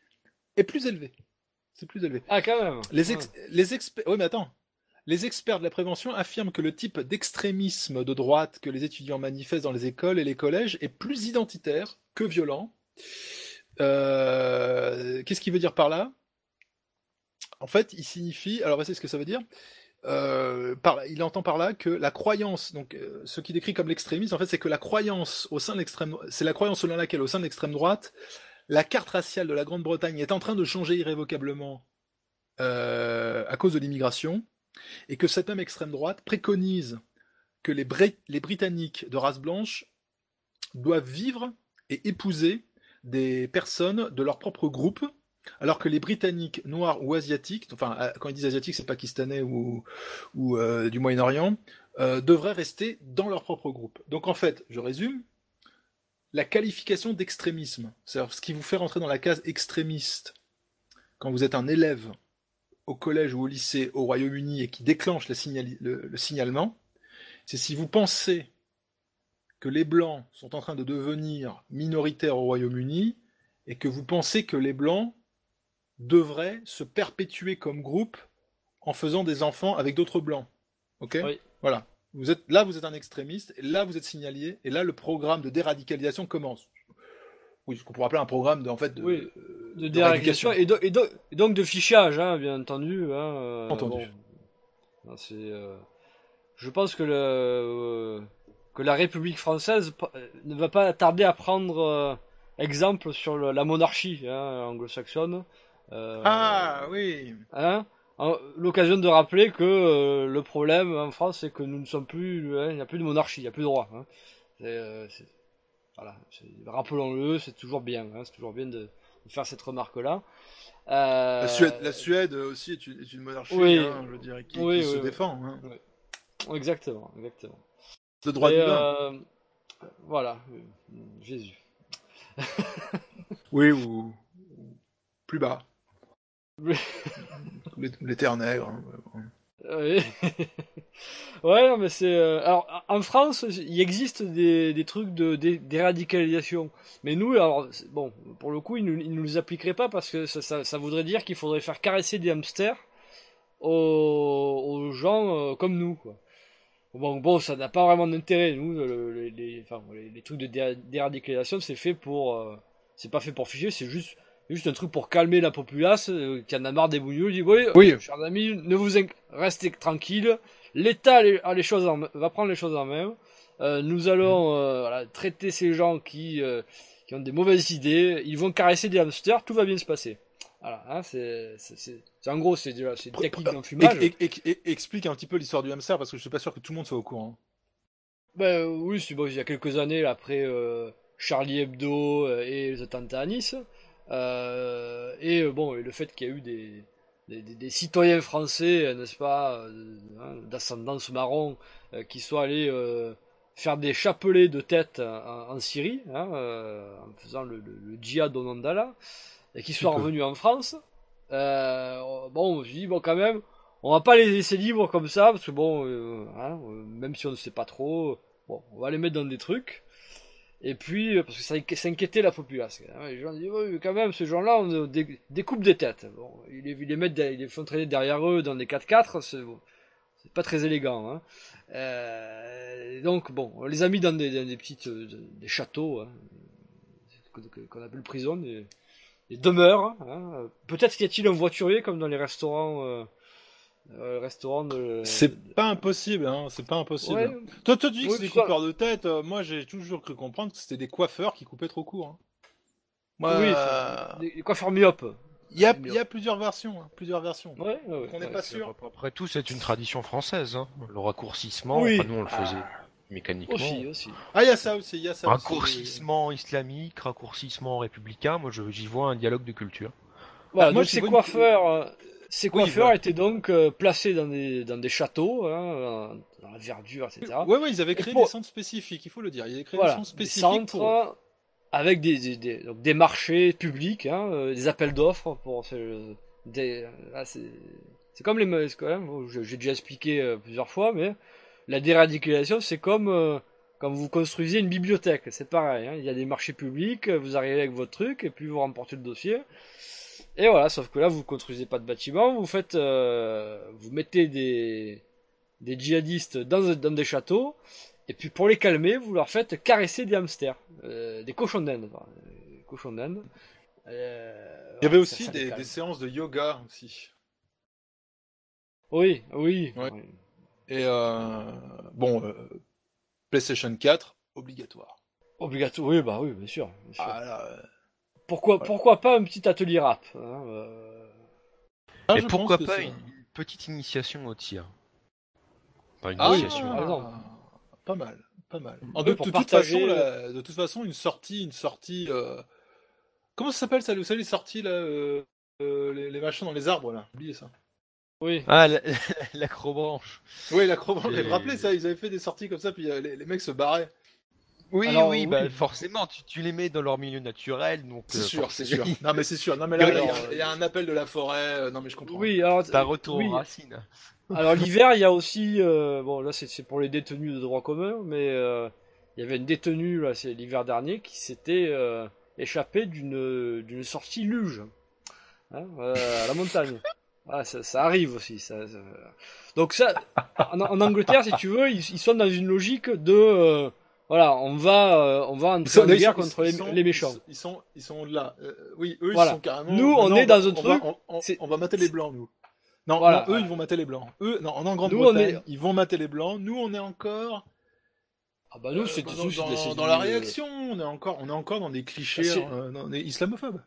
est plus élevé. C'est plus élevé. Ah, quand même. Les, les experts. Oui, mais attends. Les experts de la prévention affirment que le type d'extrémisme de droite que les étudiants manifestent dans les écoles et les collèges est plus identitaire que violent. Euh, qu'est-ce qu'il veut dire par là? En fait, il signifie. Alors, voici ce que ça veut dire. Euh, il entend par là que la croyance, donc euh, ce qui décrit comme l'extrémisme, en fait, c'est que la croyance au sein de l'extrême, c'est la croyance selon laquelle au sein de l'extrême droite, la carte raciale de la Grande-Bretagne est en train de changer irrévocablement euh, à cause de l'immigration, et que cette même extrême droite préconise que les Britanniques de race blanche doivent vivre et épouser des personnes de leur propre groupe, alors que les Britanniques noirs ou asiatiques, enfin euh, quand ils disent asiatiques c'est pakistanais ou, euh, du Moyen-Orient, euh, devraient rester dans leur propre groupe. Donc en fait, je résume, la qualification d'extrémisme, c'est-à-dire ce qui vous fait rentrer dans la case extrémiste quand vous êtes un élève au collège ou au lycée au Royaume-Uni et qui déclenche le signalement, c'est si vous pensez que les Blancs sont en train de devenir minoritaires au Royaume-Uni et que vous pensez que les Blancs devraient se perpétuer comme groupe en faisant des enfants avec d'autres Blancs. Ok? Voilà. Vous êtes, là, vous êtes un extrémiste, et là, vous êtes signalier, et là, le programme de déradicalisation commence. Oui, ce qu'on pourrait appeler un programme de, en fait, de, oui, de, déradicalisation et, donc de fichage, hein, bien entendu. Hein, euh, entendu. Euh, je pense que le, euh, que la République française ne va pas tarder à prendre exemple sur la monarchie hein, anglo-saxonne. Euh, ah oui. Hein L'occasion de rappeler que le problème en France, c'est que nous ne sommes plus, hein, il n'y a plus de monarchie, il n'y a plus de roi. Hein. voilà, rappelons-le, c'est toujours bien, hein, c'est toujours bien de, faire cette remarque-là. La, Suède, la Suède aussi est une, monarchie, je dirais, qui, se défend. Exactement, exactement. Le droit de euh, Voilà, Jésus. oui, ou plus bas. *laughs* L'éternel. Hein, oui. ouais, *laughs* mais c'est. Euh, alors, en France, il existe des, des trucs de déradicalisation. Mais nous, alors, bon, pour le coup, ils ne nous, les appliqueraient pas parce que ça, ça, ça voudrait dire qu'il faudrait faire caresser des hamsters aux, aux gens euh, comme nous, quoi. Bon, bon, ça n'a pas vraiment d'intérêt. Nous, les, les, enfin, les, trucs de déradicalisation, c'est fait pour, euh, c'est pas fait pour figer, c'est juste, juste un truc pour calmer la populace euh, qui en a marre des bouillons. Dit oui, oui. Euh, chers amis, ne vous restez tranquille. L'État a les choses en, va prendre les choses en main. nous allons voilà, traiter ces gens qui, qui ont des mauvaises idées. Ils vont caresser des hamsters, tout va bien se passer. Voilà, hein, c'est, en gros, c'est une technique d'enfumage. explique un petit peu l'histoire du hamster parce que je suis pas sûr que tout le monde soit au courant. Ben oui, bon, il y a quelques années après euh, Charlie Hebdo euh, et les attentats à Nice, euh, et bon, le fait qu'il y a eu des, des, citoyens français, n'est-ce pas, hein, d'ascendance marron, qui soient allés faire des chapelets de tête en, Syrie, hein, en faisant le, le, djihad au et qui sont revenus en France, euh, bon, je dis bon quand même, on va pas les laisser libres comme ça parce que bon, euh, hein, euh, même si on ne sait pas trop, bon, on va les mettre dans des trucs. Et puis parce que ça, inquiétait la population. Hein, les gens disent oui, quand même, ces gens-là, on découpe des têtes. Bon, ils les, mettent, ils les font traîner derrière eux dans des 4x4. C'est pas très élégant. Hein. Euh, donc bon, on les a mis dans des, dans des petites, des châteaux, hein, qu'on appelle prison. Des, demeures. Hein. Peut-être qu'il y a-t-il un voiturier comme dans les restaurants. Euh, euh restaurants de... C'est pas impossible, hein, c'est pas impossible. Toi, toi, tu dis que c'est des coupeurs de tête. Euh, moi, j'ai toujours cru comprendre que c'était des coiffeurs qui coupaient trop court. Hein. oui, euh, des coiffeurs myopes. Il y a, y a plusieurs versions, hein, plusieurs versions. Ouais, on n'est pas sûr. Après tout, c'est une tradition française. Hein. Le raccourcissement, oui. nous on le faisait. Ah mécaniquement. Aussi, aussi. Ah, il y a ça aussi, il y a ça Raccourcissement islamique, raccourcissement républicain, moi j'y vois un dialogue de culture. Voilà, moi, ces coiffeurs, ces coiffeurs étaient donc euh, placés dans des, dans des châteaux, hein, dans la verdure, etc. Ouais, ouais, ils avaient créé des centres spécifiques, il faut le dire. Ils avaient créé des centres spécifiques. centres avec des, des, donc des marchés publics, hein, euh, des appels d'offres pour des, c'est comme les, quand même, j'ai déjà expliqué plusieurs fois, mais la déradicalisation, c'est comme euh, quand vous construisez une bibliothèque, c'est pareil. Hein. Il y a des marchés publics, vous arrivez avec votre truc et puis vous remportez le dossier. Et voilà, sauf que là, vous construisez pas de bâtiment, vous faites, euh, vous mettez des des djihadistes dans, dans, des châteaux, et puis pour les calmer, vous leur faites caresser des hamsters, euh, des cochons d'Inde, cochons d'Inde. Il y avait aussi des, des, séances de yoga aussi. Oui, oui. oui. Et euh, bon, euh, PlayStation 4, obligatoire. Obligatoire, oui, bah oui, bien sûr. Ah, là, pourquoi, pourquoi pas un petit atelier rap hein, euh. Ah, Et pourquoi pas une petite initiation au tir Pas une Ah, initiation. exemple. pas mal, pas mal. En de, toute partager, façon, la- de toute façon, une sortie, une sortie. euh, Comment ça s'appelle ça Vous savez les sorties là, euh, les, les machins dans les arbres là? Oubliez ça. Oui. Ah, la- *laughs* l'acrobranche. Oui, l'acrobranche. Et- Vous vous rappelez ça Ils avaient fait des sorties comme ça, puis les, les mecs se barraient. Oui, Alors, oui, oui. bah forcément, tu, tu les mets dans leur milieu naturel, donc C'est euh, sûr, c'est sûr. Non mais c'est sûr. Non mais là, il y a- il y, a un appel de la forêt. euh, Non mais je comprends. Oui, alors, C'est un retour oui. aux racines. Alors *laughs* l'hiver, il y a aussi, euh, bon là c'est c'est pour les détenus de droit commun, mais euh, il y avait une détenue là, c'est l'hiver dernier, qui s'était euh, échappée d'une d'une sortie luge hein, euh, à la montagne. *laughs* Ah, ça, ça arrive aussi. Ça, ça- Donc ça, en, en Angleterre, si tu veux, ils, ils sont dans une logique de, euh, voilà, on va, euh, on va en ils guerre sont- contre les, sont- les méchants. Ils sont, ils sont au-delà. Euh, oui, eux, Voilà. ils sont carrément. Nous, on est dans va- un on truc, va- on, on- c'est- on va mater les blancs, nous. Non, Voilà. non, eux, ils vont mater les blancs. Eux, non, en on Grande-Bretagne, est- ils vont mater les blancs. Nous, on est encore. Ah bah nous, euh, c'est dans, c'est- dans- dans du- la réaction. On est encore, on est encore dans des clichés, euh, dans des islamophobes.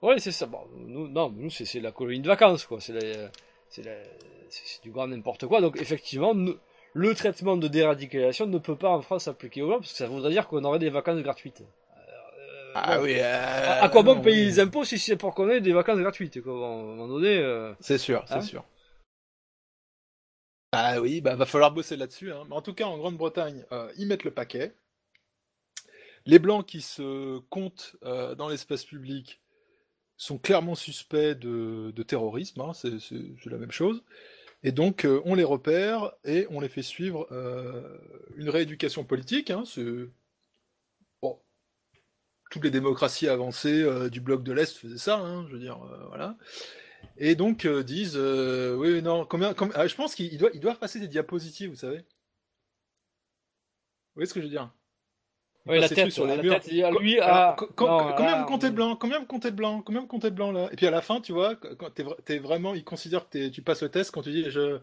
Ouais, c'est ça. Bon, nous, non, nous, c'est la colonie de vacances, quoi. C'est la- la- du grand n'importe quoi. Donc, effectivement, nous- le traitement de déradicalisation ne peut pas en France s'appliquer aux gens, parce que ça voudrait dire qu'on aurait des vacances gratuites. Euh, Ah bon. oui. À, à quoi bon payer oui. les impôts si c'est pour qu'on ait des vacances gratuites, quoi. Bon, à un moment donné. euh, C'est sûr, c'est Hein sûr. Ah oui, bah va falloir bosser là-dessus. hein. Mais en tout cas, en Grande-Bretagne, euh, ils mettent le paquet. Les blancs qui se comptent euh, dans l'espace public sont clairement suspects de, de terrorisme, hein, c'est la même chose. Et donc, euh, on les repère et on les fait suivre euh, une rééducation politique. Hein, toutes les démocraties avancées euh, du bloc de l'Est faisaient ça, hein, je veux dire, voilà. Et donc disent, oui, non, combien, combien- ah, je pense qu'ils doivent, ils doivent passer des diapositives, vous savez. Vous voyez ce que je veux dire? Ouais, la tête, sur les la murs. tête, il a lui, alors, non, combien vous comptez de blanc Combien vous comptez de blanc Combien vous comptez de blanc là Et puis à la fin, tu vois, quand t'es, vra- t'es vraiment, ils considèrent que tu passes le test quand tu dis, je,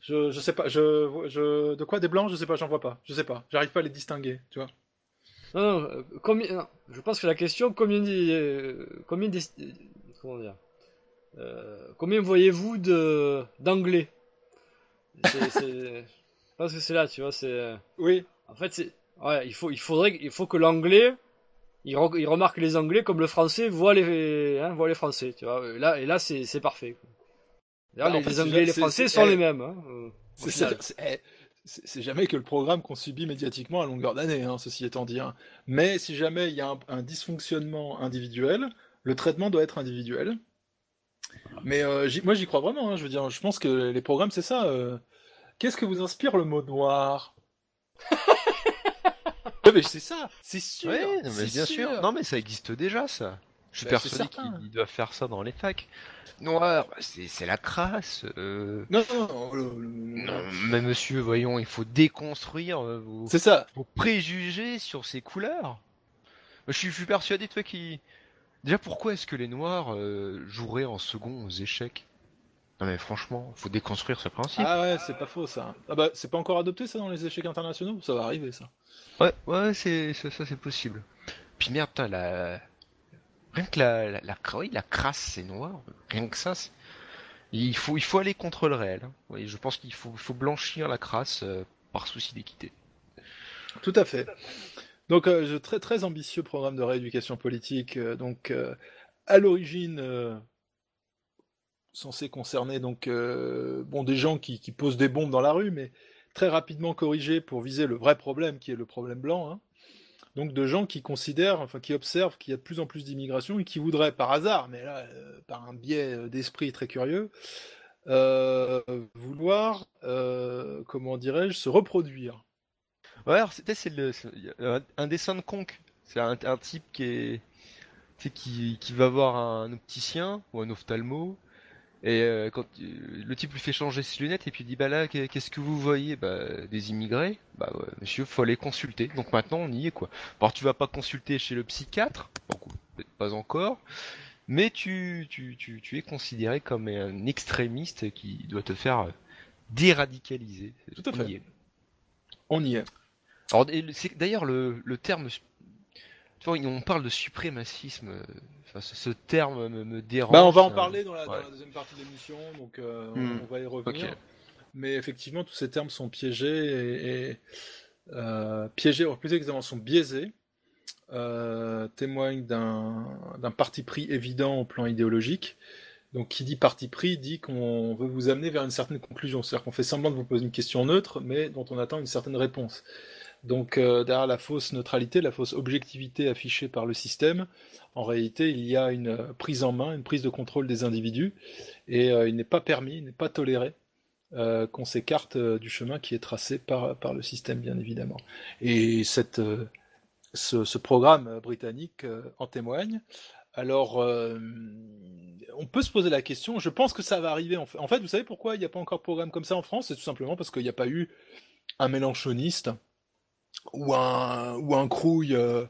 je, je sais pas, je, je, de quoi des blancs Je sais pas, j'en vois pas, je sais pas, j'arrive pas à les distinguer, tu vois. Non, non, euh, combien, non, je pense que la question, combien, euh, combien des, comment dire, euh, combien voyez-vous de d'anglais? Je pense que c'est là, tu vois, c'est. euh, Oui. En fait, c'est, ouais, il faut, il faudrait, il faut que l'anglais, il, re- il remarque les anglais comme le français voit les, hein, voit les français, tu vois. Et là, et là, c'est, c'est parfait. D'ailleurs, Bah, les, fait, les c'est- anglais et les français sont eh, les mêmes. Hein, C'est c'est- eh, c'est- c'est jamais que le programme qu'on subit médiatiquement à longueur d'année, hein, ceci étant dit. hein. Mais si jamais il y a un, un dysfonctionnement individuel, le traitement doit être individuel. Mais euh, moi j'y crois vraiment, hein, je veux dire, je pense que les programmes c'est ça. euh. Qu'est-ce que vous inspire le mot noir? *laughs* Ouais, mais c'est ça, c'est sûr. Ouais, non, mais c'est bien sûr. Non, mais ça existe déjà, ça. Je suis Bah, persuadé qu'ils doivent faire ça dans les facs. Noir, bah, c'est la crasse. euh. Non, non, non, mais monsieur, voyons, il faut déconstruire euh, vos, c'est ça. vos préjugés sur ces couleurs. Je suis, je suis persuadé, toi, qui... Déjà, pourquoi est-ce que les noirs euh, joueraient en second aux échecs? Non mais franchement, faut déconstruire ce principe. Ah ouais, c'est pas faux ça. Ah bah c'est pas encore adopté ça dans les échecs internationaux, ça va arriver ça. Ouais, ouais, c'est ça, ça, c'est possible. Puis merde, putain, la... rien que la, la, la, oui, la crasse, c'est noir. Rien que ça, c'est- il faut, il faut aller contre le réel. hein. Oui, je pense qu'il faut, il faut blanchir la crasse euh, par souci d'équité. Tout à fait. Donc, euh, très très ambitieux programme de rééducation politique. euh, donc, euh, à l'origine, euh, censé concerner donc euh, bon des gens qui, posent des bombes dans la rue, mais très rapidement corrigé pour viser le vrai problème, qui est le problème blanc. hein. Donc, de gens qui considèrent, enfin qui observent qu'il y a de plus en plus d'immigration et qui voudraient par hasard, mais là euh, par un biais euh, d'esprit très curieux, vouloir, comment dirais-je, se reproduire. Ouais, c'était c'est un, dessin de conque. C'est un, type qui est qui, qui va voir un opticien ou un ophtalmo et euh, quand le type lui fait changer ses lunettes et puis il dit bah là qu'est- qu'est-ce que vous voyez? Bah des immigrés bah ouais, monsieur faut aller consulter donc maintenant on y est quoi alors tu vas pas consulter chez le psychiatre bon, peut-être pas encore mais tu, tu, tu, tu es considéré comme un extrémiste qui doit te faire déradicaliser Tout à On fait. y est. On y est. Alors, d'ailleurs le, le terme. Tu vois, on parle de suprémacisme. euh, Enfin, ce, ce terme me, me dérange. Bah, on va en ça- parler dans la, dans ouais. la deuxième partie de l'émission, donc euh, Hmm. on, on va y revenir. Mais effectivement, tous ces termes sont piégés et, et, euh, piégés, ou plus exactement, sont biaisés, euh, témoignent d'un d'un parti pris évident au plan idéologique. Donc, qui dit parti pris dit qu'on veut vous amener vers une certaine conclusion. C'est-à-dire qu'on fait semblant de vous poser une question neutre, mais dont on attend une certaine réponse. Donc, euh, derrière la fausse neutralité, la fausse objectivité affichée par le système, en réalité, il y a une euh, prise en main, une prise de contrôle des individus, et euh, il n'est pas permis, il n'est pas toléré qu'on s'écarte du chemin qui est tracé par, le système, bien évidemment. Et cette, ce, programme britannique en témoigne. Alors, on peut se poser la question, je pense que ça va arriver. En fait, en fait vous savez pourquoi il n'y a pas encore de programme comme ça en France? C'est tout simplement parce qu'il n'y a pas eu un mélanchoniste ou un, ou un crouille euh,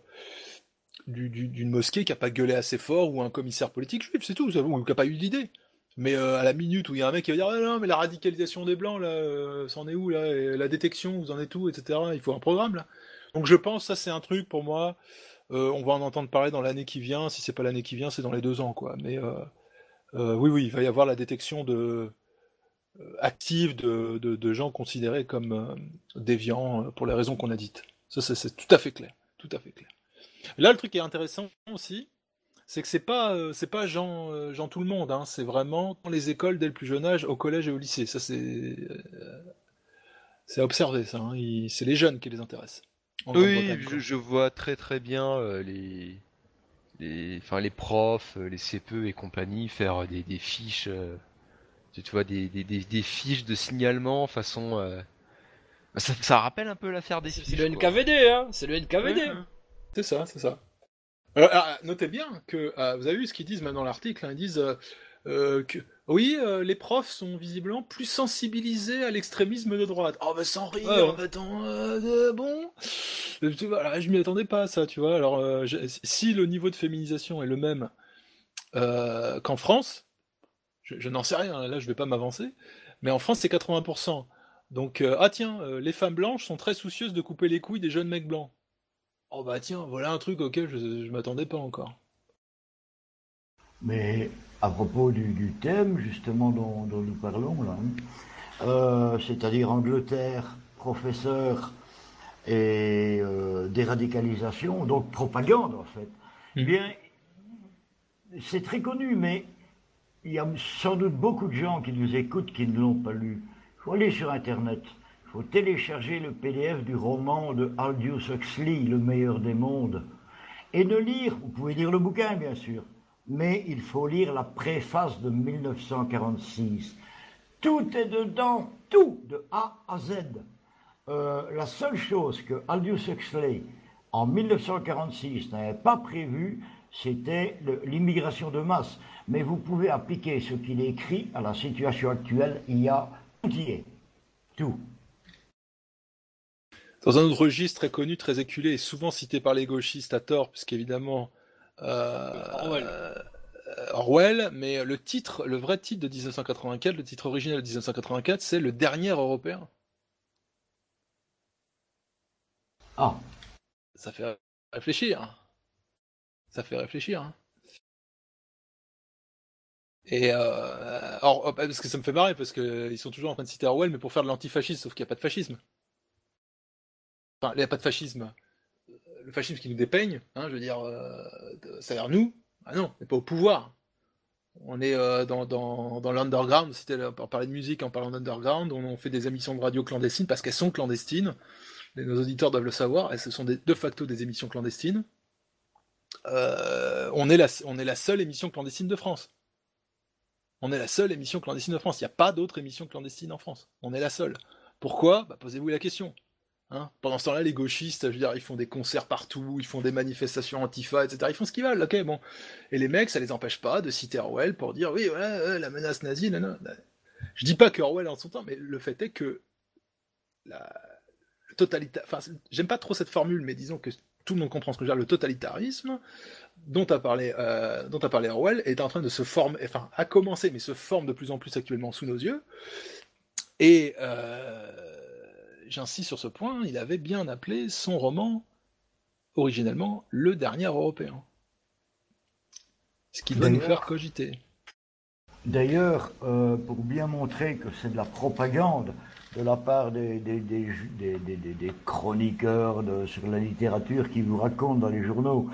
du- du- d'une mosquée qui a pas gueulé assez fort, ou un commissaire politique juif, c'est tout, ou qui n'a pas eu d'idée. Mais euh, à la minute où il y a un mec qui va dire ah non mais la radicalisation des blancs là, euh, c'en est où là, la détection, vous en êtes où, etc. Il faut un programme là. Donc je pense ça c'est un truc pour moi. on va en entendre parler dans l'année qui vient. Si c'est pas l'année qui vient, c'est dans les deux ans quoi. Mais oui oui, il va y avoir la détection de active de, de, de gens considérés comme euh, déviants euh, pour les raisons qu'on a dites. Ça c'est tout à fait clair, tout à fait clair. Là le truc qui est intéressant aussi, c'est que c'est pas euh, c'est pas Jean, euh, Jean tout le monde, hein, c'est vraiment dans les écoles dès le plus jeune âge, au collège et au lycée. Ça c'est euh, c'est à observer ça. hein. C'est les jeunes qui les intéressent. En Oui, je, je vois très très bien euh, les, les, enfin, les profs, euh, les CPE et compagnie faire des, des fiches, euh, tu tu vois, des, des, des, des fiches de signalement façon. euh, bah, Ça, ça rappelle un peu l'affaire des C'est le quoi. NKVD, hein C'est le NKVD Ouais, ouais. C'est ça, c'est ça. Alors, ah, notez bien que euh, vous avez vu ce qu'ils disent maintenant dans l'article. hein, ils disent euh, euh, que oui, euh, les profs sont visiblement plus sensibilisés à l'extrémisme de droite. Oh, bah sans rire, Ouais, ouais. bah, attends, euh, euh, bon. Tu vois, là, je m'y attendais pas à ça, tu vois. Alors, euh, je- si le niveau de féminisation est le même euh, qu'en France, je, je n'en sais rien, là je vais pas m'avancer, mais en France c'est 80%. Donc, euh, ah tiens, euh, les femmes blanches sont très soucieuses de couper les couilles des jeunes mecs blancs. Oh bah tiens, voilà un truc auquel je, je m'attendais pas encore. Mais à propos du, du thème justement dont, dont nous parlons là, hein, euh, c'est-à-dire Angleterre, professeur et déradicalisation, donc propagande en fait, eh bien, c'est très connu, mais il y a sans doute beaucoup de gens qui nous écoutent qui ne l'ont pas lu. Il faut aller sur Internet, il faut télécharger le PDF du roman de Aldous Huxley, Le meilleur des mondes, et ne lire, vous pouvez lire le bouquin bien sûr, mais il faut lire la préface de 1946. Tout est dedans, tout, de A à Z. Euh, la seule chose que Aldous Huxley, en 1946, n'avait pas prévu, c'était l'immigration de masse. Mais vous pouvez appliquer ce qu'il écrit à la situation actuelle, il y a tout y est. Tout. Dans un autre registre très connu, très éculé et souvent cité par les gauchistes à tort, puisqu'évidemment euh, Orwell. euh, Orwell, mais le titre, le vrai titre de 1984, le titre original de 1984, c'est Le Dernier Européen. Ah, Ça fait réfléchir. Ça fait réfléchir. hein. Et euh, or- parce que ça me fait marrer parce que ils sont toujours en train de citer Orwell, mais pour faire de l'antifascisme, sauf qu'il n'y a pas de fascisme. Enfin, il n'y a pas de fascisme. Le fascisme qui nous dépeigne, hein, je veux dire, euh, c'est-à-dire nous, ah non, on n'est pas au pouvoir. On est euh, dans, dans, dans l'underground, pour parler de musique en parlant d'underground, on, on fait des émissions de radio clandestines parce qu'elles sont clandestines. Nos auditeurs doivent le savoir, et ce sont de facto des émissions clandestines. Euh, on, est la, seule émission clandestine de France. On est la seule émission clandestine de France. Il n'y a pas d'autre émission clandestine en France. On est la seule. Pourquoi? Bah, Posez-vous la question. Hein? Pendant ce temps-là, les gauchistes, je veux dire, ils font des concerts partout, ils font des manifestations antifa, etc. Ils font ce qu'ils veulent, ok, bon. Et les mecs, ça les empêche pas de citer Orwell pour dire, oui, la menace nazie, non, non. Je dis pas que Orwell en son temps, mais le fait est que la, totalitaire, enfin, j'aime pas trop cette formule, mais disons que tout le monde comprend ce que je veux dire, le totalitarisme dont a parlé, euh, dont a parlé Orwell est en train de se former, enfin, a commencé, mais se forme de plus en plus actuellement sous nos yeux. Et euh, j'insiste sur ce point, il avait bien appelé son roman originellement le dernier européen. Ce qui doit nous faire cogiter. D'ailleurs, euh, pour bien montrer que c'est de la propagande de la part des, chroniqueurs sur la littérature qui vous racontent dans les journaux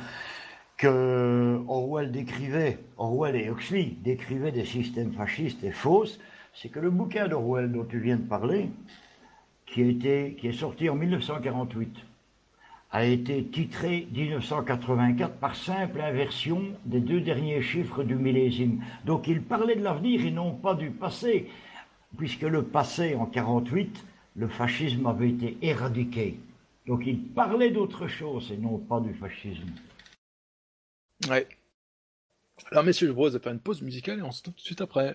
que Orwell décrivait, Orwell et Huxley décrivaient des systèmes fascistes et fausses, c'est que le bouquin d'Orwell dont tu viens de parler, qui, qui est sorti en 1948, a été titré 1984 par simple inversion des deux derniers chiffres du millésime. Donc il parlait de l'avenir et non pas du passé, puisque le passé, en 48, le fascisme avait été éradiqué. Donc il parlait d'autre chose et non pas du fascisme. Ouais. Alors, messieurs, je vous propose de faire une pause musicale et on se retrouve tout de suite après.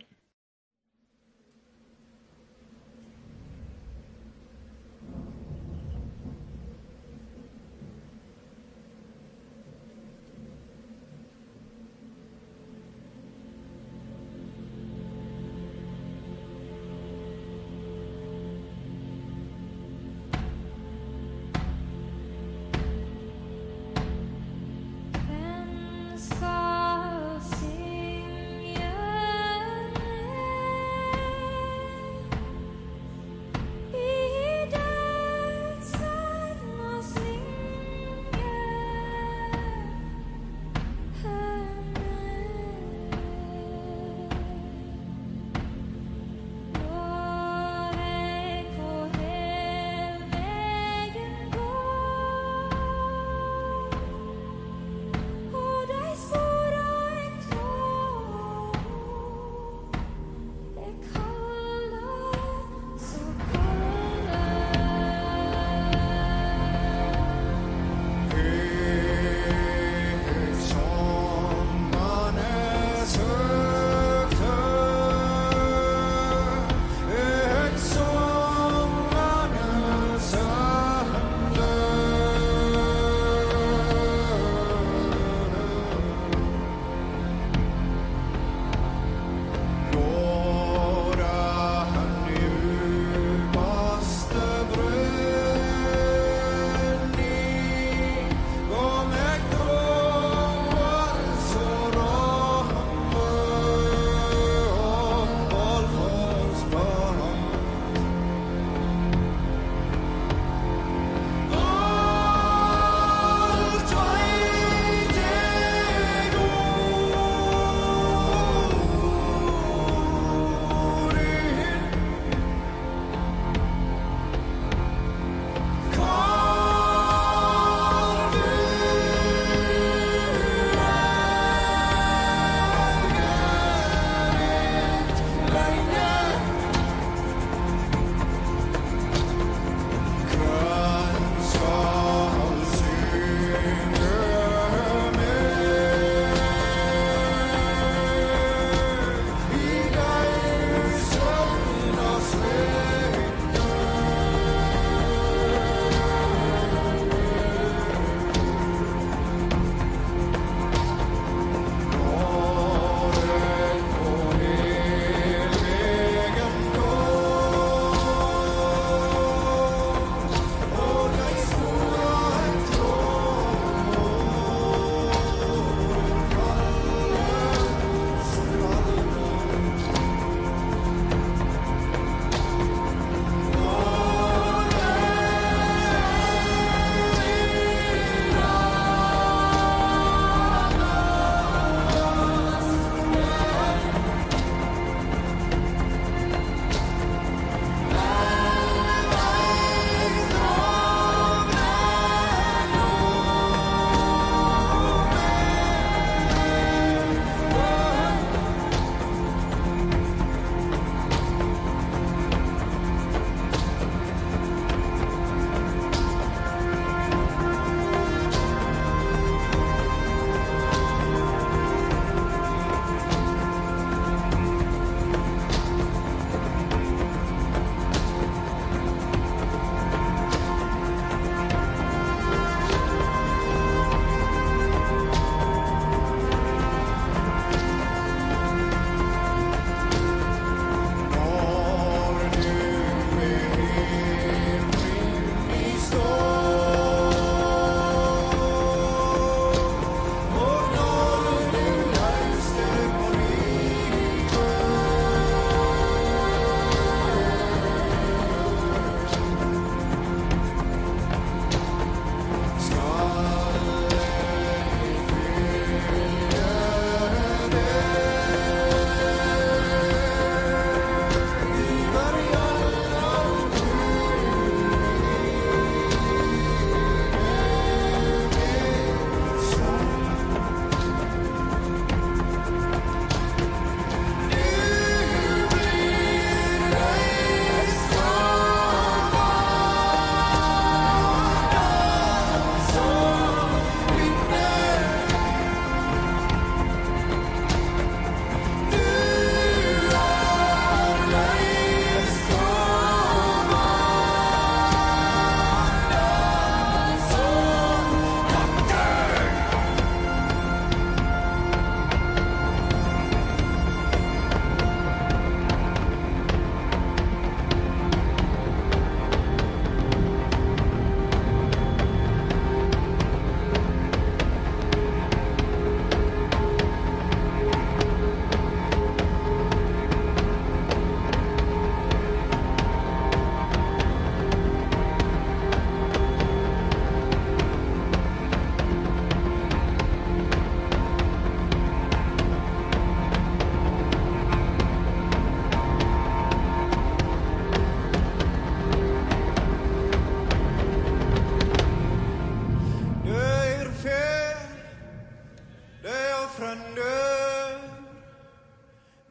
frönnur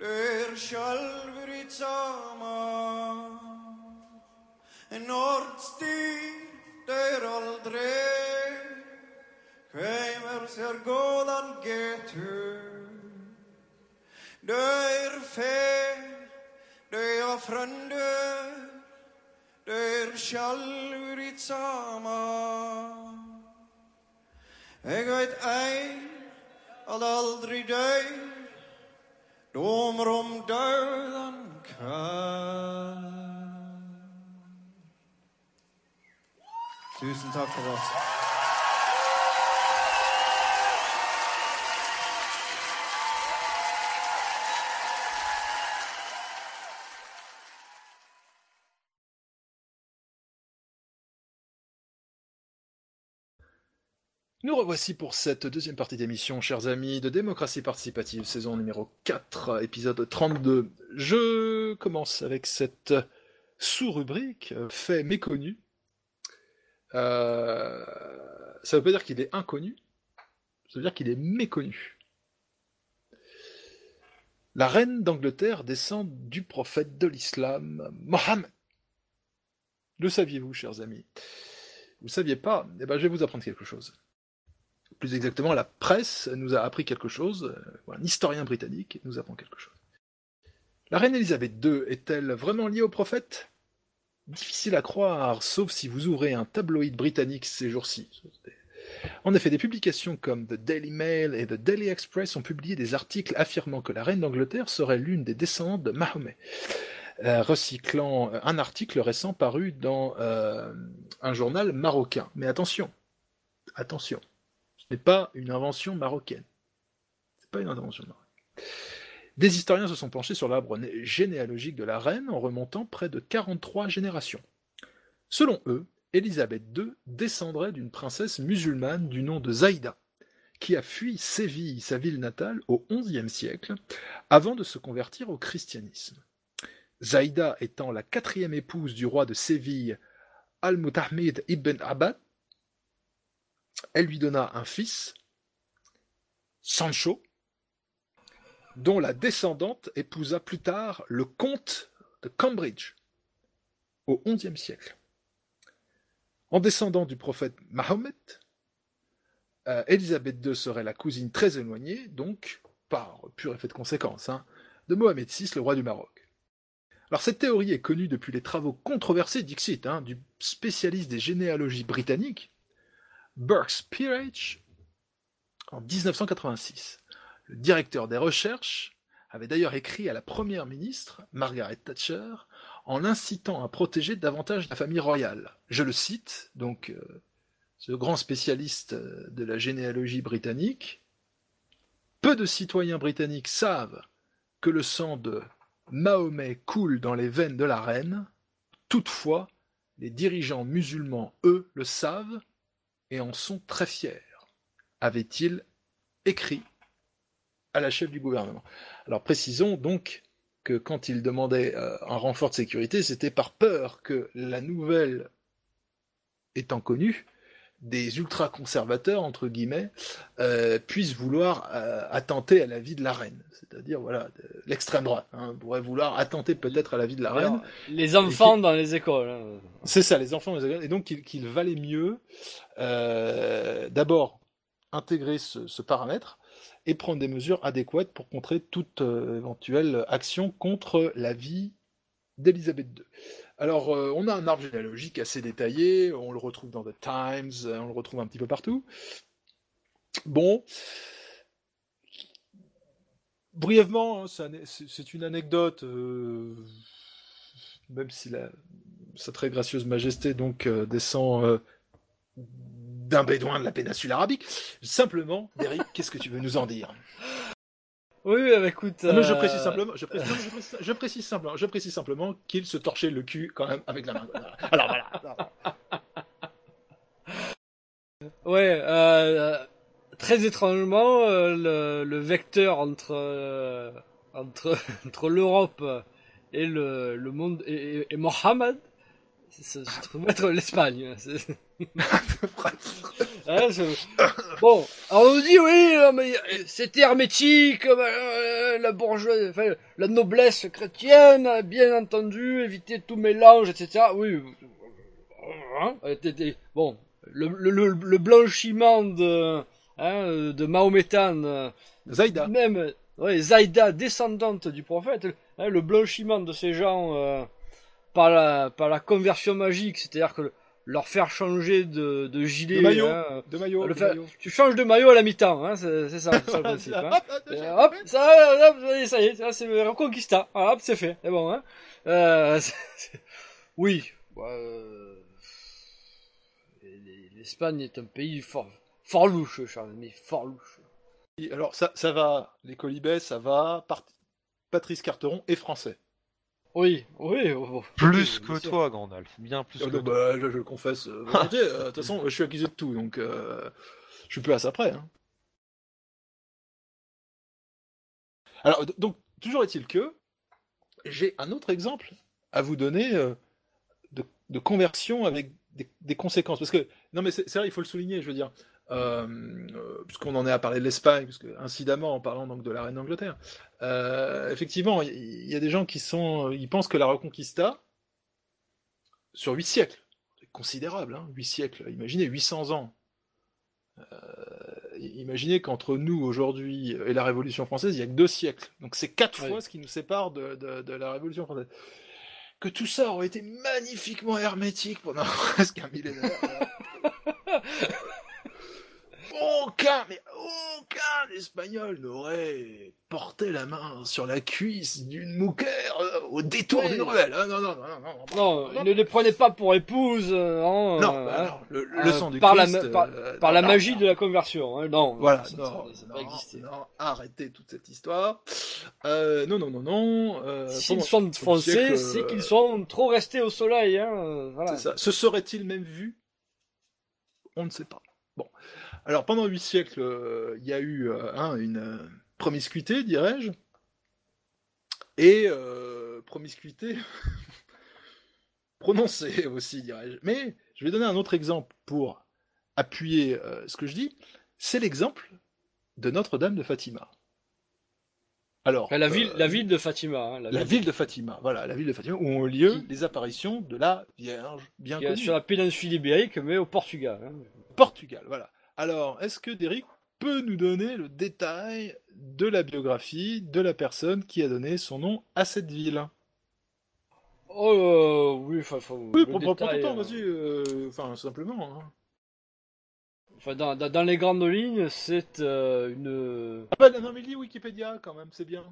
er sjálfur í sama en orðstýr er aldrei hveim er þér góðan getur döir fer döja frönnur er sjálfur í sama Ég veit Nous revoici pour cette deuxième partie d'émission, chers amis, de démocratie participative, saison numéro 4, épisode 32. Je commence avec cette sous-rubrique, euh, fait méconnu. Euh, ça veut pas dire qu'il est inconnu, ça veut dire qu'il est méconnu. La reine d'Angleterre descend du prophète de l'islam, Mohammed. Le saviez-vous, chers amis? Vous ne saviez pas? Eh ben, je vais vous apprendre quelque chose plus exactement, la presse nous a appris quelque chose, euh, un historien britannique nous apprend quelque chose. La reine Elisabeth II est-elle vraiment liée au prophète? Difficile à croire, sauf si vous ouvrez un tabloïd britannique ces jours-ci. En effet, des publications comme The Daily Mail et The Daily Express ont publié des articles affirmant que la reine d'Angleterre serait l'une des descendantes de Mahomet, euh, recyclant un article récent paru dans euh, un journal marocain. Mais attention, attention, n'est pas une invention marocaine. C'est pas une invention marocaine. Des historiens se sont penchés sur l'arbre généalogique de la reine en remontant près de 43 générations. Selon eux, Élisabeth II descendrait d'une princesse musulmane du nom de Zaïda, qui a fui Séville, sa ville natale, au XIe siècle, avant de se convertir au christianisme. Zaïda étant la quatrième épouse du roi de Séville, Al-Mutahmid ibn Abad, elle lui donna un fils, Sancho, dont la descendante épousa plus tard le comte de Cambridge, au XIe siècle. En descendant du prophète Mahomet, euh, Élisabeth II serait la cousine très éloignée, donc, par pur effet de conséquence, hein, de Mohamed VI, le roi du Maroc. Alors cette théorie est connue depuis les travaux controversés d'Ixit, hein, du spécialiste des généalogies britanniques, Burks Peerage en 1986. Le directeur des recherches avait d'ailleurs écrit à la première ministre, Margaret Thatcher, en l'incitant à protéger davantage la famille royale. Je le cite, donc euh, ce grand spécialiste euh, de la généalogie britannique. Peu de citoyens britanniques savent que le sang de Mahomet coule dans les veines de la reine. Toutefois, les dirigeants musulmans, eux, le savent et en sont très fiers, avait-il écrit à la chef du gouvernement. Alors précisons donc que quand il demandait euh, un renfort de sécurité, c'était par peur que la nouvelle étant connue, des ultra-conservateurs, entre guillemets, euh, puissent vouloir euh, attenter à la vie de la reine. C'est-à-dire, voilà, l'extrême droite hein, pourrait vouloir attenter peut-être à la vie de la reine. Les enfants dans les écoles. Hein. C'est ça, les enfants dans les écoles. Et donc, qu'il valait mieux, euh, d'abord, intégrer ce, ce, paramètre et prendre des mesures adéquates pour contrer toute éventuelle action contre la vie d'Elisabeth II. Alors, euh, on a un arbre généalogique assez détaillé, on le retrouve dans The Times, euh, on le retrouve un petit peu partout. Bon, brièvement, hein, c'est une anecdote, euh, même si sa très gracieuse majesté donc descend d'un bédouin de la péninsule arabique. Simplement, Derek, qu'est-ce que tu veux nous en dire? Oui, bah, écoute. je précise simplement, je précise, je précise, simplement, je précise simplement qu'il se torchait le cul quand même avec la main. Alors voilà. ouais, euh, très étrangement, euh, le, le, vecteur entre euh, entre *laughs* entre l'Europe et le, le monde et, et Mohammed, se trouve être l'Espagne. Hein, c'est- *laughs* bon, alors on nous dit oui, c'était hermétique, euh, la bourgeoisie, enfin, la noblesse chrétienne, bien entendu, éviter tout mélange, etc. Oui, hein, euh, bon, le, le, le, le blanchiment de, hein, euh, de Mahométan, euh, Zaïda. même, ouais, Zaïda, descendante du prophète, hein, le blanchiment de ces gens euh, par la par la conversion magique, c'est-à-dire que leur faire changer de, de gilet, De maillot, hein, de maillot, le de faire- maillot. tu changes de maillot à la mi-temps, hein, c'est ça, ça le principe. hein. *laughs* Hop, hop, Et hop, ça, hop, ça y est, ça y est, ça, c'est le Reconquista. Ah, hop, c'est fait, c'est bon. Hein. Euh, *laughs* oui, bah, euh, les- l'Espagne est un pays fort, fort louche, Charles, mais fort louche. Alors ça, ça va, les colibets, ça va. Patrice Carteron est français. Oui, oui. oh, oh. Plus Oui, que toi, Gandalf. Bien plus Euh, que bah, toi. je, je le confesse. euh. *laughs* Euh, De toute façon, je suis accusé de tout, donc euh, je suis peu à ça près. hein. Alors, donc, toujours est-il que j'ai un autre exemple à vous donner euh, de, de conversion avec des, des conséquences. Parce que, non, mais c'est c'est vrai, il faut le souligner, je veux dire, euh, puisqu'on en est à parler de l'Espagne, puisque incidemment, en parlant donc de la reine d'Angleterre, euh, effectivement, il y, a des gens qui sont, ils pensent que la Reconquista, sur huit siècles, c'est considérable, hein, huit siècles, imaginez 800 ans. Euh, imaginez qu'entre nous aujourd'hui et la Révolution française, il y a que deux siècles. Donc c'est quatre Oui. fois ce qui nous sépare de, de- de la Révolution française. Que tout ça aurait été magnifiquement hermétique pendant *laughs* presque un millénaire. *laughs* aucun, mais aucun Espagnol n'aurait porté la main sur la cuisse d'une mouquère euh, au détour d'une ruelle. Ah, non, non, non, non, non. Ne les prenez pas pour épouses, non, Non, euh, bah hein. non, le, le Euh, sang du par Christ. la, par, euh, par non, la magie de la conversion, hein. non. Voilà, ça, non, arrêtez toute cette histoire. Non, non, non, non. S'ils sont français, c'est qu'ils sont trop restés au soleil, hein. Voilà. Ça. Se serait-il même vu? On ne sait pas. Alors, pendant huit siècles, euh, il y a eu euh, hein, une euh, promiscuité, dirais-je. Et promiscuité *laughs* prononcée aussi, dirais-je. Mais je vais donner un autre exemple pour appuyer ce que je dis. C'est l'exemple de Notre-Dame de Fatima. Alors, la ville, euh, la ville de Fatima, hein, la ville de Fatima, voilà, la ville de Fatima, où ont lieu les apparitions de la Vierge bien connue. sur la péninsule ibérique, mais au Portugal. hein. Portugal, voilà. Alors, est-ce que Derek peut nous donner le détail de la biographie de la personne qui a donné son nom à cette ville? Oh, euh, oui, enfin, Oui, prends ton temps, euh, vas-y, euh, enfin, simplement. hein. Enfin, dans, dans, dans les grandes lignes, c'est euh, une. Ah bah, non, mais lis Wikipédia quand même, c'est bien.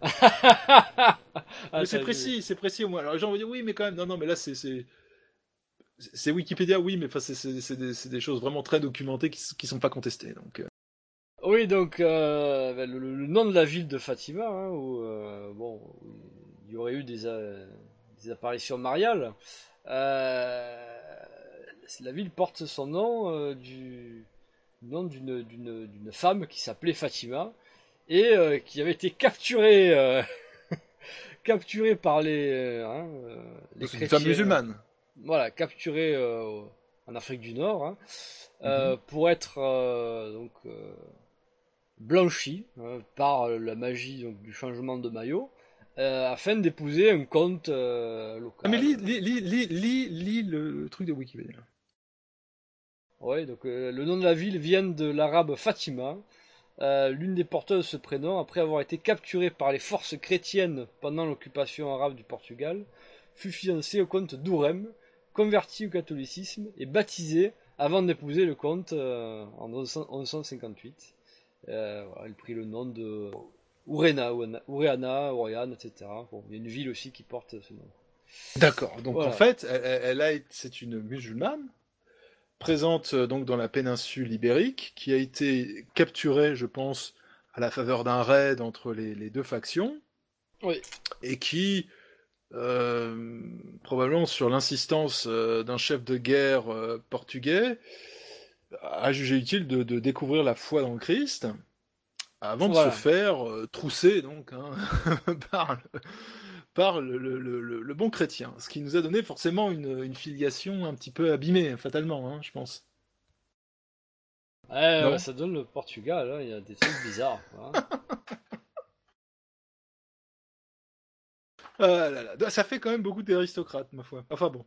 *laughs* Ah, mais c'est précis, c'est précis au moins. Alors les gens vont dire oui, mais quand même, non, non, mais là c'est c'est Wikipédia, oui, mais enfin c'est des, choses vraiment très documentées qui qui sont pas contestées. Donc euh. Oui, donc euh, ben, le, le nom de la ville de Fatima, hein, où euh, bon, il y aurait eu des, euh, des apparitions mariales. La ville porte son nom du nom d'une femme qui s'appelait Fatima et qui avait été capturée *laughs* capturée par les hein, les C'est une femme musulmane. Voilà, capturée euh, en Afrique du Nord hein, euh, Mhm. pour être euh, donc blanchie hein, par la magie donc, du changement de maillot afin d'épouser un comte euh, local. Ah mais lis lis lis lis, le, le truc de Wikipédia. Ouais, donc euh, le nom de la ville vient de l'arabe Fatima, euh, l'une des porteuses de ce prénom, après avoir été capturée par les forces chrétiennes pendant l'occupation arabe du Portugal, fut fiancée au comte d'Ourem, convertie au catholicisme et baptisée avant d'épouser le comte euh, en 1100 1158. Euh, voilà, elle prit le nom de Urena, Ureana, Oriane, etc. Bon, il y a une ville aussi qui porte ce nom. D'accord. Donc Voilà. en fait, elle, elle- c'est une musulmane présente euh, donc dans la péninsule ibérique qui a été capturée, je pense, à la faveur d'un raid entre les, les deux factions Oui. et qui euh, probablement sur l'insistance euh, d'un chef de guerre euh, portugais a jugé utile de, de découvrir la foi dans le Christ avant de se faire trousser donc hein, *laughs* par, le, par le, le- le- le- le bon chrétien, ce qui nous a donné forcément une, une filiation un petit peu abîmée fatalement, hein, je pense. Ouais, ouais, ça donne le Portugal, hein, il y a des trucs bizarres. hein. *laughs* Ah là là, ça fait quand même beaucoup d'aristocrates, ma foi. Enfin bon.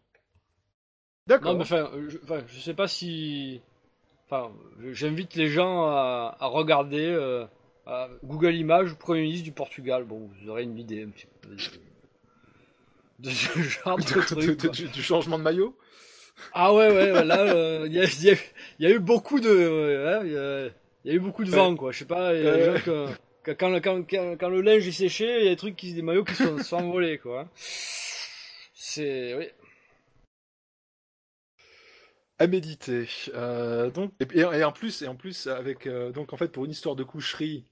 D'accord. Non, mais enfin, je, enfin, je sais pas si. Enfin, j'invite les gens à, à regarder euh, à Google Images, Premier ministre du Portugal. Bon, vous aurez une idée un petit peu de, de ce *laughs* genre de, De- truc. de- quoi. du, du changement de maillot? Ah ouais, ouais, là, euh, il y, a, y y eu beaucoup de. Il y, a, il y a eu beaucoup de vent, quoi. Je sais pas, il y a des gens que- quand, le- quand, quand, quand le linge est séché, il y a des trucs qui, des maillots qui sont, sont envolés, quoi. C'est. Oui. à méditer. Euh, donc et, en plus et en plus avec euh, donc en fait pour une histoire de coucherie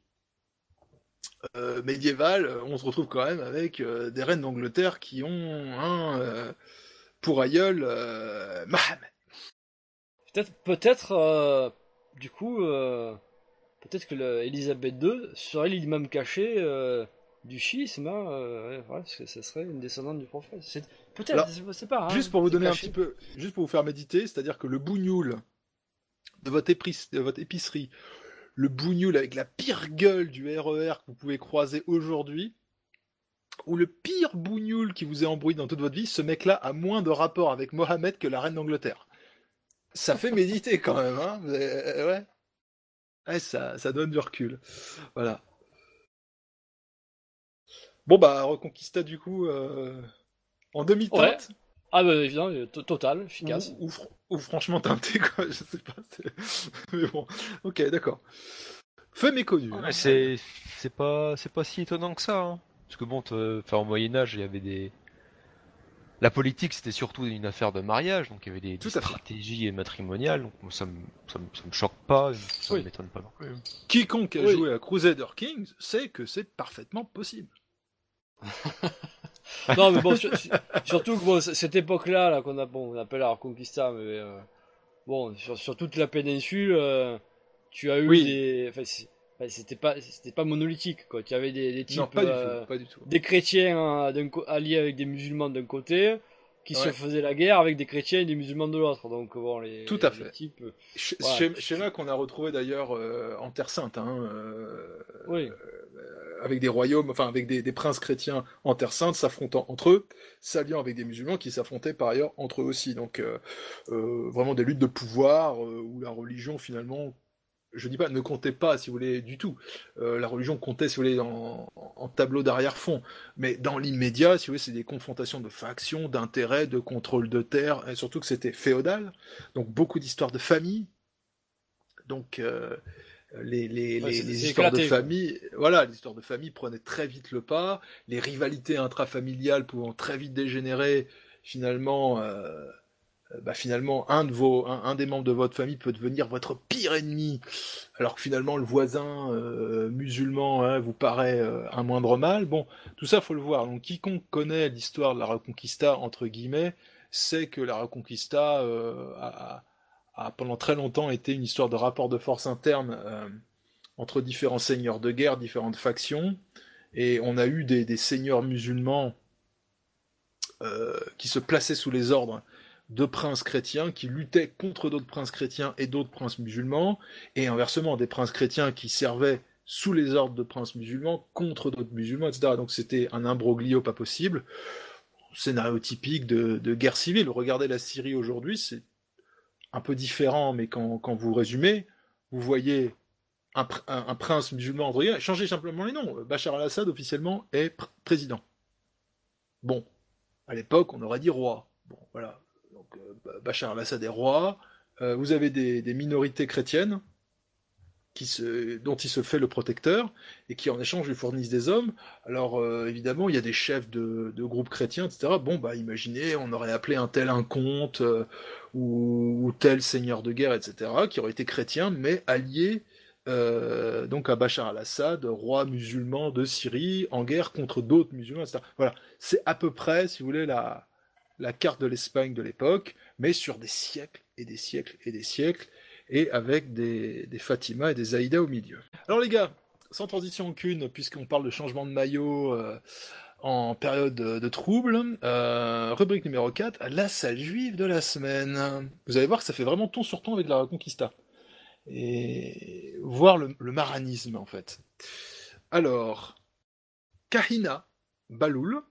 euh, médiévale, on se retrouve quand même avec des reines d'Angleterre qui ont un pour aïeul. Peut-être, peut-être, du coup, peut-être que le- Elisabeth II serait l'imam caché euh, du chiisme, hein, euh, parce que ça serait une descendante du prophète. C'est- Peut-être, sais pas. hein, Juste pour vous c'est donner un petit peu, juste pour vous faire méditer, c'est-à-dire que le bougnoul de votre, épice- de votre épicerie, le bougnoul avec la pire gueule du RER que vous pouvez croiser aujourd'hui, ou le pire bougnoul qui vous est embrouillé dans toute votre vie, ce mec-là a moins de rapport avec Mohamed que la reine d'Angleterre. Ça fait *laughs* méditer quand même, hein mais, ouais. Ouais, ça, ça donne du recul. Voilà. Bon bah, Reconquista du coup euh, en demi-teinte. Ouais. Ah bah évidemment, euh, to- total, efficace. Ou, ou fr- ou franchement teinté, *laughs* quoi, je sais pas. Mais bon, ok, d'accord. Fait méconnu. Ouais, c'est c'est pas c'est pas si étonnant que ça. hein. Parce que bon, te- enfin, au Moyen Âge, il y avait des la politique, c'était surtout une affaire de mariage, donc il y avait des, des stratégies matrimoniales. Donc ça me ça me, ça me choque pas, ça Oui. me m'étonne pas non plus. Quiconque a Oui. joué à Crusader Kings sait que c'est parfaitement possible. *laughs* non, mais bon, sur- sur- surtout que bon, cette époque-là, là, qu'on bon, appelle la Reconquista, mais euh, bon, sur, sur toute la péninsule, euh, tu as eu Oui. des, c'était pas, c'était pas monolithique, quoi. Tu avais des, des types, non, pas du euh, tout, pas du tout. des chrétiens hein, co- alliés avec des musulmans d'un côté, qui se faisaient la guerre avec des chrétiens et des musulmans de l'autre. Donc bon, les, Tout à les fait. types, euh, Voilà. schéma- qu'on a retrouvé d'ailleurs euh, en Terre Sainte, hein, euh, oui. avec des royaumes, enfin avec des, des princes chrétiens en Terre Sainte s'affrontant entre eux, s'alliant avec des musulmans qui s'affrontaient par ailleurs entre eux aussi. Donc euh, euh, vraiment des luttes de pouvoir euh, où la religion finalement, je dis pas ne comptait pas si vous voulez du tout. Euh, la religion comptait si vous voulez en, en tableau d'arrière-fond, mais dans l'immédiat, si vous voulez, c'est des confrontations de factions, d'intérêts, de contrôle de terre, et surtout que c'était féodal, donc beaucoup d'histoires de famille. Donc euh, les, les, Ouais, les, les histoires de quoi. famille, voilà, l'histoire de famille prenait très vite le pas, les rivalités intrafamiliales pouvant très vite dégénérer, finalement, euh, bah finalement un des membres de votre famille peut devenir votre pire ennemi, alors que finalement le voisin euh, musulman hein, vous paraît euh, un moindre mal. Bon, tout ça faut le voir. Donc quiconque connaît l'histoire de la Reconquista entre guillemets sait que la Reconquista euh, a, pendant très longtemps été une histoire de rapport de force interne euh, entre différents seigneurs de guerre, différentes factions, et on a eu des, seigneurs musulmans euh, qui se plaçaient sous les ordres de princes chrétiens qui luttaient contre d'autres princes chrétiens et d'autres princes musulmans, et inversement des princes chrétiens qui servaient sous les ordres de princes musulmans contre d'autres musulmans, etc. Donc c'était un imbroglio pas possible, scénario typique de, guerre civile. Regardez la Syrie aujourd'hui, c'est un peu différent, mais quand, vous résumez, vous voyez un, pr- un- un prince musulman, entre changez simplement les noms. Bachar al-Assad officiellement est pr- président. Bon, à l'époque, on aurait dit roi. Bon, voilà. Donc, euh, Ba- Bachar al-Assad est roi. Euh, vous avez des, minorités chrétiennes dont il se fait le protecteur et qui en échange lui fournissent des hommes. Alors euh, évidemment, il y a des chefs de, groupes chrétiens, etc. Bon, bah imaginez, on aurait appelé un tel un comte ou, tel seigneur de guerre, etc., qui aurait été chrétien, mais allié donc à Bachar al-Assad, roi musulman de Syrie, en guerre contre d'autres musulmans, etc. Voilà, c'est à peu près, si vous voulez, la, la carte de l'Espagne de l'époque, mais sur des siècles et des siècles et des siècles, et avec des, des Fatima et des Aïda au milieu. Alors les gars, sans transition aucune, puisqu'on parle de changement de maillot euh, en période de, trouble, euh, rubrique numéro 4, la salle juive de la semaine. Vous allez voir que ça fait vraiment ton sur ton avec la Reconquista. et voir le, le maranisme en fait. Alors, Kahina Baloul,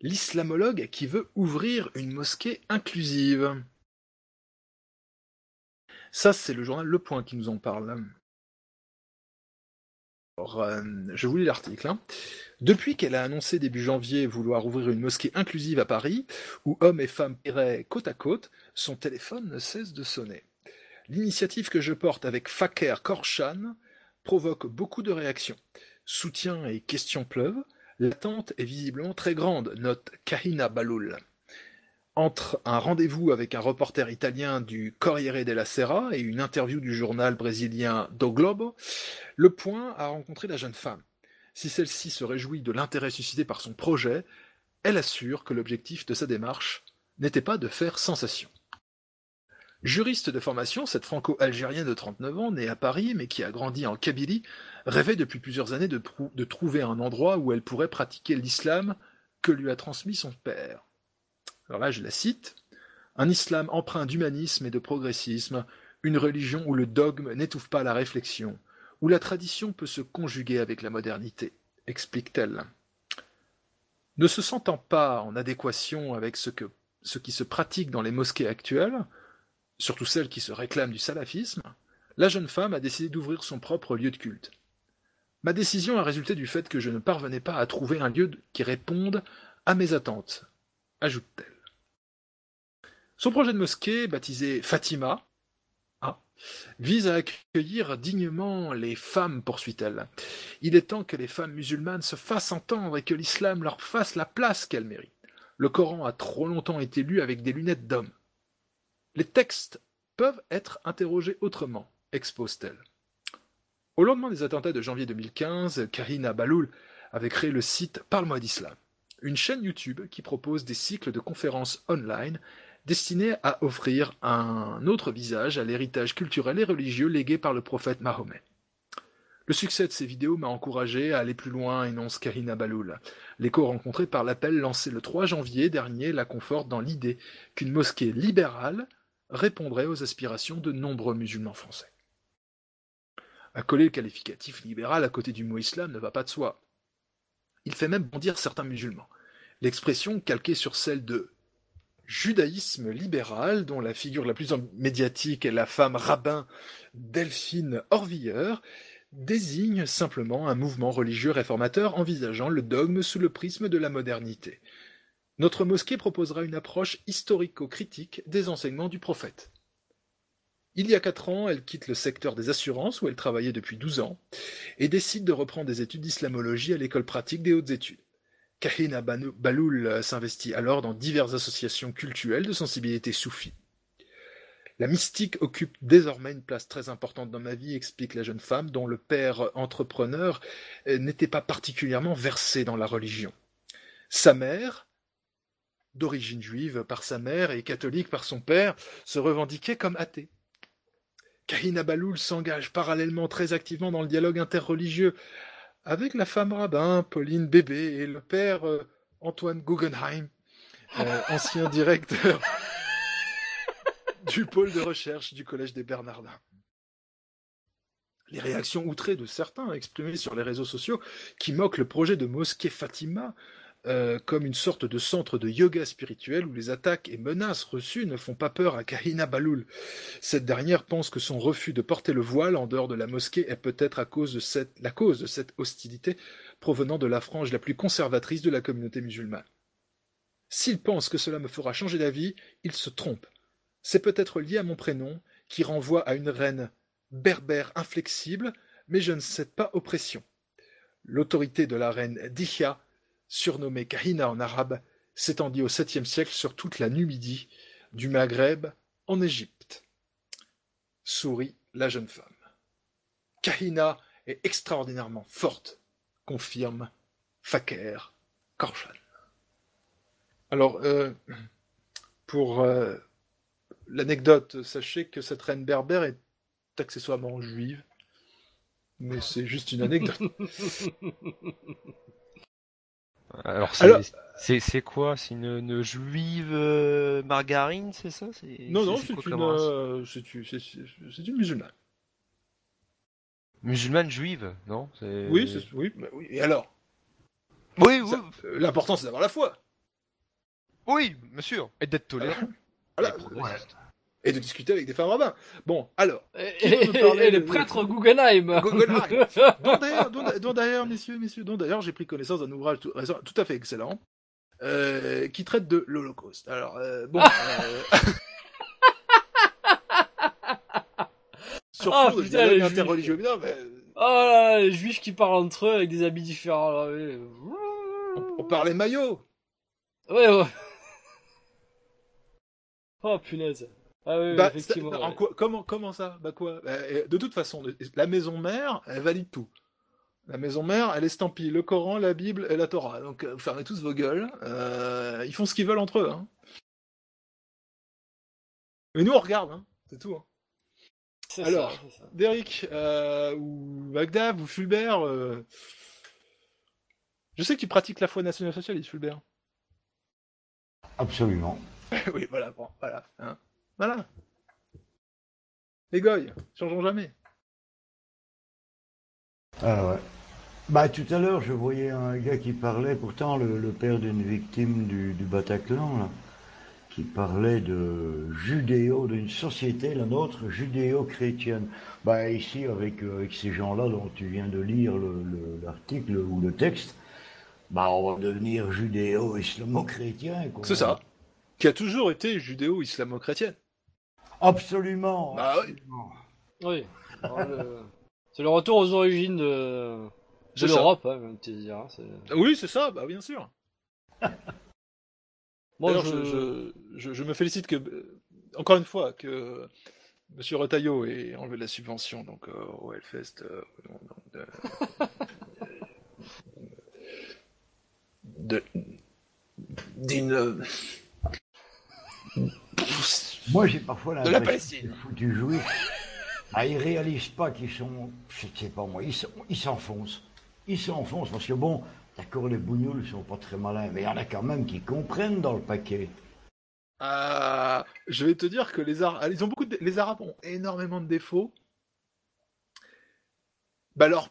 l'islamologue qui veut ouvrir une mosquée inclusive. Ça, c'est le journal Le Point qui nous en parle. Euh, je vous lis l'article. hein. Depuis qu'elle a annoncé début janvier vouloir ouvrir une mosquée inclusive à Paris, où hommes et femmes iraient côte à côte, son téléphone ne cesse de sonner. L'initiative que je porte avec Faker Korshan provoque beaucoup de réactions. Soutien et questions pleuvent. L'attente est visiblement très grande, note Kahina Baloul. Entre un rendez-vous avec un reporter italien du Corriere della Sera et une interview du journal brésilien Do Globo, Le Point a rencontré la jeune femme. Si celle-ci se réjouit de l'intérêt suscité par son projet, elle assure que l'objectif de sa démarche n'était pas de faire sensation. Juriste de formation, cette franco-algérienne de 39 ans, née à Paris mais qui a grandi en Kabylie, rêvait depuis plusieurs années de, trouver un endroit où elle pourrait pratiquer l'islam que lui a transmis son père. Alors là, je la cite. Un islam empreint d'humanisme et de progressisme, une religion où le dogme n'étouffe pas la réflexion, où la tradition peut se conjuguer avec la modernité, explique-t-elle. Ne se sentant pas en adéquation avec ce qui se pratique dans les mosquées actuelles, surtout celles qui se réclament du salafisme, la jeune femme a décidé d'ouvrir son propre lieu de culte. Ma décision a résulté du fait que je ne parvenais pas à trouver un lieu qui réponde à mes attentes, ajoute-t-elle. Son projet de mosquée, baptisé Fatima, ah, vise à accueillir dignement les femmes, poursuit-elle. Il est temps que les femmes musulmanes se fassent entendre et que l'islam leur fasse la place qu'elles méritent. Le Coran a trop longtemps été lu avec des lunettes d'homme. Les textes peuvent être interrogés autrement, expose-t-elle. Au lendemain des attentats de janvier 2015, Karina Baloul avait créé le site Parle-moi d'Islam, une chaîne YouTube qui propose des cycles de conférences online destinés à offrir un autre visage à l'héritage culturel et religieux légué par le prophète Mahomet. Le succès de ces vidéos m'a encouragé à aller plus loin, énonce Karina Baloul. L'écho rencontré par l'appel lancé le 3 janvier dernier la conforte dans l'idée qu'une mosquée libérale répondrait aux aspirations de nombreux musulmans français. Accoler le qualificatif libéral à côté du mot islam ne va pas de soi. Il fait même bondir certains musulmans. L'expression calquée sur celle de judaïsme libéral, dont la figure la plus médiatique est la femme rabbin Delphine Orvilleur, désigne simplement un mouvement religieux réformateur envisageant le dogme sous le prisme de la modernité. Notre mosquée proposera une approche historico-critique des enseignements du prophète. Il y a quatre ans, elle quitte le secteur des assurances où elle travaillait depuis 12 ans et décide de reprendre des études d'islamologie à l'école pratique des hautes études. Kahina Baloul s'investit alors dans diverses associations cultuelles de sensibilité soufie. La mystique occupe désormais une place très importante dans ma vie, explique la jeune femme, dont le père entrepreneur n'était pas particulièrement versé dans la religion. Sa mère, d'origine juive par sa mère et catholique par son père, se revendiquait comme athée. Kahina Baloul s'engage parallèlement très activement dans le dialogue interreligieux avec la femme rabbin Pauline Bébé et le père euh, Antoine Guggenheim, euh, ancien *laughs* directeur du pôle de recherche du Collège des Bernardins. Les réactions outrées de certains exprimées sur les réseaux sociaux qui moquent le projet de mosquée Fatima euh, comme une sorte de centre de yoga spirituel où les attaques et menaces reçues ne font pas peur à Kahina Baloul. Cette dernière pense que son refus de porter le voile en dehors de la mosquée est peut-être la cause de cette hostilité provenant de la frange la plus conservatrice de la communauté musulmane. S'il pense que cela me fera changer d'avis, il se trompe. C'est peut-être lié à mon prénom, qui renvoie à une reine berbère inflexible, mais je ne cède pas aux pressions. L'autorité de la reine Dihya surnommée Kahina en arabe, s'étendit au septième siècle sur toute la Numidie, du Maghreb en Égypte. Sourit la jeune femme. Kahina est extraordinairement forte, confirme Faker Korshan. Alors, euh, pour euh, l'anecdote, sachez que cette reine berbère est accessoirement juive, mais c'est juste une anecdote. *laughs* Alors, c'est, quoi? C'est une, une juive euh, margarine, c'est ça? C'est, Non, non, c'est une, euh, c'est une, c'est- c'est- c'est une musulmane. Musulmane juive, non? C'est- Oui, c'est- oui, bah oui. Et alors? Oui, oui, euh, L'important, c'est d'avoir la foi. oui, bien sûr. Et d'être tolérant. Voilà. Et de discuter avec des femmes rabbins. Bon, alors. Et, Qui veut nous parler et le de- prêtre Guggenheim. Guggenheim. *laughs* dont d'ailleurs, messieurs, messieurs, dont d'ailleurs j'ai pris connaissance d'un ouvrage tout, tout à fait excellent euh, qui traite de l'Holocauste. Alors, euh, bon. euh, *laughs* Sur Ah, fond putain, interreligieux. Non, mais, Oh là là, les juifs qui parlent entre eux avec des habits différents. là, on, on parlait maillot. Ouais, ouais. Oh punaise. Ah oui, oui, Bah, effectivement. ça- en ouais. quoi- comment, comment ça? Bah quoi? Bah, De toute façon, la maison mère, elle valide tout. La maison mère, elle estampille le Coran, la Bible et la Torah. Donc, euh, vous fermez tous vos gueules. Euh, ils font ce qu'ils veulent entre eux. Hein. Mais nous, on regarde. Hein. C'est tout. Hein. Alors, ça, c'est ça. Derek, euh, ou Magdab, ou Fulbert, euh, je sais que tu pratiques la foi nationale-socialiste, Fulbert. Absolument. *laughs* oui, voilà, bon, voilà. hein. Voilà. Les goy, changeons jamais. Ah ouais. Bah tout à l'heure, je voyais un gars qui parlait, pourtant le, le père d'une victime du, du Bataclan, là, qui parlait de judéo, d'une société, la nôtre, judéo-chrétienne. Bah ici, avec, euh, avec ces gens-là dont tu viens de lire le- le- l'article ou le texte, bah on va devenir judéo-islamo-chrétien. C'est ça. Qui a toujours été judéo-islamo-chrétienne. Absolument. Bah oui. Oui. Alors, le- C'est le retour aux origines de, de C'est ça. l'Europe, hein, même, dire, hein, c'est- Oui, c'est ça, bah bien sûr. *laughs* Moi, D'ailleurs, je... je... Je, je me félicite que, euh, encore une fois, que Monsieur Retailleau ait enlevé la subvention donc, euh, au Hellfest. euh, *laughs* de- d'une. Euh, Moi, j'ai parfois De la Palestine. les foutus juifs, ah, ils réalisent pas qu'ils sont, je sais pas moi, ils s'enfoncent. Ils s'enfoncent parce que bon, d'accord, les bougnoules sont pas très malins, mais il y en a quand même qui comprennent dans le paquet. Ah, je vais te dire que les Arabes, ils ont beaucoup de... les Arabes ont énormément de défauts. Bah alors,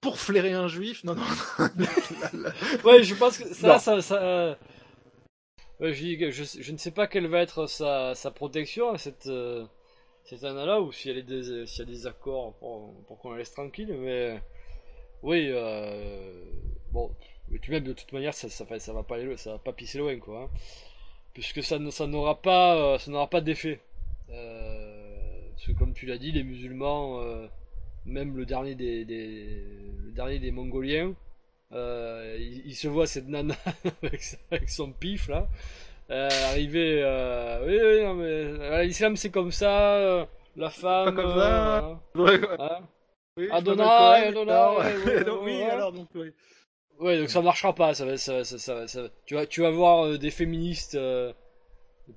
pour flairer un juif, non, non, non. Ouais, je pense que ça, Non. ça, euh, je, ne sais pas quelle va être sa, protection cette, euh, cette année-là, ou s'il y a des, s'il y a des accords pour, pour qu'on la laisse tranquille, mais oui, euh, bon, mais tu de toute manière, ça, ça, va- pas va pas pisser loin, quoi, hein, puisque ça, ça n'aura pas, euh, ça pas d'effet. Parce que comme tu l'as dit, les musulmans, même le dernier des, des, le dernier des Mongoliens, euh, il, il se voit cette nana *laughs* avec, avec son pif là, euh, arriver. Euh, oui, oui, non, mais euh, l'islam c'est comme ça, euh, la femme. Pas comme ça. euh, Ouais, ouais. hein. Oui, Adonai, Adonai, *laughs* oui, alors donc, oui. Ouais, donc ça marchera pas. Ça va, ça, ça, ça, ça- tu vas, tu vas voir des féministes,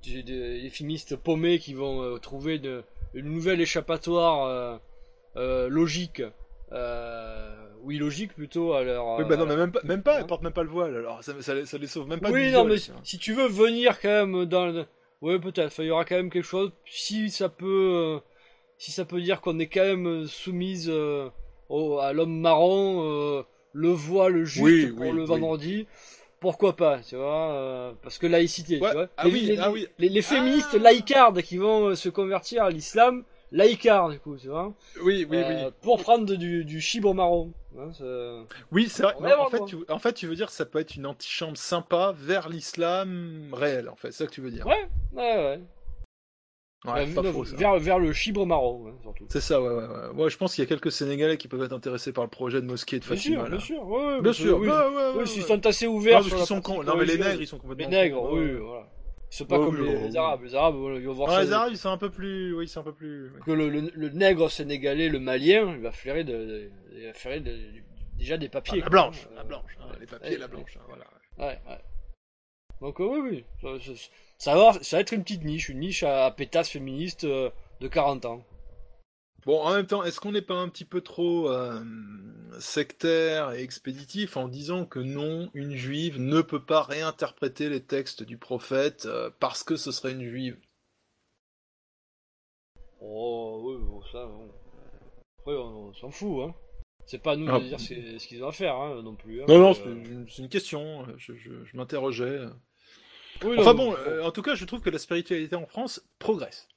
des, des- féministes paumés qui vont trouver une, une nouvelle échappatoire logique. Euh, oui, logique plutôt à leur. Oui, bah non, à mais même pas, même pas, elle porte même pas le voile, alors ça, ça, les- ça les sauve même pas oui, du non, viol, mais si tu veux venir quand même dans le... Ouais, peut-être, il y aura quand même quelque chose. Si ça peut... euh, Si ça peut dire qu'on est quand même soumise euh, au- à l'homme marron, euh, le voile juste Oui, pour oui, le oui. vendredi, pourquoi pas, tu vois euh, Parce que laïcité, Ouais, tu vois ah les, oui, les, ah oui. les, les féministes Ah. laïcardes qui vont euh, se convertir à l'islam, laïcards, du coup, tu vois Oui, oui, Euh, oui. Pour prendre du, du chibre marron. hein, Oui, c'est vrai. Non, en, fait, tu, en fait, tu veux dire que ça peut être une antichambre sympa vers l'islam réel, en fait. C'est ça que tu veux dire. Ouais, ouais, ouais. Ouais, Euh, non, faux, vers, vers le chibre marron, hein, surtout. C'est ça, ouais, ouais, ouais. Moi, je pense qu'il y a quelques Sénégalais qui peuvent être intéressés par le projet de mosquée de Bien Fatima. sûr, bien sûr, ouais, ouais, Bien parce que sûr, oui, ouais, ouais, ouais, oui, ouais. s'ils sont assez ouverts Non, sur parce la qu'ils sont. Non, mais les nègres, ils sont complètement Les nègres, oui, ouais. voilà. Ils sont pas Ouais, comme oui, les, ouais, les ouais. Arabes. Les Arabes, ils vont voir Non, ça. les Arabes, ils sont un peu plus. Oui, ils sont un peu plus. Que le, le, le nègre sénégalais, le malien, il va flairer, de, de- il va flairer de- déjà des Ah, papiers. la quoi. blanche, Euh, la blanche, hein, les papiers, ouais, la ouais. blanche, hein, voilà. Ouais, ouais. Donc, euh, oui, oui. Ça, ça- ça va, ça va être une petite niche, une niche à, à pétasse féministe euh, de 40 ans. Bon, en même temps, est-ce qu'on n'est pas un petit peu trop euh, sectaire et expéditif en disant que non, une juive ne peut pas réinterpréter les textes du prophète euh, parce que ce serait une juive? Oh, oui, bon, ça, bon. après, on, on s'en fout, hein. C'est pas à nous Ah. de dire ce, qu'ils ont à faire, hein, non plus. hein. Non, non, Euh, c'est une, question. Je, je- je m'interrogeais. oui, Enfin bon, en tout cas, je trouve que la spiritualité en France progresse.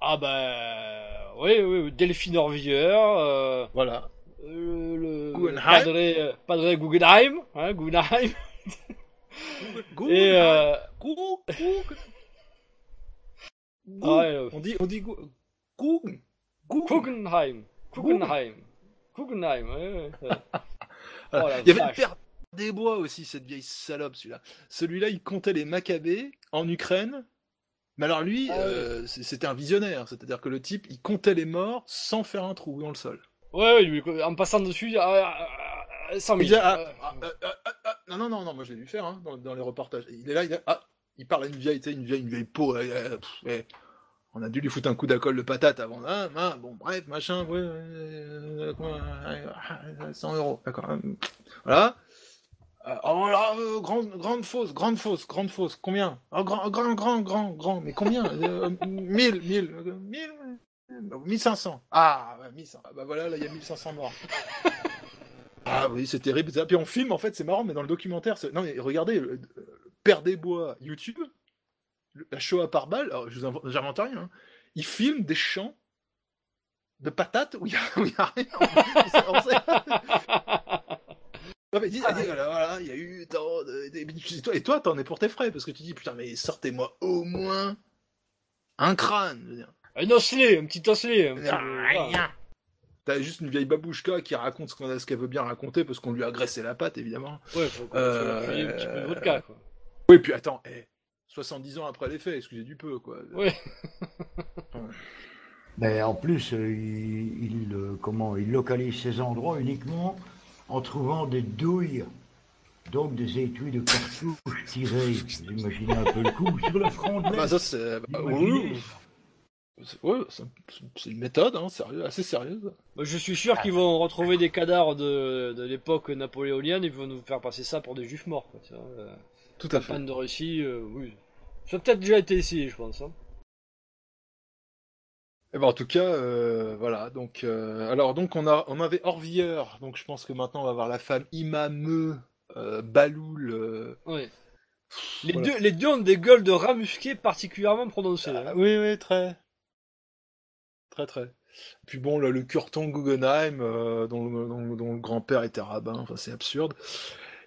Ah bah oui, oui, Delphine Orvilleur, euh, Voilà. euh, le Guggenheim. Padre, Padre Guggenheim, hein, Guggenheim, *laughs* Gou- et euh, gou- gou- ah ouais, On dit, on dit gou- Guggenheim, Guggenheim, Guggenheim, ouais. *laughs* Oh Il y avait le père des bois aussi, cette vieille salope, celui-là. Celui-là, il comptait les Maccabées en Ukraine. Mais alors lui, Ah euh, c'était un visionnaire. C'est-à-dire que le type, il comptait les morts sans faire un trou dans le sol. Ouais, ouais, en passant dessus, ah, ah, ah, 100 Il 000. disait, ah, euh, ah, ah, ah, ah, ah, non, non, non, non, moi je l'ai vu faire hein, dans, dans les reportages. Il est là, il, ah, il parle à une vieille, une vieille, une vieille peau. euh, euh, pff, ouais. On a dû lui foutre un coup d'alcool de patate avant. Ah, ah, bon, bref, machin, ouais, euh, euh, 100 euros, d'accord. euh, Voilà. Euh, oh là, euh, grande, grande fausse, grande fausse, grande fausse. Combien oh, grand, grand, grand, grand, grand. Mais combien euh, 1000, 1000, euh, 1000, euh, 1500. Ah, ouais, 1500. Ah, bah voilà, là, il y a 1500 morts. *laughs* Ah oui, c'est terrible. ça. Puis on filme, en fait, c'est marrant, mais dans le documentaire, non mais regardez, le, le Père des Bois, YouTube, la Shoah par balle, alors je vous invente, j'invente rien, hein. il filme des champs de patates où il y a, a rien. *laughs* On sait- on sait- Mais dis- dis, voilà, voilà, il y a eu tant de... de- et toi- Et toi, t'en es pour tes frais, parce que tu dis, putain, mais sortez-moi au moins un crâne. je veux dire. Un osselet, un petit osselet. Un petit, voilà. Rien. T'as juste une vieille babouchka qui raconte ce qu'on a- ce qu'elle veut bien raconter, parce qu'on lui a graissé la patte, évidemment. Ouais, faut qu'on Euh, un petit peu de vodka, quoi. Oui, puis attends, eh, 70 ans après les faits, excusez du peu, quoi. Ouais. *laughs* Mais en plus, euh, il, il, euh, comment, il localise ces endroits uniquement en trouvant des douilles, donc des étuis de cartouches tirées. Vous imaginez un peu le coup sur le front de Ah bah l'Est. ça, c'est... bah, ouais, une méthode, hein, sérieux, assez sérieuse. Moi, je suis sûr qu'ils vont retrouver des cadavres de, de l'époque napoléonienne et ils vont nous faire passer ça pour des juifs morts. Quoi, tu vois, euh, Tout à fait. de récit, euh, oui. Ça a peut-être déjà été essayé, je pense. Hein. Eh ben, en tout cas, euh, voilà. Donc, euh, alors, donc on a, on avait Orvilleur. Donc, je pense que maintenant on va voir la femme Imameux, euh, Baloul. euh, Ouais. Les, voilà. deux, les deux ont des gueules de rats musqués particulièrement prononcées. hein. Ah, oui, oui, très, très, très. Puis bon, là, le Curton Guggenheim, dont, le- dont- dont le grand-père était rabbin. Enfin, c'est absurde.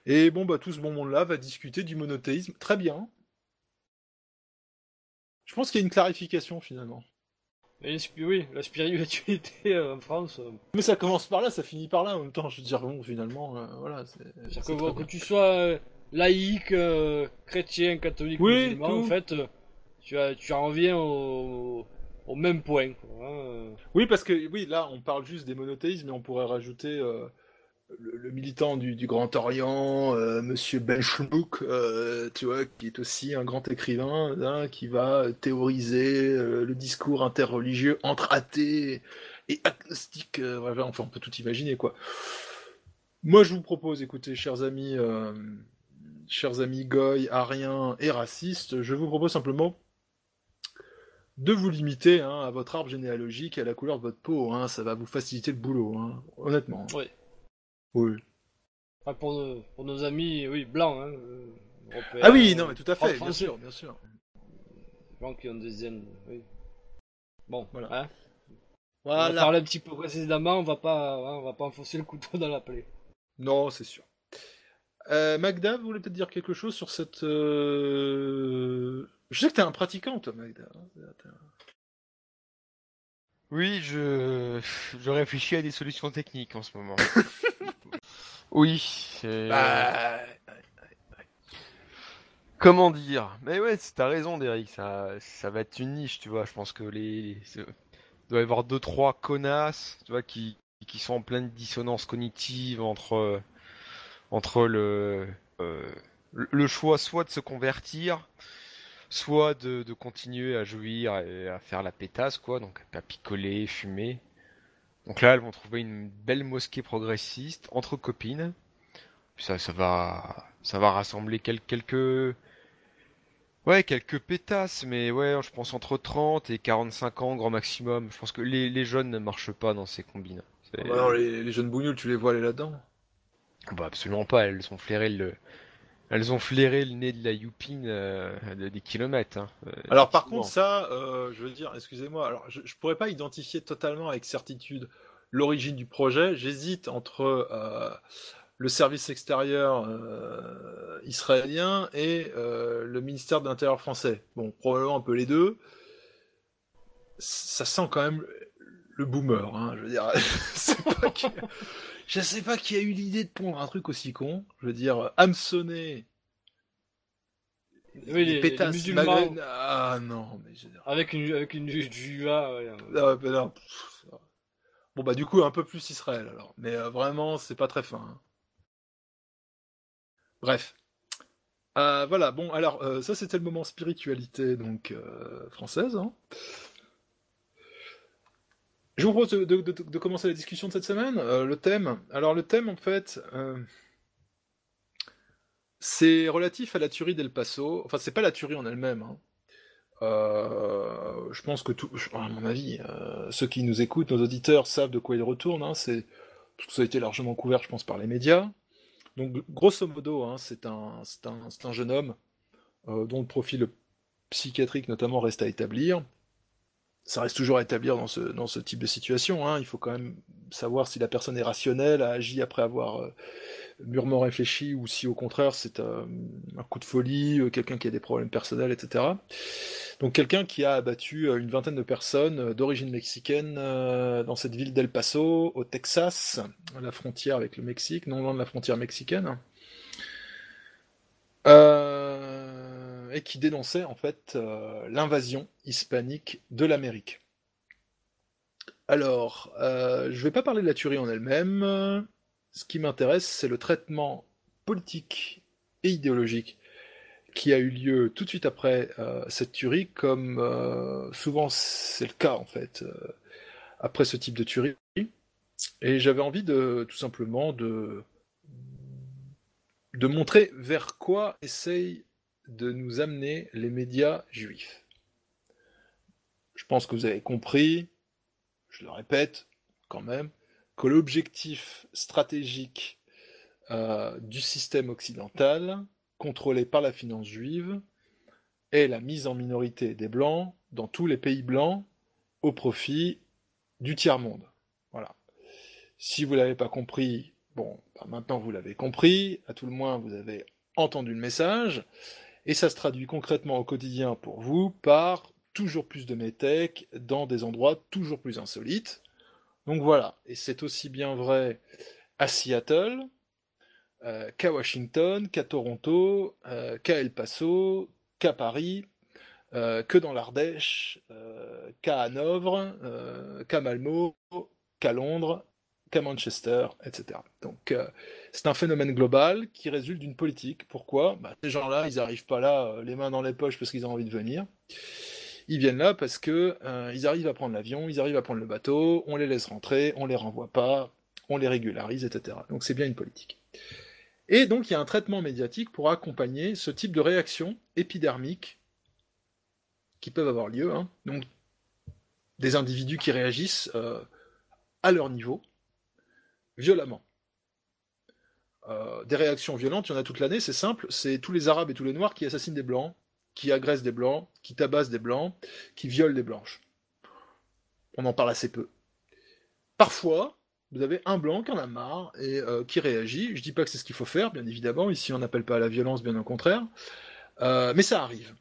Et bon, bah, tout ce bon monde-là va discuter du monothéisme. Très bien. Je pense qu'il y a une clarification finalement. Et oui, la spiritualité *laughs* euh, en France. euh, Mais ça commence par là, ça finit par là en même temps. Je veux dire, bon, finalement, euh, voilà. c'est- C'est-à-dire que, bon, que tu sois euh, laïque, euh, chrétien, catholique, Oui, musulman, tout. en fait, tu, as, tu en reviens au, au même point. Quoi, hein. Oui, parce que oui, là, on parle juste des monothéismes, mais on pourrait rajouter le, militant du, Grand Orient, euh, Monsieur Benchmouk, euh, tu vois, qui est aussi un grand écrivain, hein, qui va théoriser euh, le discours interreligieux entre athées et agnostiques. euh, voilà, enfin, on peut tout imaginer, quoi. Moi, je vous propose, écoutez, chers amis, chers amis goy, ariens et racistes, je vous propose simplement de vous limiter hein, à votre arbre généalogique et à la couleur de votre peau. Hein, ça va vous faciliter le boulot, honnêtement. Ouais. Oui. Enfin, pour, nos, pour nos amis, oui, blancs, hein, euh, européens, Ah oui, non, mais tout à fait, bien sûr, bien sûr. Blancs qui ont des aines, oui. Bon, Voilà. hein. On Voilà. va parler un petit peu précédemment, on va pas, hein, on va pas enfoncer le couteau dans la plaie. Non, c'est sûr. Euh, Magda, vous voulez peut-être dire quelque chose sur cette... euh, Je sais que t'es un pratiquant, toi, Magda. hein. Oui, je, je réfléchis à des solutions techniques en ce moment. *laughs* oui, c'est... Bah, Comment dire? Mais ouais, t'as raison, Derek. Ça, ça va être une niche, tu vois. Je pense que les, il doit y avoir deux trois connasses, tu vois, qui qui sont en pleine dissonance cognitive entre entre le euh, le le choix soit de se convertir, soit de, de continuer à jouir et à faire la pétasse, quoi. Donc à picoler, fumer. Donc là, elles vont trouver une belle mosquée progressiste entre copines. Puis ça, ça va, ça va rassembler quel- quelques, Ouais, quelques pétasses, mais ouais, je pense entre 30 et 45 ans, grand maximum. Je pense que les, les jeunes ne marchent pas dans ces combines. Ah bah non, les, les jeunes bougnoules, tu les vois aller là-dedans? Bah, absolument pas, elles ont flairé le, elles ont flairé le nez de la youpine euh, de des kilomètres. hein. Euh, Alors par contre, ça, euh, je veux dire, excusez-moi, alors je, je pourrais pas identifier totalement avec certitude l'origine du projet. J'hésite entre euh, le service extérieur israélien et le ministère de l'Intérieur français. Bon, probablement un peu les deux. Ça sent quand même le boomer, hein, je veux dire. *laughs* c'est pas qui- Je sais pas qui a eu l'idée de pondre un truc aussi con. Je veux dire, hameçonner Oui, les, musulmans Ah non, mais avec une avec une ju- juva. ouais. Ah, non, Bon bah du coup un peu plus Israël alors, mais euh, vraiment c'est pas très fin. hein. Bref. Euh, voilà, bon alors euh, ça c'était le moment spiritualité donc euh, française. hein. Je vous propose de, commencer la discussion de cette semaine. Euh, le thème, alors le thème en fait, euh, c'est relatif à la tuerie d'El Paso. Enfin c'est pas la tuerie en elle-même. hein. Euh, je pense que tout, à mon avis, euh, ceux qui nous écoutent, nos auditeurs savent de quoi il retourne. Hein, c'est parce que ça a été largement couvert, je pense, par les médias. Donc, grosso modo, hein, c'est un, un, jeune homme dont le profil psychiatrique, notamment, reste à établir. Ça reste toujours à établir dans ce, dans ce type de situation. Hein. Il faut quand même savoir si la personne est rationnelle, a agi après avoir euh, mûrement réfléchi, ou si au contraire c'est un coup de folie, euh, quelqu'un qui a des problèmes personnels, etc. Donc quelqu'un qui a abattu euh, une vingtaine de personnes d'origine mexicaine dans cette ville d'El Paso, au Texas, à la frontière avec le Mexique, non loin de la frontière mexicaine. Euh, et qui dénonçait en fait euh, l'invasion hispanique de l'Amérique. Alors, euh, je vais pas parler de la tuerie en elle-même. Ce qui m'intéresse, c'est le traitement politique et idéologique qui a eu lieu tout de suite après euh, cette tuerie, comme souvent c'est le cas en fait après ce type de tuerie. Et j'avais envie de tout simplement de de montrer vers quoi essayent de nous amener les médias juifs. Je pense que vous avez compris, je le répète quand même, que l'objectif stratégique euh, du système occidental, contrôlé par la finance juive, est la mise en minorité des Blancs dans tous les pays blancs au profit du tiers-monde. Voilà. Si vous ne l'avez pas compris, bon, bah maintenant vous l'avez compris, à tout le moins vous avez entendu le message, et ça se traduit concrètement au quotidien pour vous par toujours plus de métèques dans des endroits toujours plus insolites. Donc voilà, et c'est aussi bien vrai à Seattle, euh, qu'à Washington, qu'à Toronto, euh, qu'à El Paso, qu'à Paris, euh, que dans l'Ardèche, qu'à Hanovre, qu'à Malmo, qu'à Londres, qu'à Manchester, etc. Donc euh, c'est un phénomène global qui résulte d'une politique. Pourquoi? Bah, Ces gens-là, ils n'arrivent pas là euh, les mains dans les poches parce qu'ils ont envie de venir. Ils viennent là parce que euh, ils arrivent à prendre l'avion, ils arrivent à prendre le bateau, on les laisse rentrer, on les renvoie pas, on les régularise, etc. Donc c'est bien une politique. Et donc il y a un traitement médiatique pour accompagner ce type de réaction épidermique qui peuvent avoir lieu. hein. Donc des individus qui réagissent à leur niveau, violemment. Euh, des réactions violentes, il y en a toute l'année, c'est simple, c'est tous les Arabes et tous les Noirs qui assassinent des Blancs, qui agressent des Blancs, qui tabassent des Blancs, qui violent des Blanches. On en parle assez peu. Parfois, vous avez un Blanc qui en a marre et euh, qui réagit. Je dis pas que c'est ce qu'il faut faire, bien évidemment, ici on n'appelle pas à la violence, bien au contraire, Euh, mais ça arrive.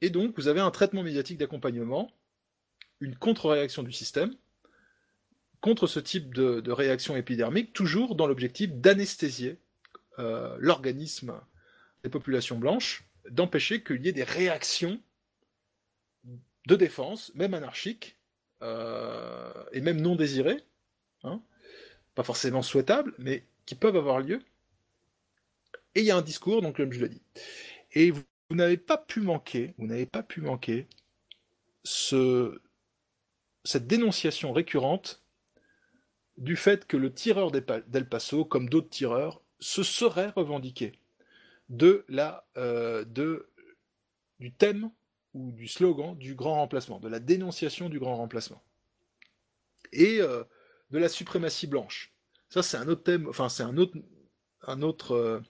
Et donc, vous avez un traitement médiatique d'accompagnement, une contre-réaction du système, contre ce type de, réaction épidermique, toujours dans l'objectif d'anesthésier euh, l'organisme des populations blanches, d'empêcher qu'il y ait des réactions de défense, même anarchiques, euh, et même non désirées, hein, pas forcément souhaitables, mais qui peuvent avoir lieu. Et il y a un discours, donc comme je l'ai dit. Et vous, n'avez pas pu manquer, vous n'avez pas pu manquer ce, cette dénonciation récurrente du fait que le tireur d'El Paso, comme d'autres tireurs, se serait revendiqué de la, euh, de du thème ou du slogan du grand remplacement, de la dénonciation du grand remplacement. Et euh, de la suprématie blanche. Ça, c'est un autre thème, enfin, c'est un autre, un autre, euh,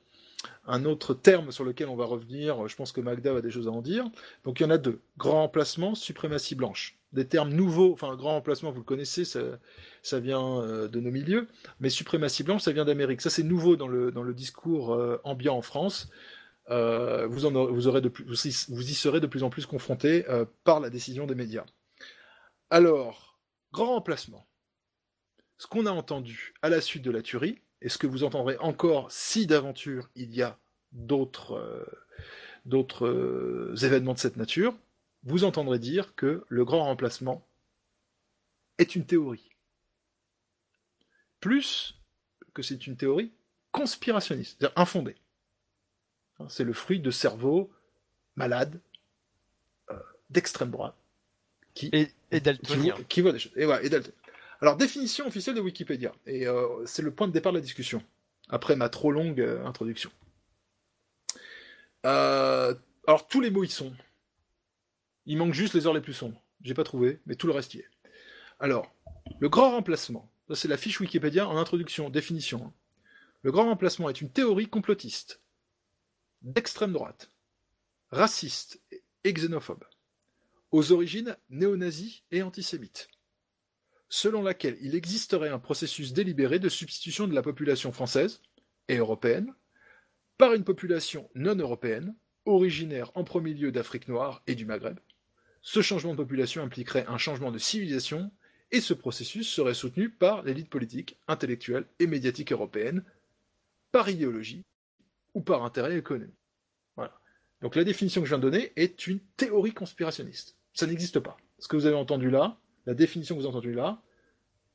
un autre terme sur lequel on va revenir. Je pense que Magda a des choses à en dire. Donc, il y en a deux. Grand remplacement, suprématie blanche. Des termes nouveaux, enfin, grand remplacement, vous le connaissez, ça, vient euh, de nos milieux, mais suprématie blanche, ça vient d'Amérique. Ça, c'est nouveau dans le, le discours ambiant en France. Euh, vous, y, serez de plus en plus confronté euh, par la décision des médias. Alors, grand remplacement. Ce qu'on a entendu à la suite de la tuerie, et ce que vous entendrez encore si d'aventure il y a d'autres euh, euh, événements de cette nature, vous entendrez dire que le grand remplacement est une théorie. Plus que c'est une théorie conspirationniste, c'est-à-dire infondée. C'est le fruit de cerveaux malades, euh, d'extrême droite, qui, et, et qui, qui voient des choses. Et voilà, et Alors, définition officielle de Wikipédia. Et euh, c'est le point de départ de la discussion, après ma trop longue euh, introduction. Alors, tous les mots y sont. Il manque juste les heures les plus sombres. J'ai pas trouvé, mais tout le reste y est. Alors, le grand remplacement. Ça, c'est la fiche Wikipédia en introduction, définition. Le grand remplacement est une théorie complotiste d'extrême droite, raciste et xénophobe, aux origines néo-nazis et antisémites, selon laquelle il existerait un processus délibéré de substitution de la population française et européenne par une population non européenne, originaire en premier lieu d'Afrique noire et du Maghreb. Ce changement de population impliquerait un changement de civilisation et ce processus serait soutenu par l'élite politique, intellectuelle et médiatique européenne, par idéologie ou par intérêt économique. Voilà. Donc la définition que je viens de donner est une théorie conspirationniste. Ça n'existe pas. Ce que vous avez entendu là, la définition que vous avez entendue là,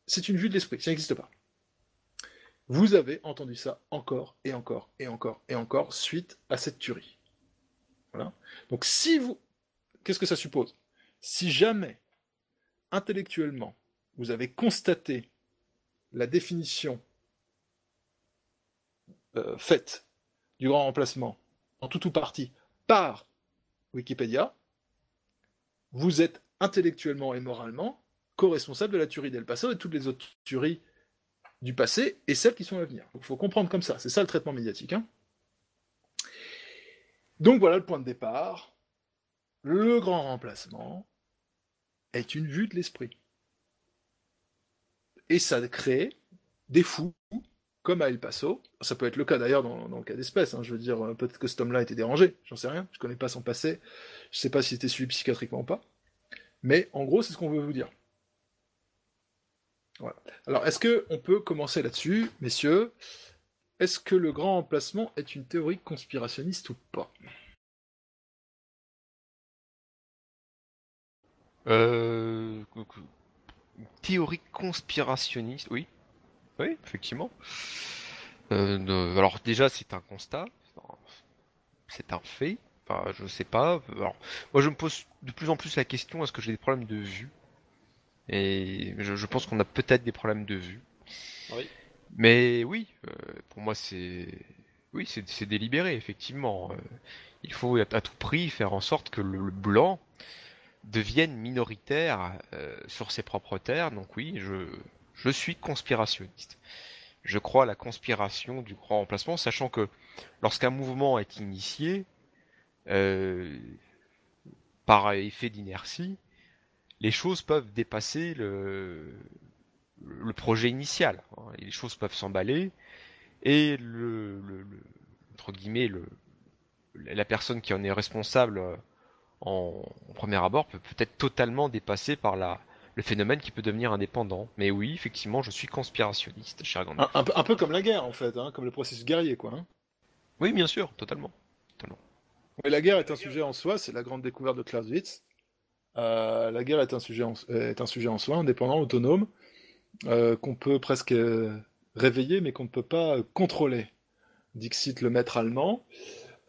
c'est une vue de l'esprit, ça n'existe pas. Vous avez entendu ça encore et encore et encore et encore suite à cette tuerie. Donc si vous... Qu'est-ce que ça suppose? Si jamais, intellectuellement, vous avez constaté la définition euh, faite du grand remplacement, en tout ou partie, par Wikipédia, vous êtes intellectuellement et moralement co-responsable de la tuerie d'El Paso et toutes les autres tueries du passé et celles qui sont à venir. Il faut comprendre comme ça, c'est ça le traitement médiatique. Hein Donc voilà le point de départ. Le grand remplacement est une vue de l'esprit. Et ça crée des fous comme à El Paso. Ça peut être le cas d'ailleurs dans, le cas d'espèce. Hein. Je veux dire, peut-être que cet homme-là était dérangé, j'en sais rien. Je connais pas son passé. Je sais pas s'il était suivi psychiatriquement ou pas. Mais en gros, c'est ce qu'on veut vous dire. Alors, est-ce que on peut commencer là-dessus, messieurs? Est-ce que le grand emplacement est une théorie conspirationniste ou pas? Euh... Théorie conspirationniste, oui. Oui, effectivement. Euh, alors déjà, c'est un constat, c'est un fait. Enfin, je sais pas. Alors, moi, je me pose de plus en plus la question est-ce que j'ai des problèmes de vue? Et je, je pense qu'on a peut-être des problèmes de vue. Oui. Mais oui, euh, pour moi, c'est oui, c'est délibéré, effectivement. Euh, il faut à, tout prix faire en sorte que le, le blanc devienne minoritaire euh, sur ses propres terres. Donc oui, je je suis conspirationniste. Je crois à la conspiration du grand remplacement, sachant que lorsqu'un mouvement est initié, euh, par effet d'inertie, les choses peuvent dépasser le, le projet initial. Hein, les choses peuvent s'emballer et le, le, le, entre guillemets le, la personne qui en est responsable en, en premier abord peut peut-être totalement dépassée par la, le phénomène qui peut devenir indépendant. Mais oui, effectivement, je suis conspirationniste, cher Gandalf. Un, un, peu, un, peu comme la guerre, en fait, hein, comme le processus guerrier, quoi. Hein. Oui, bien sûr, totalement. totalement. Mais la guerre est un sujet en soi, c'est la grande découverte de Clausewitz. Euh, la guerre est un sujet en, est un sujet en soi, indépendant, autonome, euh, qu'on peut presque réveiller, mais qu'on ne peut pas contrôler. Dixit le maître allemand.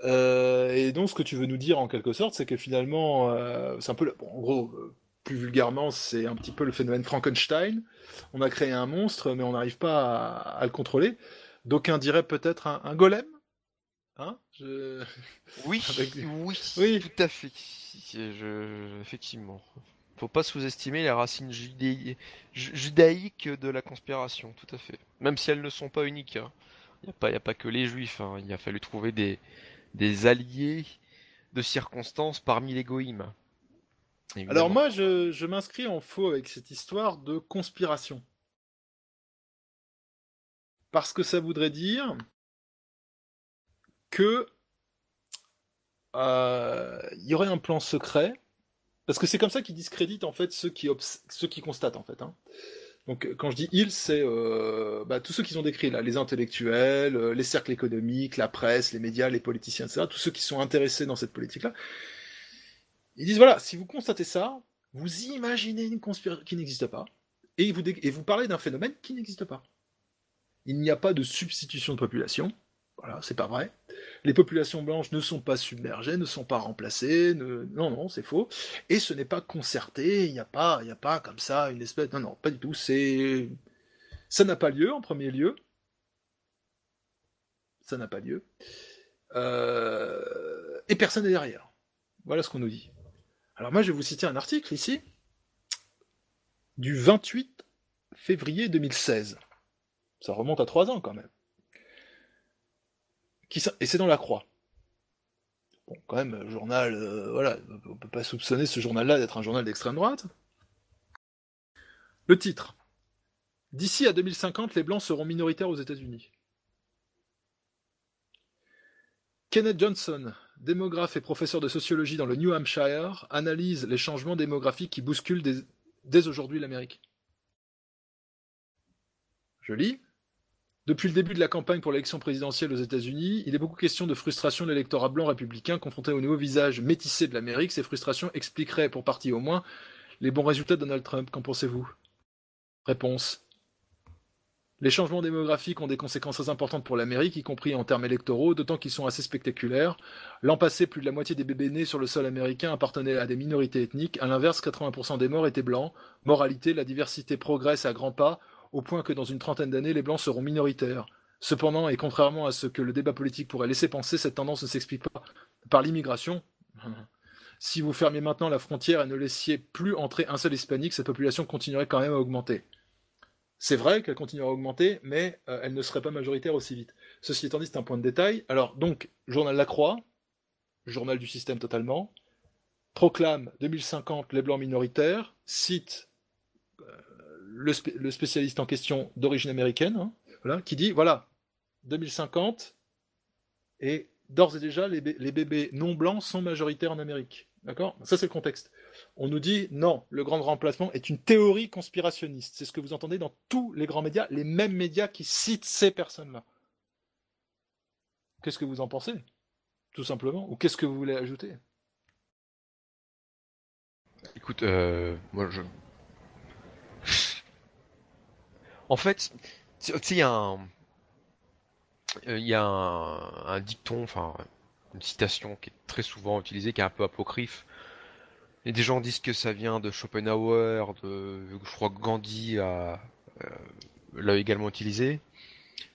Euh, et donc, ce que tu veux nous dire en quelque sorte, c'est que finalement, euh, c'est un peu, bon, en gros, plus vulgairement, c'est un petit peu le phénomène Frankenstein. On a créé un monstre, mais on n'arrive pas à, à, le contrôler. D'aucuns diraient peut-être un, un, golem, Hein je... *laughs* Oui, oui, Oui. tout à fait. Je... Effectivement. Faut pas sous-estimer les racines judé- judaïques de la conspiration, tout à fait. Même si elles ne sont pas uniques. Il n'y a, pas- y a pas que les juifs. hein. Il a fallu trouver des, des alliés de circonstances parmi les. Évidemment. Alors moi, je, m'inscris en faux avec cette histoire de conspiration. Parce que ça voudrait dire que euh, il y aurait un plan secret. Parce que c'est comme ça qu'ils discréditent en fait ceux qui, obs- ceux qui constatent en fait. hein. Donc euh, quand je dis ils, c'est euh, bah, tous ceux qui sont décrits là, les intellectuels, euh, les cercles économiques, la presse, les médias, les politiciens, etc. Tous ceux qui sont intéressés dans cette politique-là. Ils disent voilà, si vous constatez ça, vous imaginez une conspiration qui n'existe pas, et vous, et vous parlez d'un phénomène qui n'existe pas. Il n'y a pas de substitution de population. Voilà, c'est pas vrai. Les populations blanches ne sont pas submergées, ne sont pas remplacées. Non, non, c'est faux. Et ce n'est pas concerté. Il n'y a pas, il n'y a pas comme ça une espèce. Non, non, pas du tout. C'est, ça n'a pas lieu en premier lieu. Ça n'a pas lieu. Euh, Et personne n'est derrière. Voilà ce qu'on nous dit. Alors moi, je vais vous citer un article ici du 28 février 2016. Ça remonte à trois ans quand même. Et c'est dans la Croix. Bon, quand même, euh, journal, euh, voilà, on peut pas soupçonner ce journal-là d'être un journal d'extrême droite. Le titre. D'ici à 2050, les Blancs seront minoritaires aux États-Unis. Kenneth Johnson, démographe et professeur de sociologie dans le New Hampshire, analyse les changements démographiques qui bousculent dès aujourd'hui l'Amérique. Je lis. Depuis le début de la campagne pour l'élection présidentielle aux États-Unis, il est beaucoup question de frustration de l'électorat blanc républicain confronté au nouveau visage métissé de l'Amérique. Ces frustrations expliqueraient, pour partie au moins, les bons résultats de Donald Trump. Qu'en pensez-vous? Réponse. Les changements démographiques ont des conséquences très importantes pour l'Amérique, y compris en termes électoraux, d'autant qu'ils sont assez spectaculaires. L'an passé, plus de la moitié des bébés nés sur le sol américain appartenaient à des minorités ethniques. À l'inverse, 80% des morts étaient blancs. Moralité, la diversité progresse à grands pas, au point que dans une trentaine d'années, les blancs seront minoritaires. Cependant, et contrairement à ce que le débat politique pourrait laisser penser, cette tendance ne s'explique pas par l'immigration. *laughs* Si vous fermiez maintenant la frontière et ne laissiez plus entrer un seul hispanique, cette population continuerait quand même à augmenter. C'est vrai qu'elle continuera à augmenter, mais euh, elle ne serait pas majoritaire aussi vite. Ceci étant dit, c'est un point de détail. Alors, donc, journal La Croix, journal du système totalement, proclame 2050 les blancs minoritaires, cite euh, le, spé- le spécialiste en question d'origine américaine, hein, voilà, qui dit voilà, 2050, et d'ores et déjà, les bébés non blancs sont majoritaires en Amérique. D'accord? Ça, c'est le contexte. On nous dit non, le grand remplacement est une théorie conspirationniste. C'est ce que vous entendez dans tous les grands médias, les mêmes médias qui citent ces personnes-là. Qu'est-ce que vous en pensez? Tout simplement. Ou qu'est-ce que vous voulez ajouter? Écoute, euh, moi je. En fait, tu tu sais, il y a un. euh, Il y a un, un dicton, enfin, une citation qui est très souvent utilisée, qui est un peu apocryphe. Et des gens disent que ça vient de Schopenhauer, de, je crois que Gandhi a, euh, l'a également utilisé.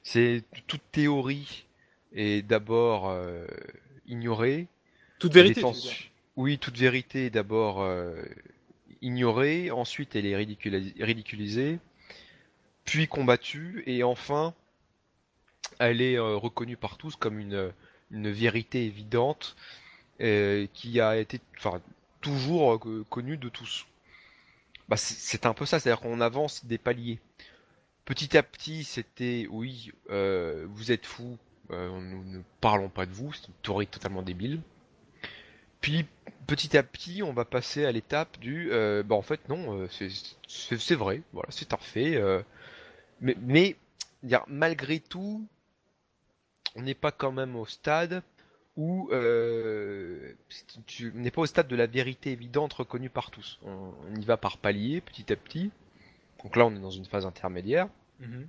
C'est toute théorie est d'abord euh, ignorée. Toute vérité, tu veux dire. Oui, toute vérité est d'abord euh, ignorée, ensuite elle est ridiculi- ridiculisée, puis combattue, et enfin elle est euh, reconnue par tous comme une, une vérité évidente euh, qui a été toujours euh, connue de tous. Bah, c'est un peu ça, c'est-à-dire qu'on avance des paliers. Petit à petit, c'était oui, vous êtes euh, nous ne parlons pas de vous, c'est une théorie totalement débile. Puis petit à petit, on va passer à l'étape du, bah en fait non, c'est vrai, voilà, c'est un fait. Mais mais dire, malgré tout, on n'est pas quand même au stade où euh, tu- on n'est pas au stade de la vérité évidente reconnue par tous. On, on y va par paliers, petit à petit. Donc là, on est dans une phase intermédiaire. Mhm.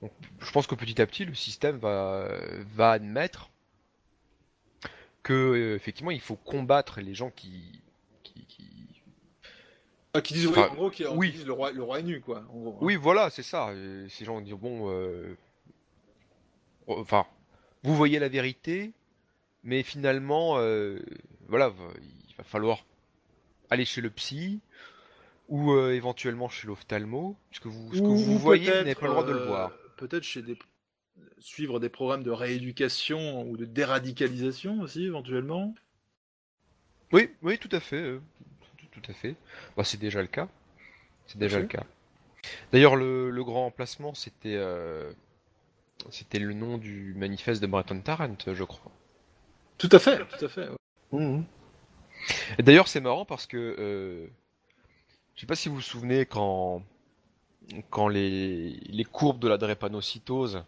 Donc, je pense que petit à petit, le système va, va admettre que euh, effectivement, il faut combattre les gens qui, qui, qui- Ah, qui disent, oui, en gros, qui, qui oui. disent le roi, le roi est nu, quoi. en gros. Oui, voilà, c'est ça. Ces gens disent bon, euh, enfin, vous voyez la vérité, mais finalement, euh, voilà, il va falloir aller chez le psy ou euh, éventuellement chez l'ophtalmo, ce que vous, ce que Ou- vous ou voyez, vous n'avez pas le droit de le euh, voir. Peut-être chez des suivre des programmes de rééducation ou de déradicalisation aussi éventuellement. Oui, oui, tout à fait, tout, à fait. Bah, c'est déjà le cas. C'est déjà le cas. D'ailleurs, le, le grand emplacement, c'était euh, c'était le nom du manifeste de Breton Tarrant, je crois. Tout à fait, tout à fait. ouais. Et d'ailleurs, c'est marrant parce que euh, je sais pas si vous vous souvenez quand quand les, les courbes de la drépanocytose,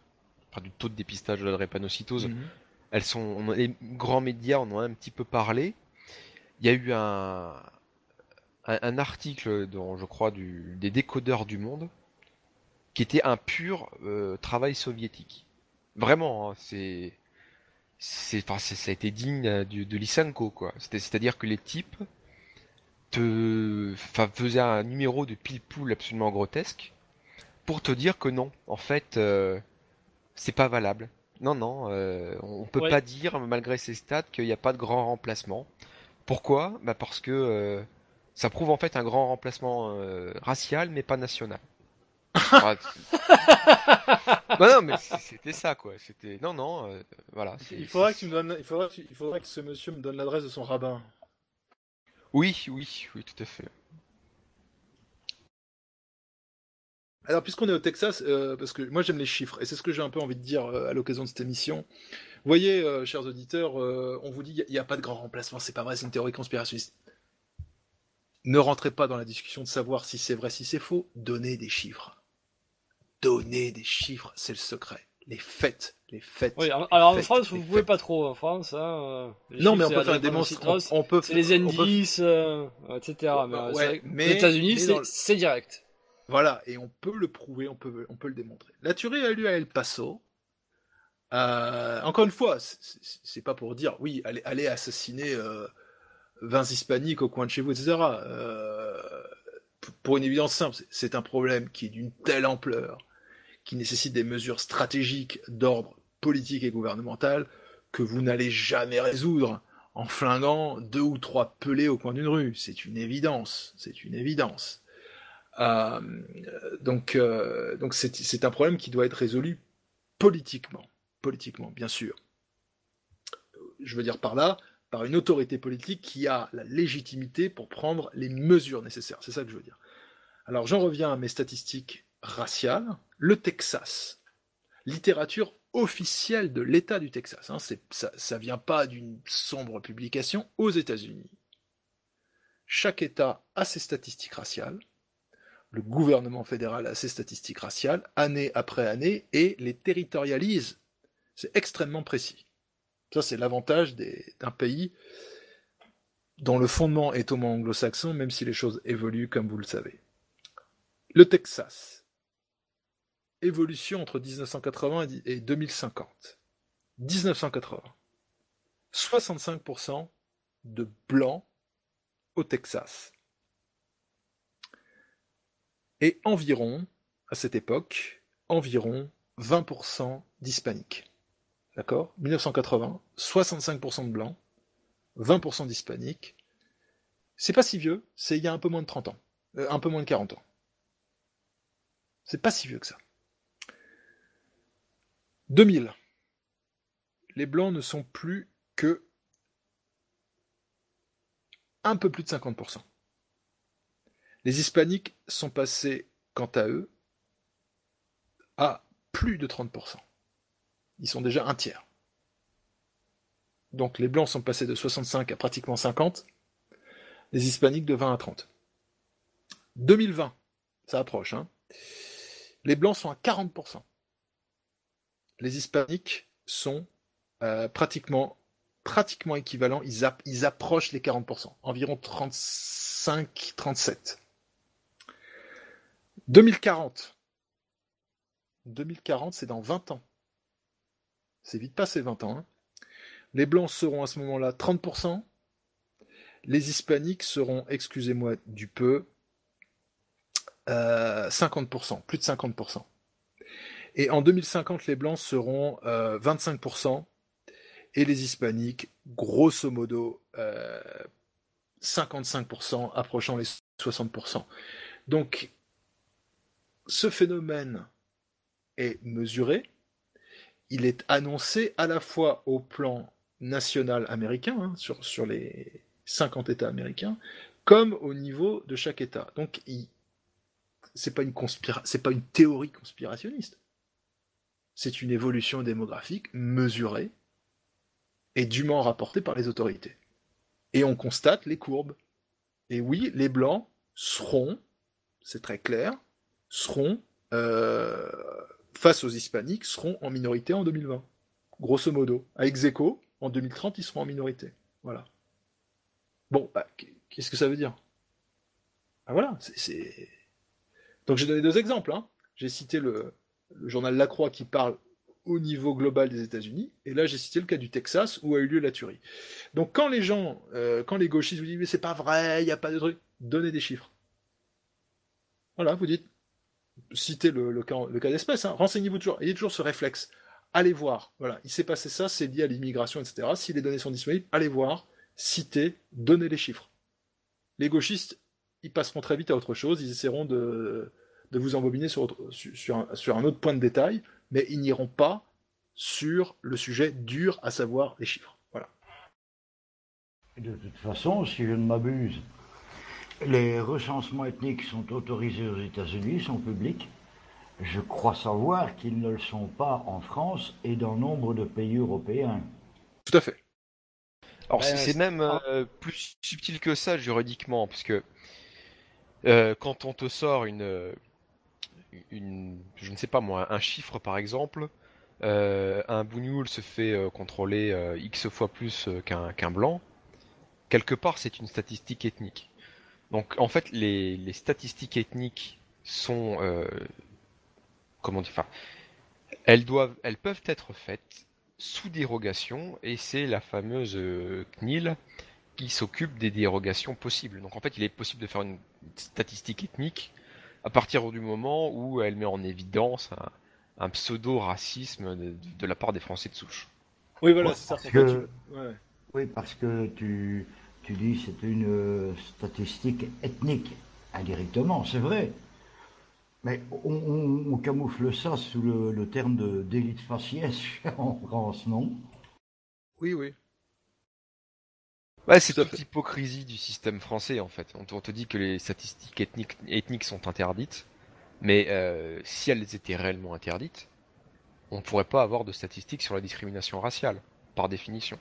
enfin du taux de dépistage de la drépanocytose, Mhm. elles sont, on les grands médias en ont un petit peu parlé. Il y a eu un, un, un article dans, je crois, du, des décodeurs du monde, qui était un pur euh, travail soviétique. Vraiment, hein, c'est, c'est, enfin, ça a été digne euh, de Lysenko, quoi. C'est-à-dire que les types te, enfin, faisaient un numéro de pile-poule absolument grotesque pour te dire que non, en fait, euh, c'est pas valable. Non, non, euh, on peut Ouais. pas dire, malgré ces stats, qu'il n'y a pas de grand remplacement. Pourquoi? Bah parce que ça prouve en fait un grand remplacement euh, racial, mais pas national. *laughs* Non, mais c'était ça, quoi. C'était non, non, euh, voilà. Il faudra que tu me donnes, il faudra, que tu- il faudra que ce monsieur me donne l'adresse de son rabbin. Oui, oui, oui, tout à fait. Alors, puisqu'on est au Texas, euh, parce que moi j'aime les chiffres, et c'est ce que j'ai un peu envie de dire euh, à l'occasion de cette émission. Vous voyez, euh, chers auditeurs, euh, on vous dit il n'y a, pas de grand remplacement, c'est pas vrai, c'est une théorie conspirationniste. Ne rentrez pas dans la discussion de savoir si c'est vrai, si c'est faux. Donnez des chiffres. Donnez des chiffres, c'est le secret. Les faits, les faits. Oui, alors en les France, vous les faits. pas trop en France. Hein, euh, les Non, chiffres, mais on peut faire des démonstrations. On peut, C'est les peut- indices, euh, etc. mais, Ouais, euh, ouais, mais- aux États-Unis, c'est le- direct. Voilà, et on peut le prouver, on peut, on peut le démontrer. La tuerie a eu lieu à El Paso. Euh, encore une fois, c'est- pas pour dire, oui, allez, allez assassiner 20 hispaniques au coin de chez vous, etc. Euh, pour une évidence simple, c'est- un problème qui est d'une telle ampleur, qui nécessite des mesures stratégiques d'ordre politique et gouvernemental que vous n'allez jamais résoudre en flinguant deux ou trois pelés au coin d'une rue. C'est une évidence, c'est une évidence. Euh, donc, euh, donc c'est un problème qui doit être résolu politiquement, politiquement, bien sûr. Je veux dire par là, par une autorité politique qui a la légitimité pour prendre les mesures nécessaires. C'est ça que je veux dire. Alors, j'en reviens à mes statistiques raciales. Le Texas, littérature officielle de l'État du Texas. Hein, ça, ça vient pas d'une sombre publication aux États-Unis. Chaque État a ses statistiques raciales le gouvernement fédéral a ses statistiques raciales, année après année, et les territorialise. C'est extrêmement précis. Ça, c'est l'avantage d'un pays dont le fondement est au moins anglo-saxon, même si les choses évoluent, comme vous le savez. Le Texas. Évolution entre 1980 et 2050. 1980. 65% de blancs au Texas et environ, à cette époque, environ 20% d'hispaniques. D'accord? 1980, 65% de blancs, 20% d'hispaniques. C'est pas si vieux, c'est il y a un peu moins de 30 ans, euh, un peu moins de 40 ans. C'est pas si vieux que ça. 2000. Les blancs ne sont plus que un peu plus de 50%. Les hispaniques sont passés, quant à eux, à plus de 30%. Ils sont déjà un tiers. Donc les blancs sont passés de 65 à pratiquement 50, les hispaniques de 20 à 30. 2020, ça approche, hein. Les blancs sont à 40%. Les hispaniques sont euh, pratiquement, pratiquement équivalents, ils, ils approchent les 40%, environ 35-37. 2040. 2040, c'est dans 20 ans. C'est vite passé 20 ans. hein. Les blancs seront à ce moment-là 30%. Les hispaniques seront, excusez-moi du peu, euh, 50%, plus de 50%. Et en 2050, les blancs seront 25% et les hispaniques, grosso modo, 55%, approchant les 60%. Donc, ce phénomène est mesuré, il est annoncé à la fois au plan national américain, hein, sur, les 50 États américains, comme au niveau de chaque État. Donc, une c'est pas une théorie conspirationniste. C'est une évolution démographique mesurée et dûment rapportée par les autorités. Et on constate les courbes. Et oui, les blancs seront, c'est très clair, seront euh, face aux hispaniques, seront en minorité en 2020. Grosso modo. À Execo, en 2030, ils seront en minorité. Voilà. Bon, bah, qu'est-ce que ça veut dire? Ah voilà, c'est. Donc j'ai donné deux exemples. Hein. J'ai cité le, journal La Croix qui parle au niveau global des États-Unis, et là j'ai cité le cas du Texas où a eu lieu la tuerie. Donc quand les gens, euh, quand les gauchistes vous disent mais c'est pas vrai, il n'y a pas de truc, donnez des chiffres. Voilà, vous dites, citez le, cas, d'espèce, hein. renseignez-vous toujours, ayez toujours ce réflexe. Allez voir, voilà, il s'est passé ça, c'est lié à l'immigration, etc. Si les données sont disponibles, allez voir, citez, donnez les chiffres. Les gauchistes, ils passeront très vite à autre chose, ils essaieront de, vous embobiner sur, sur, un, autre point de détail, mais ils n'iront pas sur le sujet dur, à savoir les chiffres. Voilà. De toute façon, si je ne m'abuse, les recensements ethniques sont autorisés aux États-Unis, sont publics. Je crois savoir qu'ils ne le sont pas en France et dans nombre de pays européens. Tout à fait. Alors c'est même euh, plus subtil que ça juridiquement, parce que euh, quand on te sort une, une, je ne sais pas moi, un chiffre par exemple, euh, un bougnoul se fait contrôler x fois plus qu'un blanc, quelque part c'est une statistique ethnique. Donc en fait les, les statistiques ethniques sont comment dire, enfin, elles doivent, elles peuvent être faites sous dérogation et c'est la fameuse euh, CNIL qui s'occupe des dérogations possibles. Donc en fait, il est possible de faire une statistique ethnique à partir du moment où elle met en évidence un, pseudo-racisme de, la part des Français de souche. Oui, voilà, c'est ça. Que, Oui, parce que tu, tu dis c'est une euh, statistique ethnique indirectement, c'est vrai. Mais on, camoufle ça sous le, terme d'élite faciès *laughs* en France, non? Oui, oui. Ouais, c'est toute l'hypocrisie du système français en fait. On te, dit que les statistiques ethniques, ethniques sont interdites, mais euh, si elles étaient réellement interdites, on ne pourrait pas avoir de statistiques sur la discrimination raciale, par définition.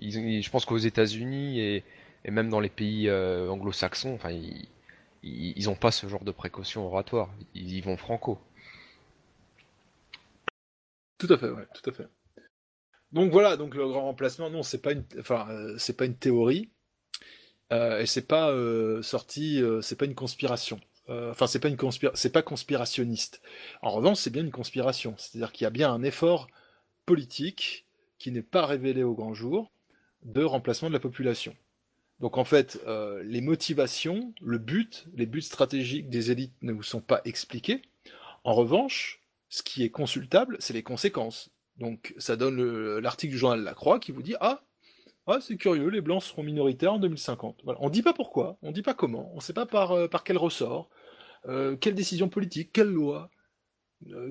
Je pense qu'aux États-Unis et, même dans les pays euh, anglo-saxons, enfin, ils n'ont pas ce genre de précaution oratoire. Ils y vont franco. Tout à fait, ouais, tout à fait. Donc voilà, donc le grand remplacement, non, c'est pas une, enfin, euh, c'est pas une théorie euh, et c'est pas euh, sorti, c'est pas une conspiration. Enfin, c'est pas une c'est pas conspirationniste. En revanche, c'est bien une conspiration, c'est-à-dire qu'il y a bien un effort politique qui n'est pas révélé au grand jour de remplacement de la population. Donc en fait, euh, les motivations, le but, les buts stratégiques des élites ne vous sont pas expliqués. En revanche, ce qui est consultable, c'est les conséquences. Donc ça donne l'article du journal La Croix qui vous dit ah, ah c'est curieux, les blancs seront minoritaires en 2050. On ne dit pas pourquoi, on ne dit pas comment, on ne sait pas par, euh, par quel ressort, euh, quelle décision politique, quelle loi,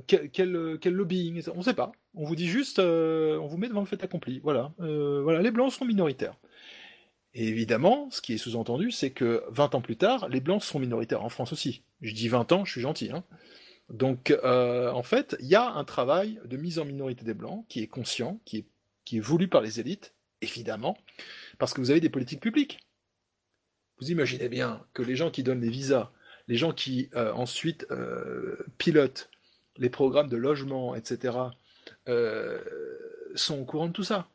quel, quel, lobbying, on ne sait pas. On vous dit juste, on vous met devant le fait accompli. Voilà, voilà, les blancs seront minoritaires. Et évidemment, ce qui est sous-entendu, c'est que 20 ans plus tard, les Blancs sont minoritaires en France aussi. Je dis 20 ans, je suis gentil. Hein. Donc, euh, en fait, il y a un travail de mise en minorité des Blancs qui est conscient, qui est, voulu par les élites, évidemment, parce que vous avez des politiques publiques. Vous imaginez bien que les gens qui donnent les visas, les gens qui euh, ensuite euh, pilotent les programmes de logement, etc., sont au courant de tout ça.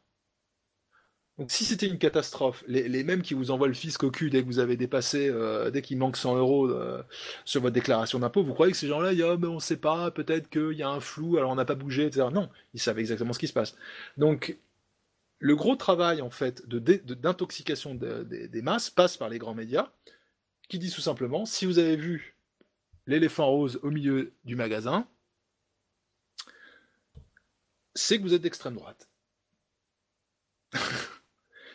Donc si c'était une catastrophe, les, mêmes qui vous envoient le fisc au cul dès que vous avez dépassé, euh, dès qu'il manque 100 euros euh, sur votre déclaration d'impôt, vous croyez que ces gens-là, oh, on ne sait pas, peut-être qu'il y a un flou, alors on n'a pas bougé, etc. Non, ils savent exactement ce qui se passe. Donc le gros travail en fait d'intoxication des masses passe par les grands médias, qui disent tout simplement, si vous avez vu l'éléphant rose au milieu du magasin, c'est que vous êtes d'extrême droite. *laughs*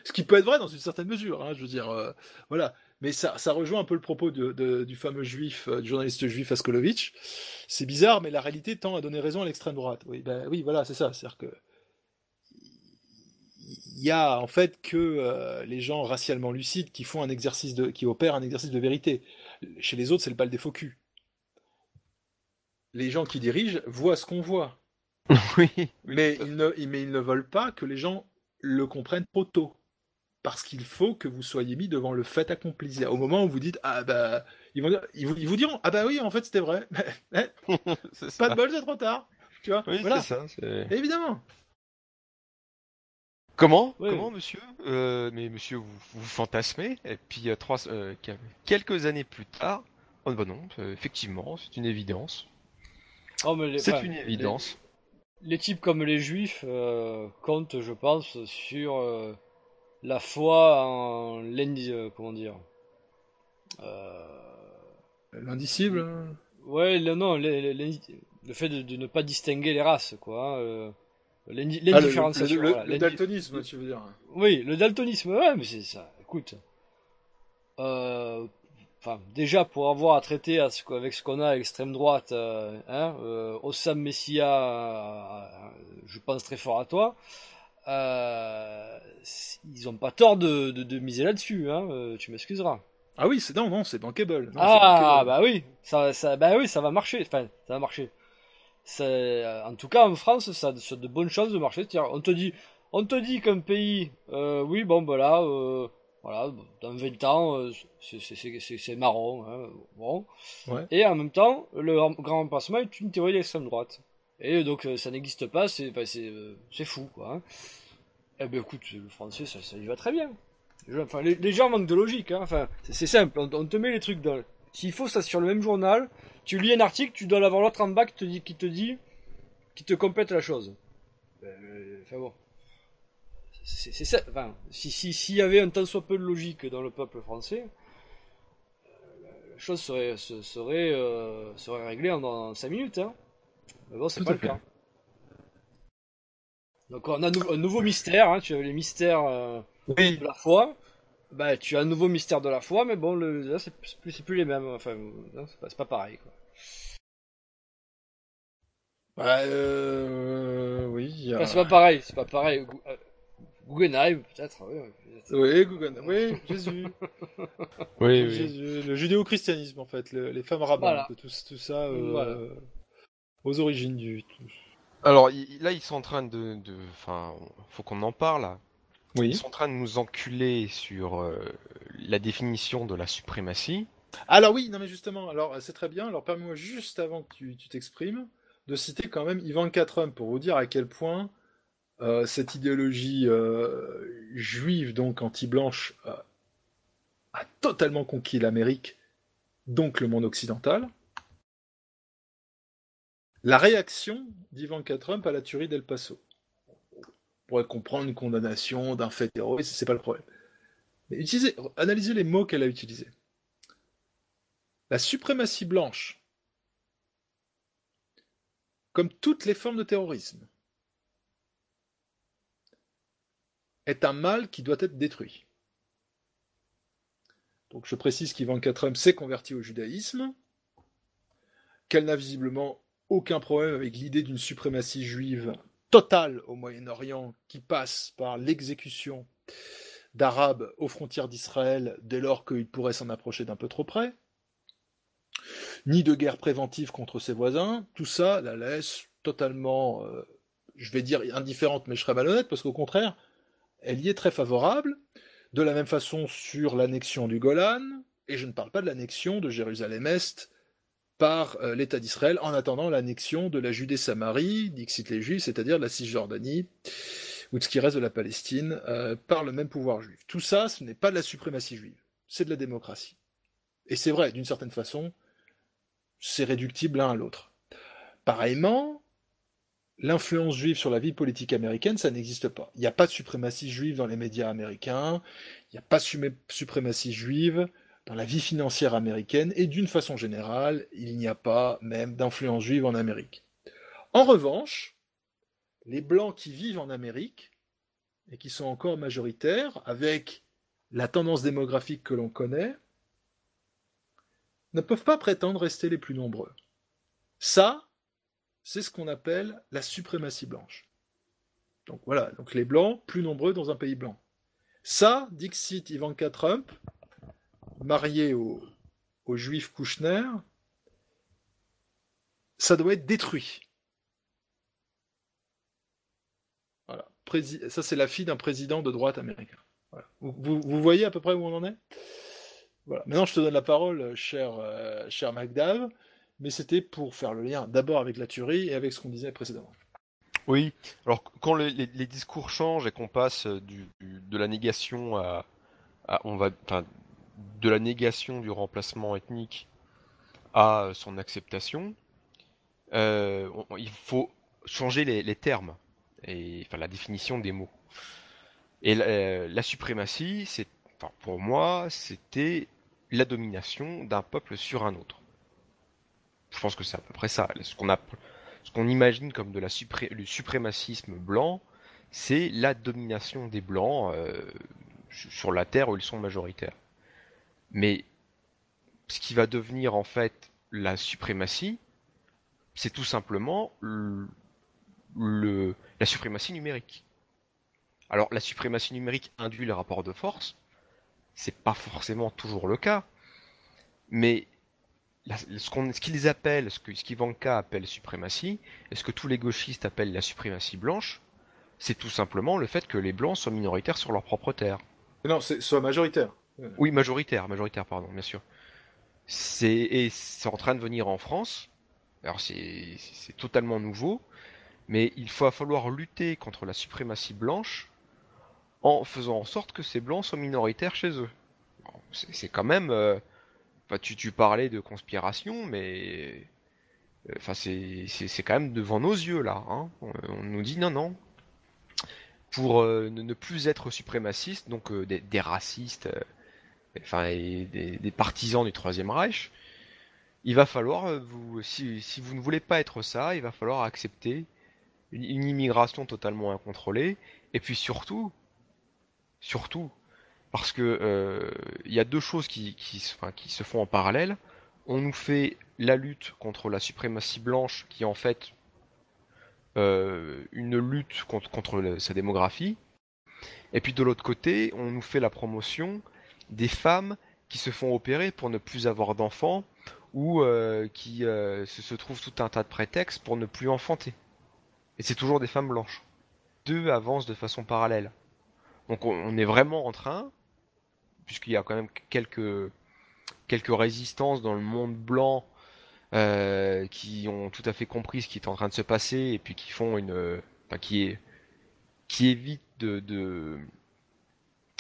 Ce qui peut être vrai dans une certaine mesure, hein, je veux dire, euh, voilà. Mais ça, rejoint un peu le propos du fameux juif, euh, du journaliste juif Askolovitch. C'est bizarre, mais la réalité tend à donner raison à l'extrême droite. Oui, ben, voilà, c'est ça. C'est-à-dire que il y a en fait que euh, les gens racialement lucides qui font un exercice de, qui opèrent un exercice de vérité. Chez les autres, c'est le bal des faux culs. Les gens qui dirigent voient ce qu'on voit. *laughs* oui. Mais ils, ne, mais ils ne veulent pas que les gens le comprennent trop tôt. Parce qu'il faut que vous soyez mis devant le fait accompli. Au moment où vous dites, ah bah, ils, vont dire- ils, vous, ils vous diront, ah bah oui, en fait c'était vrai. *laughs* *laughs* pas de bol, c'est trop tard. Tu vois, Oui, voilà. c'est ça. Évidemment. Comment? Ouais. Comment, monsieur? Euh, Mais monsieur, vous, vous fantasmez, et puis euh, trois, euh, quel- quelques années plus tard, oh bah non, euh, effectivement, c'est une évidence. Oh, C'est une les- évidence. Les, types comme les juifs euh, comptent, je pense, sur euh, la foi en euh, comment dire euh, L'indicible. hein. Ouais, le, non, le, le- le fait de, de ne pas distinguer les races, quoi. hein, Ah, le- L'indifférenciation. le- voilà, daltonisme, tu veux dire. Oui, le daltonisme, ouais, mais c'est ça. Écoute, euh, enfin, déjà pour avoir à traiter à ce, avec ce qu'on a à l'extrême droite, euh, hein, euh, Ossam Messia, euh, je pense très fort à toi. Euh, ils ont pas tort de, de, de miser là-dessus, hein, tu m'excuseras. Ah oui, c'est non, non, c'est bankable. Non, Ah bankable. bah oui, ça, ça, bah oui, ça va marcher. Enfin, ça va marcher. En tout cas, en France, ça a de, ça a de bonnes chances de marcher. On te dit, on te dit qu'un pays, euh, oui, bon, bah là, euh, voilà, dans 20 ans, euh, c'est- marron, hein, bon. Ouais. Et en même temps, le grand remplacement est une théorie d'extrême droite. Et donc, euh, ça n'existe pas, c'est, euh, c'est fou, quoi. hein. Eh ben, écoute, le français, ça, ça lui va très bien. Les gens, enfin, les, les gens manquent de logique. Hein. Enfin, c'est c'est simple. On, on te met les trucs dans. S'il faut ça sur le même journal, tu lis un article, tu dois l'avoir l'autre en bas qui te dit, qui te dit, qui te complète la chose. Euh, enfin bon. C'est c'est ça. Enfin, si si s'il y avait un tant soit peu de logique dans le peuple français, euh, la chose serait se- serait euh, serait réglée en, 5 minutes. Hein. Mais bon, c'est Tout pas à le fait. cas. Donc on a nou- un nouveau mystère. Hein. Tu avais les mystères. euh, de la foi. Bah, tu as un nouveau mystère de la foi, mais bon, le, là, c'est c'est plus, c'est plus les mêmes. Enfin, non, c'est pas, c'est pas pareil. Quoi. Bah, euh, oui. il y a- Enfin, c'est pas pareil, c'est pas pareil. Euh, Guggenheim, peut-être. Oui, oui, peut-être. Oui, Guggenheim, oui, Jésus. *laughs* Oui, oui. Jésus, Le judéo-christianisme, en fait, le- les femmes rabbins, Voilà. tout, tout ça, euh, Voilà. aux origines du. Alors il- là, ils sont en train de, enfin, faut qu'on en parle. là. Oui. Ils sont en train de nous enculer sur euh, la définition de la suprématie. Alors oui, non mais justement, alors c'est très bien. Alors permets-moi juste avant que tu tu t'exprimes de citer quand même Ivanka Trump pour vous dire à quel point euh, cette idéologie euh, juive donc anti-blanche euh, a totalement conquis l'Amérique, donc le monde occidental. La réaction d'Ivanka Trump à la tuerie d'El Paso. On pourrait comprendre une condamnation d'un fait terroriste, c'est pas le problème. Mais analysez les mots qu'elle a utilisés. La suprématie blanche, comme toutes les formes de terrorisme, est un mal qui doit être détruit. Donc je précise qu'Ivanka Trump s'est convertie au judaïsme, qu'elle n'a visiblement aucun problème avec l'idée d'une suprématie juive totale au Moyen-Orient qui passe par l'exécution d'Arabes aux frontières d'Israël dès lors qu'ils pourraient s'en approcher d'un peu trop près, ni de guerre préventive contre ses voisins, tout ça la laisse totalement, euh, je vais dire indifférente, mais je serais malhonnête, parce qu'au contraire, elle y est très favorable, de la même façon sur l'annexion du Golan, et je ne parle pas de l'annexion de Jérusalem-Est par euh, l'État d'Israël en attendant l'annexion de la Judée-Samarie, dixit les Juifs, c'est-à-dire de la Cisjordanie, ou de ce qui reste de la Palestine, euh, par le même pouvoir juif. Tout ça, ce n'est pas de la suprématie juive, c'est de la démocratie. Et c'est vrai, d'une certaine façon, c'est réductible l'un à l'autre. Pareillement, l'influence juive sur la vie politique américaine, ça n'existe pas. Il n'y a pas de suprématie juive dans les médias américains, il n'y a pas de suprématie juive dans la vie financière américaine, et d'une façon générale, il n'y a pas même d'influence juive en Amérique. En revanche, les Blancs qui vivent en Amérique et qui sont encore majoritaires, avec la tendance démographique que l'on connaît, ne peuvent pas prétendre rester les plus nombreux. Ça, c'est ce qu'on appelle la suprématie blanche. Donc voilà, donc les blancs plus nombreux dans un pays blanc. Ça, Dixit Ivanka Trump, marié au, juif Kouchner, ça doit être détruit. Voilà. Ça, c'est la fille d'un président de droite américain. Vous, voyez à peu près où on en est? Voilà. Maintenant, je te donne la parole, cher, euh, cher MacDav, mais c'était pour faire le lien d'abord avec la tuerie et avec ce qu'on disait précédemment. Oui, alors quand les, discours changent et qu'on passe du, de la négation à, on va, de la négation du remplacement ethnique à son acceptation, euh, il faut changer les, termes et enfin la définition des mots. Et la, suprématie, c'est, pour moi, c'était la domination d'un peuple sur un autre. Je pense que c'est à peu près ça. Ce qu'on imagine comme de la le suprémacisme blanc, c'est la domination des blancs euh, sur la terre où ils sont majoritaires. Mais ce qui va devenir en fait la suprématie, c'est tout simplement le, la suprématie numérique. Alors la suprématie numérique induit le rapport de force, c'est pas forcément toujours le cas, mais ce qu'ils appellent, ce que ce qu'Ivanka appelle suprématie, et ce que tous les gauchistes appellent la suprématie blanche, c'est tout simplement le fait que les blancs soient minoritaires sur leur propre terre. Non, c'est soit majoritaire. Oui, majoritaire, majoritaire, pardon, bien sûr. C'est et c'est en train de venir en France. Alors c'est totalement nouveau, mais il va falloir lutter contre la suprématie blanche en faisant en sorte que ces blancs soient minoritaires chez eux. C'est quand même euh, tu, parlais de conspiration, mais euh, enfin, c'est quand même devant nos yeux là. Hein. On, nous dit non, non. Pour euh, ne plus être suprémaciste, donc euh, des, racistes, enfin, des, partisans du Troisième Reich, il va falloir, vous, si, vous ne voulez pas être ça, il va falloir accepter une immigration totalement incontrôlée, et puis surtout, surtout, parce que euh, il y a deux choses qui, se font en parallèle. On nous fait la lutte contre la suprématie blanche, qui est en fait euh, une lutte contre, sa démographie. Et puis de l'autre côté, on nous fait la promotion des femmes qui se font opérer pour ne plus avoir d'enfants ou euh, qui se, trouvent tout un tas de prétextes pour ne plus enfanter. Et c'est toujours des femmes blanches. Deux avancent de façon parallèle. Donc on est vraiment en train puisqu'il y a quand même quelques, quelques résistances dans le monde blanc euh, qui ont tout à fait compris ce qui est en train de se passer et puis qui font une, enfin, qui est, qui évitent de, de,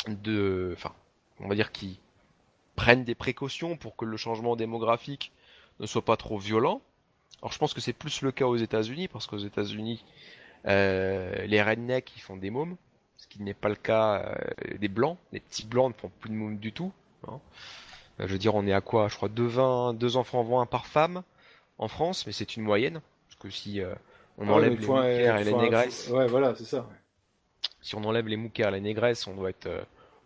de, enfin, on va dire qui prennent des précautions pour que le changement démographique ne soit pas trop violent. Alors je pense que c'est plus le cas aux États-Unis parce qu'aux États-Unis, euh, les rednecks ils font des mômes ce qui n'est pas le cas euh, des blancs. Les petits blancs ne font plus de mômes du tout. Hein. Euh, je veux dire, on est à quoi Je crois deux, deux enfants vont un par femme en France, mais c'est une moyenne. Parce que si euh, on ah enlève les mouquères et les négresses. Ouais, voilà, c'est ça. Si on enlève les mouquères et les négresses, on doit être.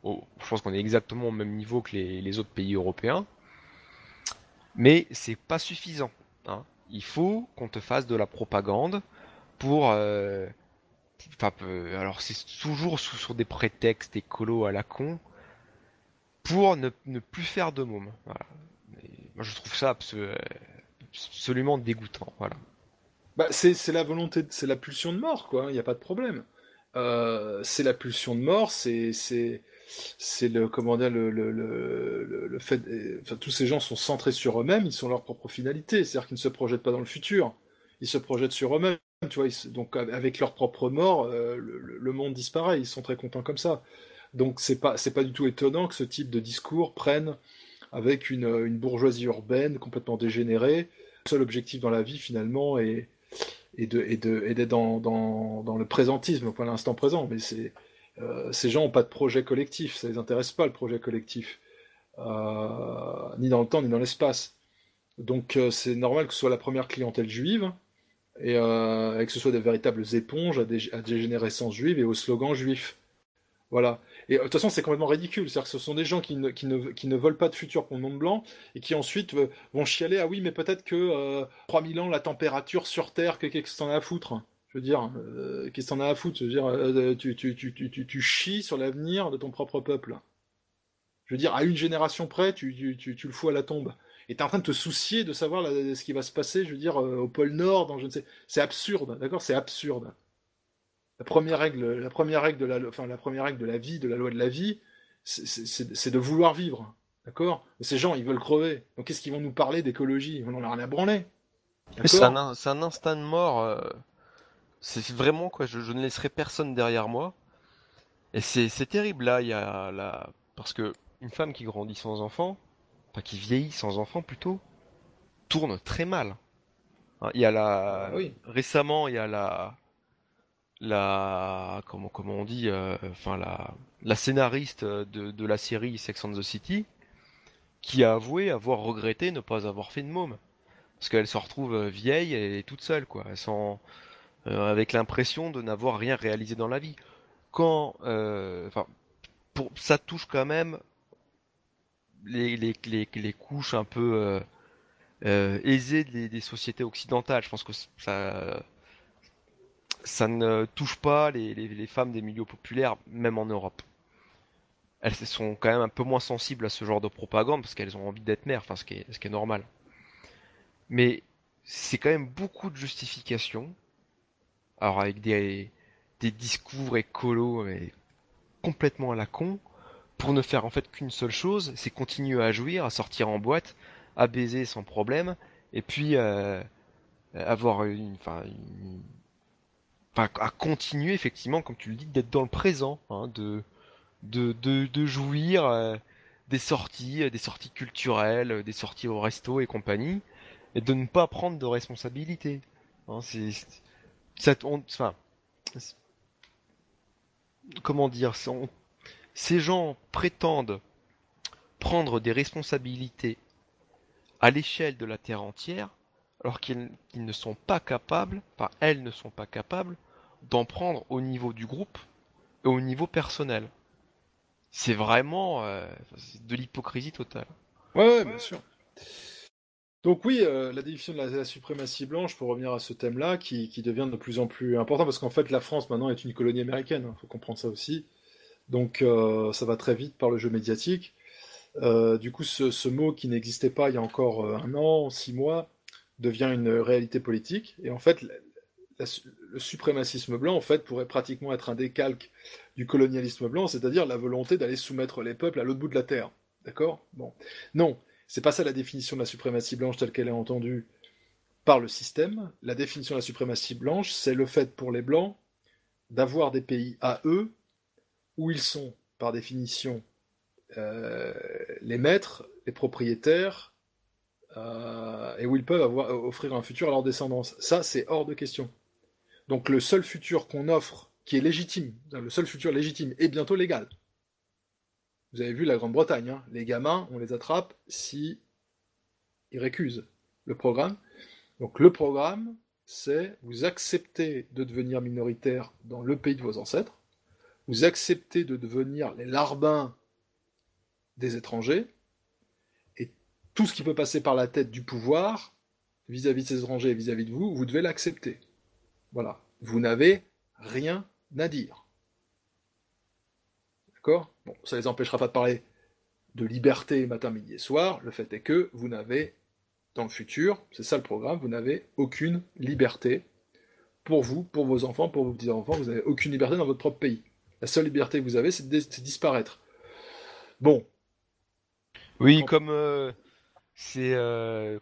je pense qu'on est exactement au même niveau que les, autres pays européens. Mais c'est pas suffisant. Hein. Il faut qu'on te fasse de la propagande pour alors c'est toujours sur des prétextes écolos à la con pour ne, plus faire de mômes. moi je trouve ça absolument dégoûtant. Voilà. Bah, c'est la volonté, c'est la pulsion de mort, quoi. Il n'y a pas de problème. Euh, c'est la pulsion de mort, c'est c'est le comment dire le, le, le fait. Enfin, tous ces gens sont centrés sur eux-mêmes, ils sont leur propre finalité, c'est-à-dire qu'ils ne se projettent pas dans le futur, ils se projettent sur eux-mêmes donc avec leur propre mort, euh, le, monde disparaît. Ils sont très contents comme ça. Donc c'est pas c'est pas du tout étonnant que ce type de discours prenne avec une, bourgeoisie urbaine complètement dégénérée. Le seul objectif dans la vie finalement est, d'être dans, dans, le présentisme, pas l'instant présent. Mais euh, ces gens n'ont pas de projet collectif, ça les intéresse pas le projet collectif, euh, ni dans le temps ni dans l'espace. Donc c'est normal que ce soit la première clientèle juive et, euh, que ce soit des véritables éponges à des, à juives et aux slogans juifs. Voilà. Et euh, de toute façon, c'est complètement ridicule. C'est-à-dire que ce sont des gens qui ne, veulent pas de futur pour le monde blanc et qui ensuite euh, vont chialer Ah oui, mais peut-être que euh, 3000 ans, la température sur Terre, que- qu'est-ce que t'en as à foutre Je veux dire, euh, qu'est-ce que t'en as à foutre Je veux dire, tu, chies sur l'avenir de ton propre peuple. Je veux dire, à une génération près, tu le fous à la tombe. Et t'es en train de te soucier de savoir ce qui va se passer, je veux dire, euh, au pôle Nord, dans je ne sais. C'est absurde, d'accord C'est absurde. La première règle, la première règle de la, enfin la première règle de la vie, de la loi de la vie, c'est- de vouloir vivre, d'accord? Ces gens, ils veulent crever. Donc qu'est-ce qu'ils vont nous parler d'écologie? Ils n'en ont rien à branler. C'est un, un instinct de mort. euh, C'est vraiment quoi. Je, je ne laisserai personne derrière moi. Et c'est terrible là. Il y a la parce que une femme qui grandit sans enfant, enfin qui vieillit sans enfant plutôt, tourne très mal. Hein, Il y a la Ah oui. récemment il y a la la comment comment on dit euh, enfin la la scénariste de, de la série Sex and the City qui a avoué avoir regretté ne pas avoir fait de môme parce qu'elle se retrouve euh, vieille et toute seule quoi s'en- euh, avec l'impression de n'avoir rien réalisé dans la vie quand euh, enfin pour ça touche quand même les les, les, couches un peu euh, euh, aisées des, sociétés occidentales je pense que ça ça ne touche pas les, les, femmes des milieux populaires, même en Europe. Elles sont quand même un peu moins sensibles à ce genre de propagande parce qu'elles ont envie d'être mères, enfin ce qui est, ce qui est normal. Mais c'est quand même beaucoup de justifications. Alors avec des, des discours écolos mais complètement à la con pour ne faire en fait qu'une seule chose, c'est continuer à jouir, à sortir en boîte, à baiser sans problème, et puis euh, avoir une, enfin, une, enfin, à continuer effectivement, comme tu le dis, d'être dans le présent, hein, de, de, de, de jouir euh, des sorties, des sorties culturelles, des sorties au resto et compagnie, et de ne pas prendre de responsabilité. Hein, c'est, ça, on- enfin, comment dire, on- ces gens prétendent prendre des responsabilités à l'échelle de la Terre entière, alors qu'ils ne sont pas capables, enfin elles ne sont pas capables, d'en prendre au niveau du groupe et au niveau personnel. C'est vraiment euh, de l'hypocrisie totale. Ouais, ouais, bien sûr. Donc oui, euh, la définition de la, suprématie blanche, pour revenir à ce thème-là, qui, qui devient de plus en plus important, parce qu'en fait la France maintenant est une colonie américaine, il faut comprendre ça aussi. Donc euh, ça va très vite par le jeu médiatique. Euh, du coup, ce, mot qui n'existait pas il y a encore euh, un an, six mois, devient une réalité politique. Et en fait, le suprémacisme blanc, en fait, pourrait pratiquement être un décalque du colonialisme blanc, c'est-à-dire la volonté d'aller soumettre les peuples à l'autre bout de la terre. D'accord? Bon. Non, c'est pas ça la définition de la suprématie blanche telle qu'elle est entendue par le système. La définition de la suprématie blanche, c'est le fait pour les blancs d'avoir des pays à eux où ils sont, par définition, euh, les maîtres, les propriétaires, euh, et où ils peuvent offrir un futur à leur descendance. Ça, c'est hors de question. Donc le seul futur qu'on offre, qui est légitime, le seul futur légitime, est bientôt légal. Vous avez vu la Grande-Bretagne, hein, les gamins, on les attrape si ils récusent le programme. Donc le programme, c'est vous acceptez de devenir minoritaire dans le pays de vos ancêtres, vous acceptez de devenir les larbins des étrangers, et tout ce qui peut passer par la tête du pouvoir vis-à-vis de ces étrangers et vis-à-vis de vous, vous devez l'accepter. Voilà. Vous n'avez rien à dire. D'accord? Bon, ça les empêchera pas de parler de liberté matin, midi et soir. Le fait est que vous n'avez, dans le futur, c'est ça le programme, vous n'avez aucune liberté pour vous, pour vos enfants, pour vos petits-enfants, vous n'avez aucune liberté dans votre propre pays. La seule liberté que vous avez, c'est de, disparaître. Bon, Oui, comme euh, c'est euh,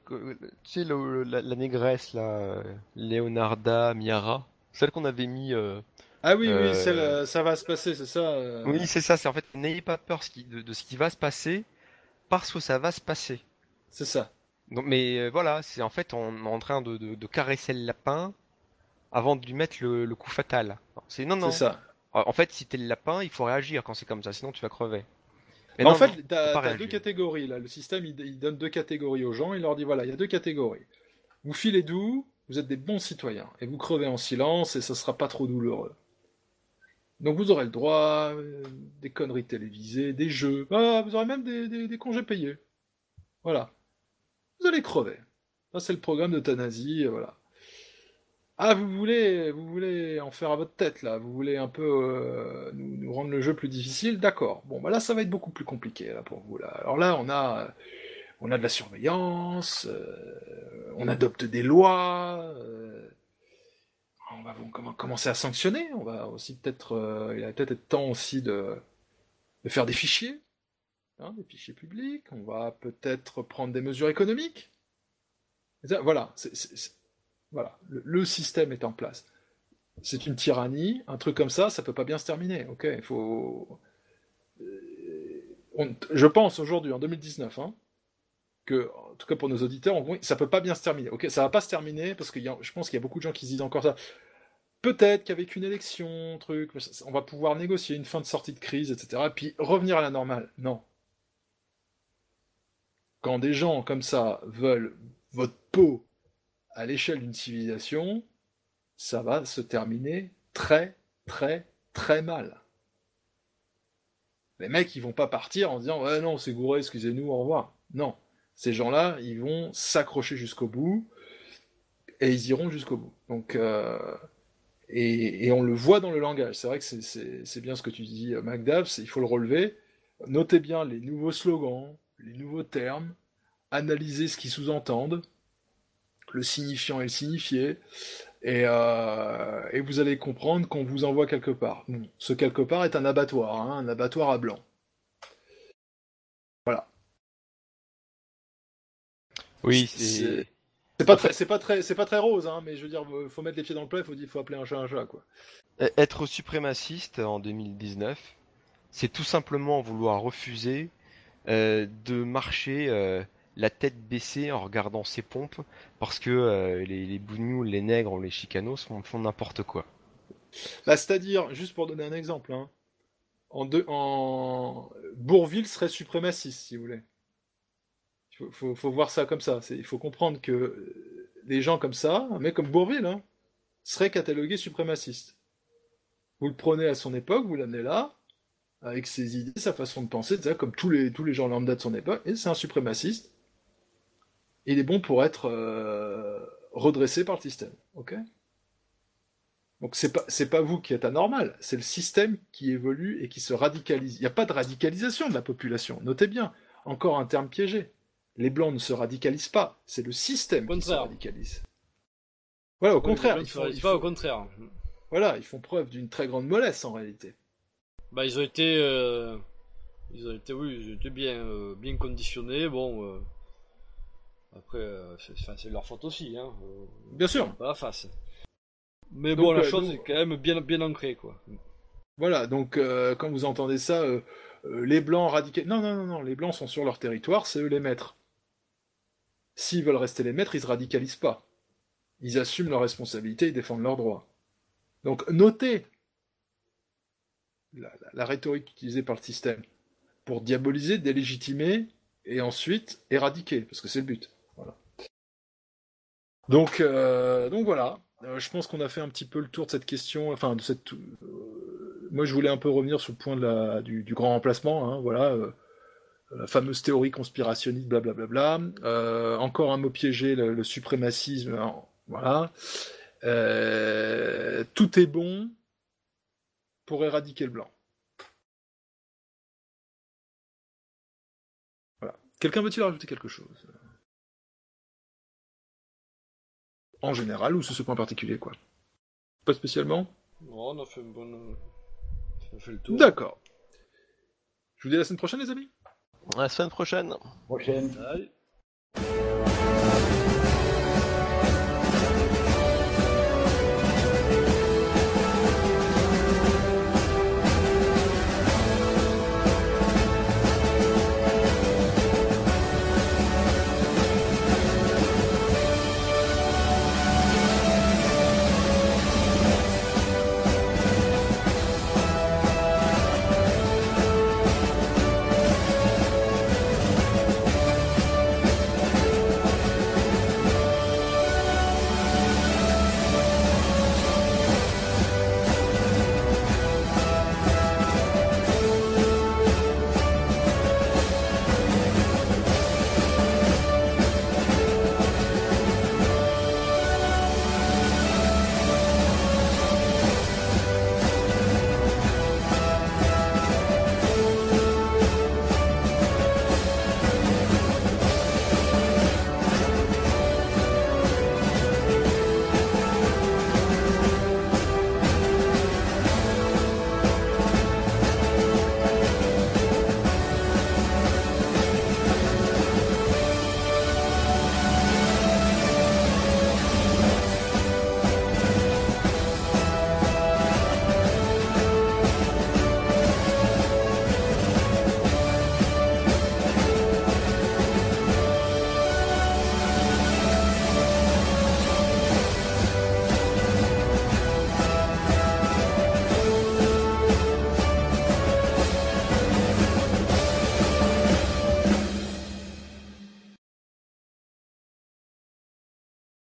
tu sais le- la, la négresse là, Leonarda Miara, celle qu'on avait mis. euh, Ah oui, oui, celle, ça va se passer, c'est ça Oui, c'est ça. C'est en fait n'ayez pas peur de, de ce qui va se passer parce que ça va se passer. C'est ça. Donc, mais euh, voilà, c'est en fait on est en train de, de- de caresser le lapin avant de lui mettre le, le coup fatal. C'est non non. C'est ça. En fait, si t'es le lapin, il faut réagir quand c'est comme ça, sinon tu vas crever. Mais en non, fait, t'as deux catégories là. Le système, il, il donne deux catégories aux gens. Il leur dit voilà, il y a deux catégories. Vous filez doux, vous êtes des bons citoyens, et vous crevez en silence, et ça sera pas trop douloureux. Donc vous aurez le droit, euh, des conneries télévisées, des jeux, ah, vous aurez même des, des- des congés payés. Voilà. Vous allez crever. Ça, c'est le programme d'euthanasie, voilà. Ah, vous voulez, en faire à votre tête, là. Vous voulez un peu euh, nous, rendre le jeu plus difficile, d'accord. Bon, bah là, ça va être beaucoup plus compliqué, pour vous, là. Alors là, on a, de la surveillance, euh, on adopte des lois, euh, on va commencer à sanctionner. On va aussi peut-être, il va peut-être être temps aussi de, faire des fichiers, hein, des fichiers publics. On va peut-être prendre des mesures économiques. Voilà, voilà, le, système est en place. C'est une tyrannie, un truc comme ça, ça peut pas bien se terminer. Ok, il faut. euh, on- je pense aujourd'hui, en 2019, hein, que, en tout cas pour nos auditeurs, gros, ça peut pas bien se terminer. Ok, ça va pas se terminer parce que je pense qu'il y a beaucoup de gens qui se disent encore ça. Peut-être qu'avec une élection, truc, on va pouvoir négocier une fin de sortie de crise, etc. Et puis revenir à la normale. Non. Quand des gens comme ça veulent votre peau à l'échelle d'une civilisation, ça va se terminer très, très, très mal. Les mecs, ils vont pas partir en disant ouais non, c'est gouré, excusez-nous, au revoir. Non, ces gens-là, ils vont s'accrocher jusqu'au bout et ils iront jusqu'au bout. Donc euh, et, on le voit dans le langage. C'est vrai que c'est- bien ce que tu dis, euh, MacDav, il faut le relever. Notez bien les nouveaux slogans, les nouveaux termes, analysez ce qu'ils sous-entendent, le signifiant et le signifié, et, euh, et vous allez comprendre qu'on vous envoie quelque part. Bon, ce quelque part est un abattoir, hein, un abattoir à blanc. Voilà. Oui, C'est- pas très, c'est pas très, c'est pas très rose, hein, mais je veux dire, faut mettre les pieds dans le plat, il faut, faut appeler un chat un chat, quoi. E- Être suprémaciste en 2019, c'est tout simplement vouloir refuser euh, de marcher euh, la tête baissée en regardant ses pompes parce que euh, les, bougnous, les nègres ou les chicanos font, n'importe quoi. Bah, c'est-à-dire, juste pour donner un exemple, hein, en, en Bourville serait suprémaciste, si vous voulez. Il faut, voir ça comme ça. Il faut comprendre que euh, des gens comme ça, un mec comme Bourville, hein, serait catalogué suprémaciste. Vous le prenez à son époque, vous l'amenez là, avec ses idées, sa façon de penser, comme tous les, tous les gens lambda de son époque, et c'est un suprémaciste. Il est bon pour être euh, redressé par le système. ok donc c'est pas c'est pas vous qui êtes anormal, c'est le système qui évolue et qui se radicalise. Il n'y a pas de radicalisation de la population. Notez bien, encore un terme piégé. Les blancs ne se radicalisent pas, c'est le système qui se radicalise. Voilà, au Oui, contraire, ils font, ils pas, font- au contraire. voilà, ils font preuve d'une très grande mollesse en réalité. Bah, ils ont été, euh, ils ont été, oui, ils ont été bien, euh, bien conditionnés. Bon, après, euh, c'est leur faute aussi, hein. euh, Bien sûr. Pas la face. Mais Donc, bon, la euh, chose donc- est quand même bien, bien ancrée, quoi. Voilà, donc quand vous entendez ça, les blancs radicalisent. Non, non, non, non, les blancs sont sur leur territoire, c'est eux les maîtres. S'ils veulent rester les maîtres, ils se radicalisent pas. Ils assument leurs responsabilités, ils défendent leurs droits. Donc notez la, la- la rhétorique utilisée par le système pour diaboliser, délégitimer et ensuite éradiquer, parce que c'est le but. Donc, euh, donc voilà. Euh, je pense qu'on a fait un petit peu le tour de cette question, enfin de cette. euh, moi, je voulais un peu revenir sur le point du, grand remplacement. hein, voilà, la fameuse théorie conspirationniste, blablabla. Encore un mot piégé, le, suprémacisme. voilà. Tout est bon pour éradiquer le blanc. Quelqu'un veut-il rajouter quelque chose? En général ou sur ce point particulier, quoi Pas spécialement Non, on a fait une bonne, on a fait le tour. D'accord. Je vous dis à la semaine prochaine, les amis À la semaine prochaine. Prochaine. Salut.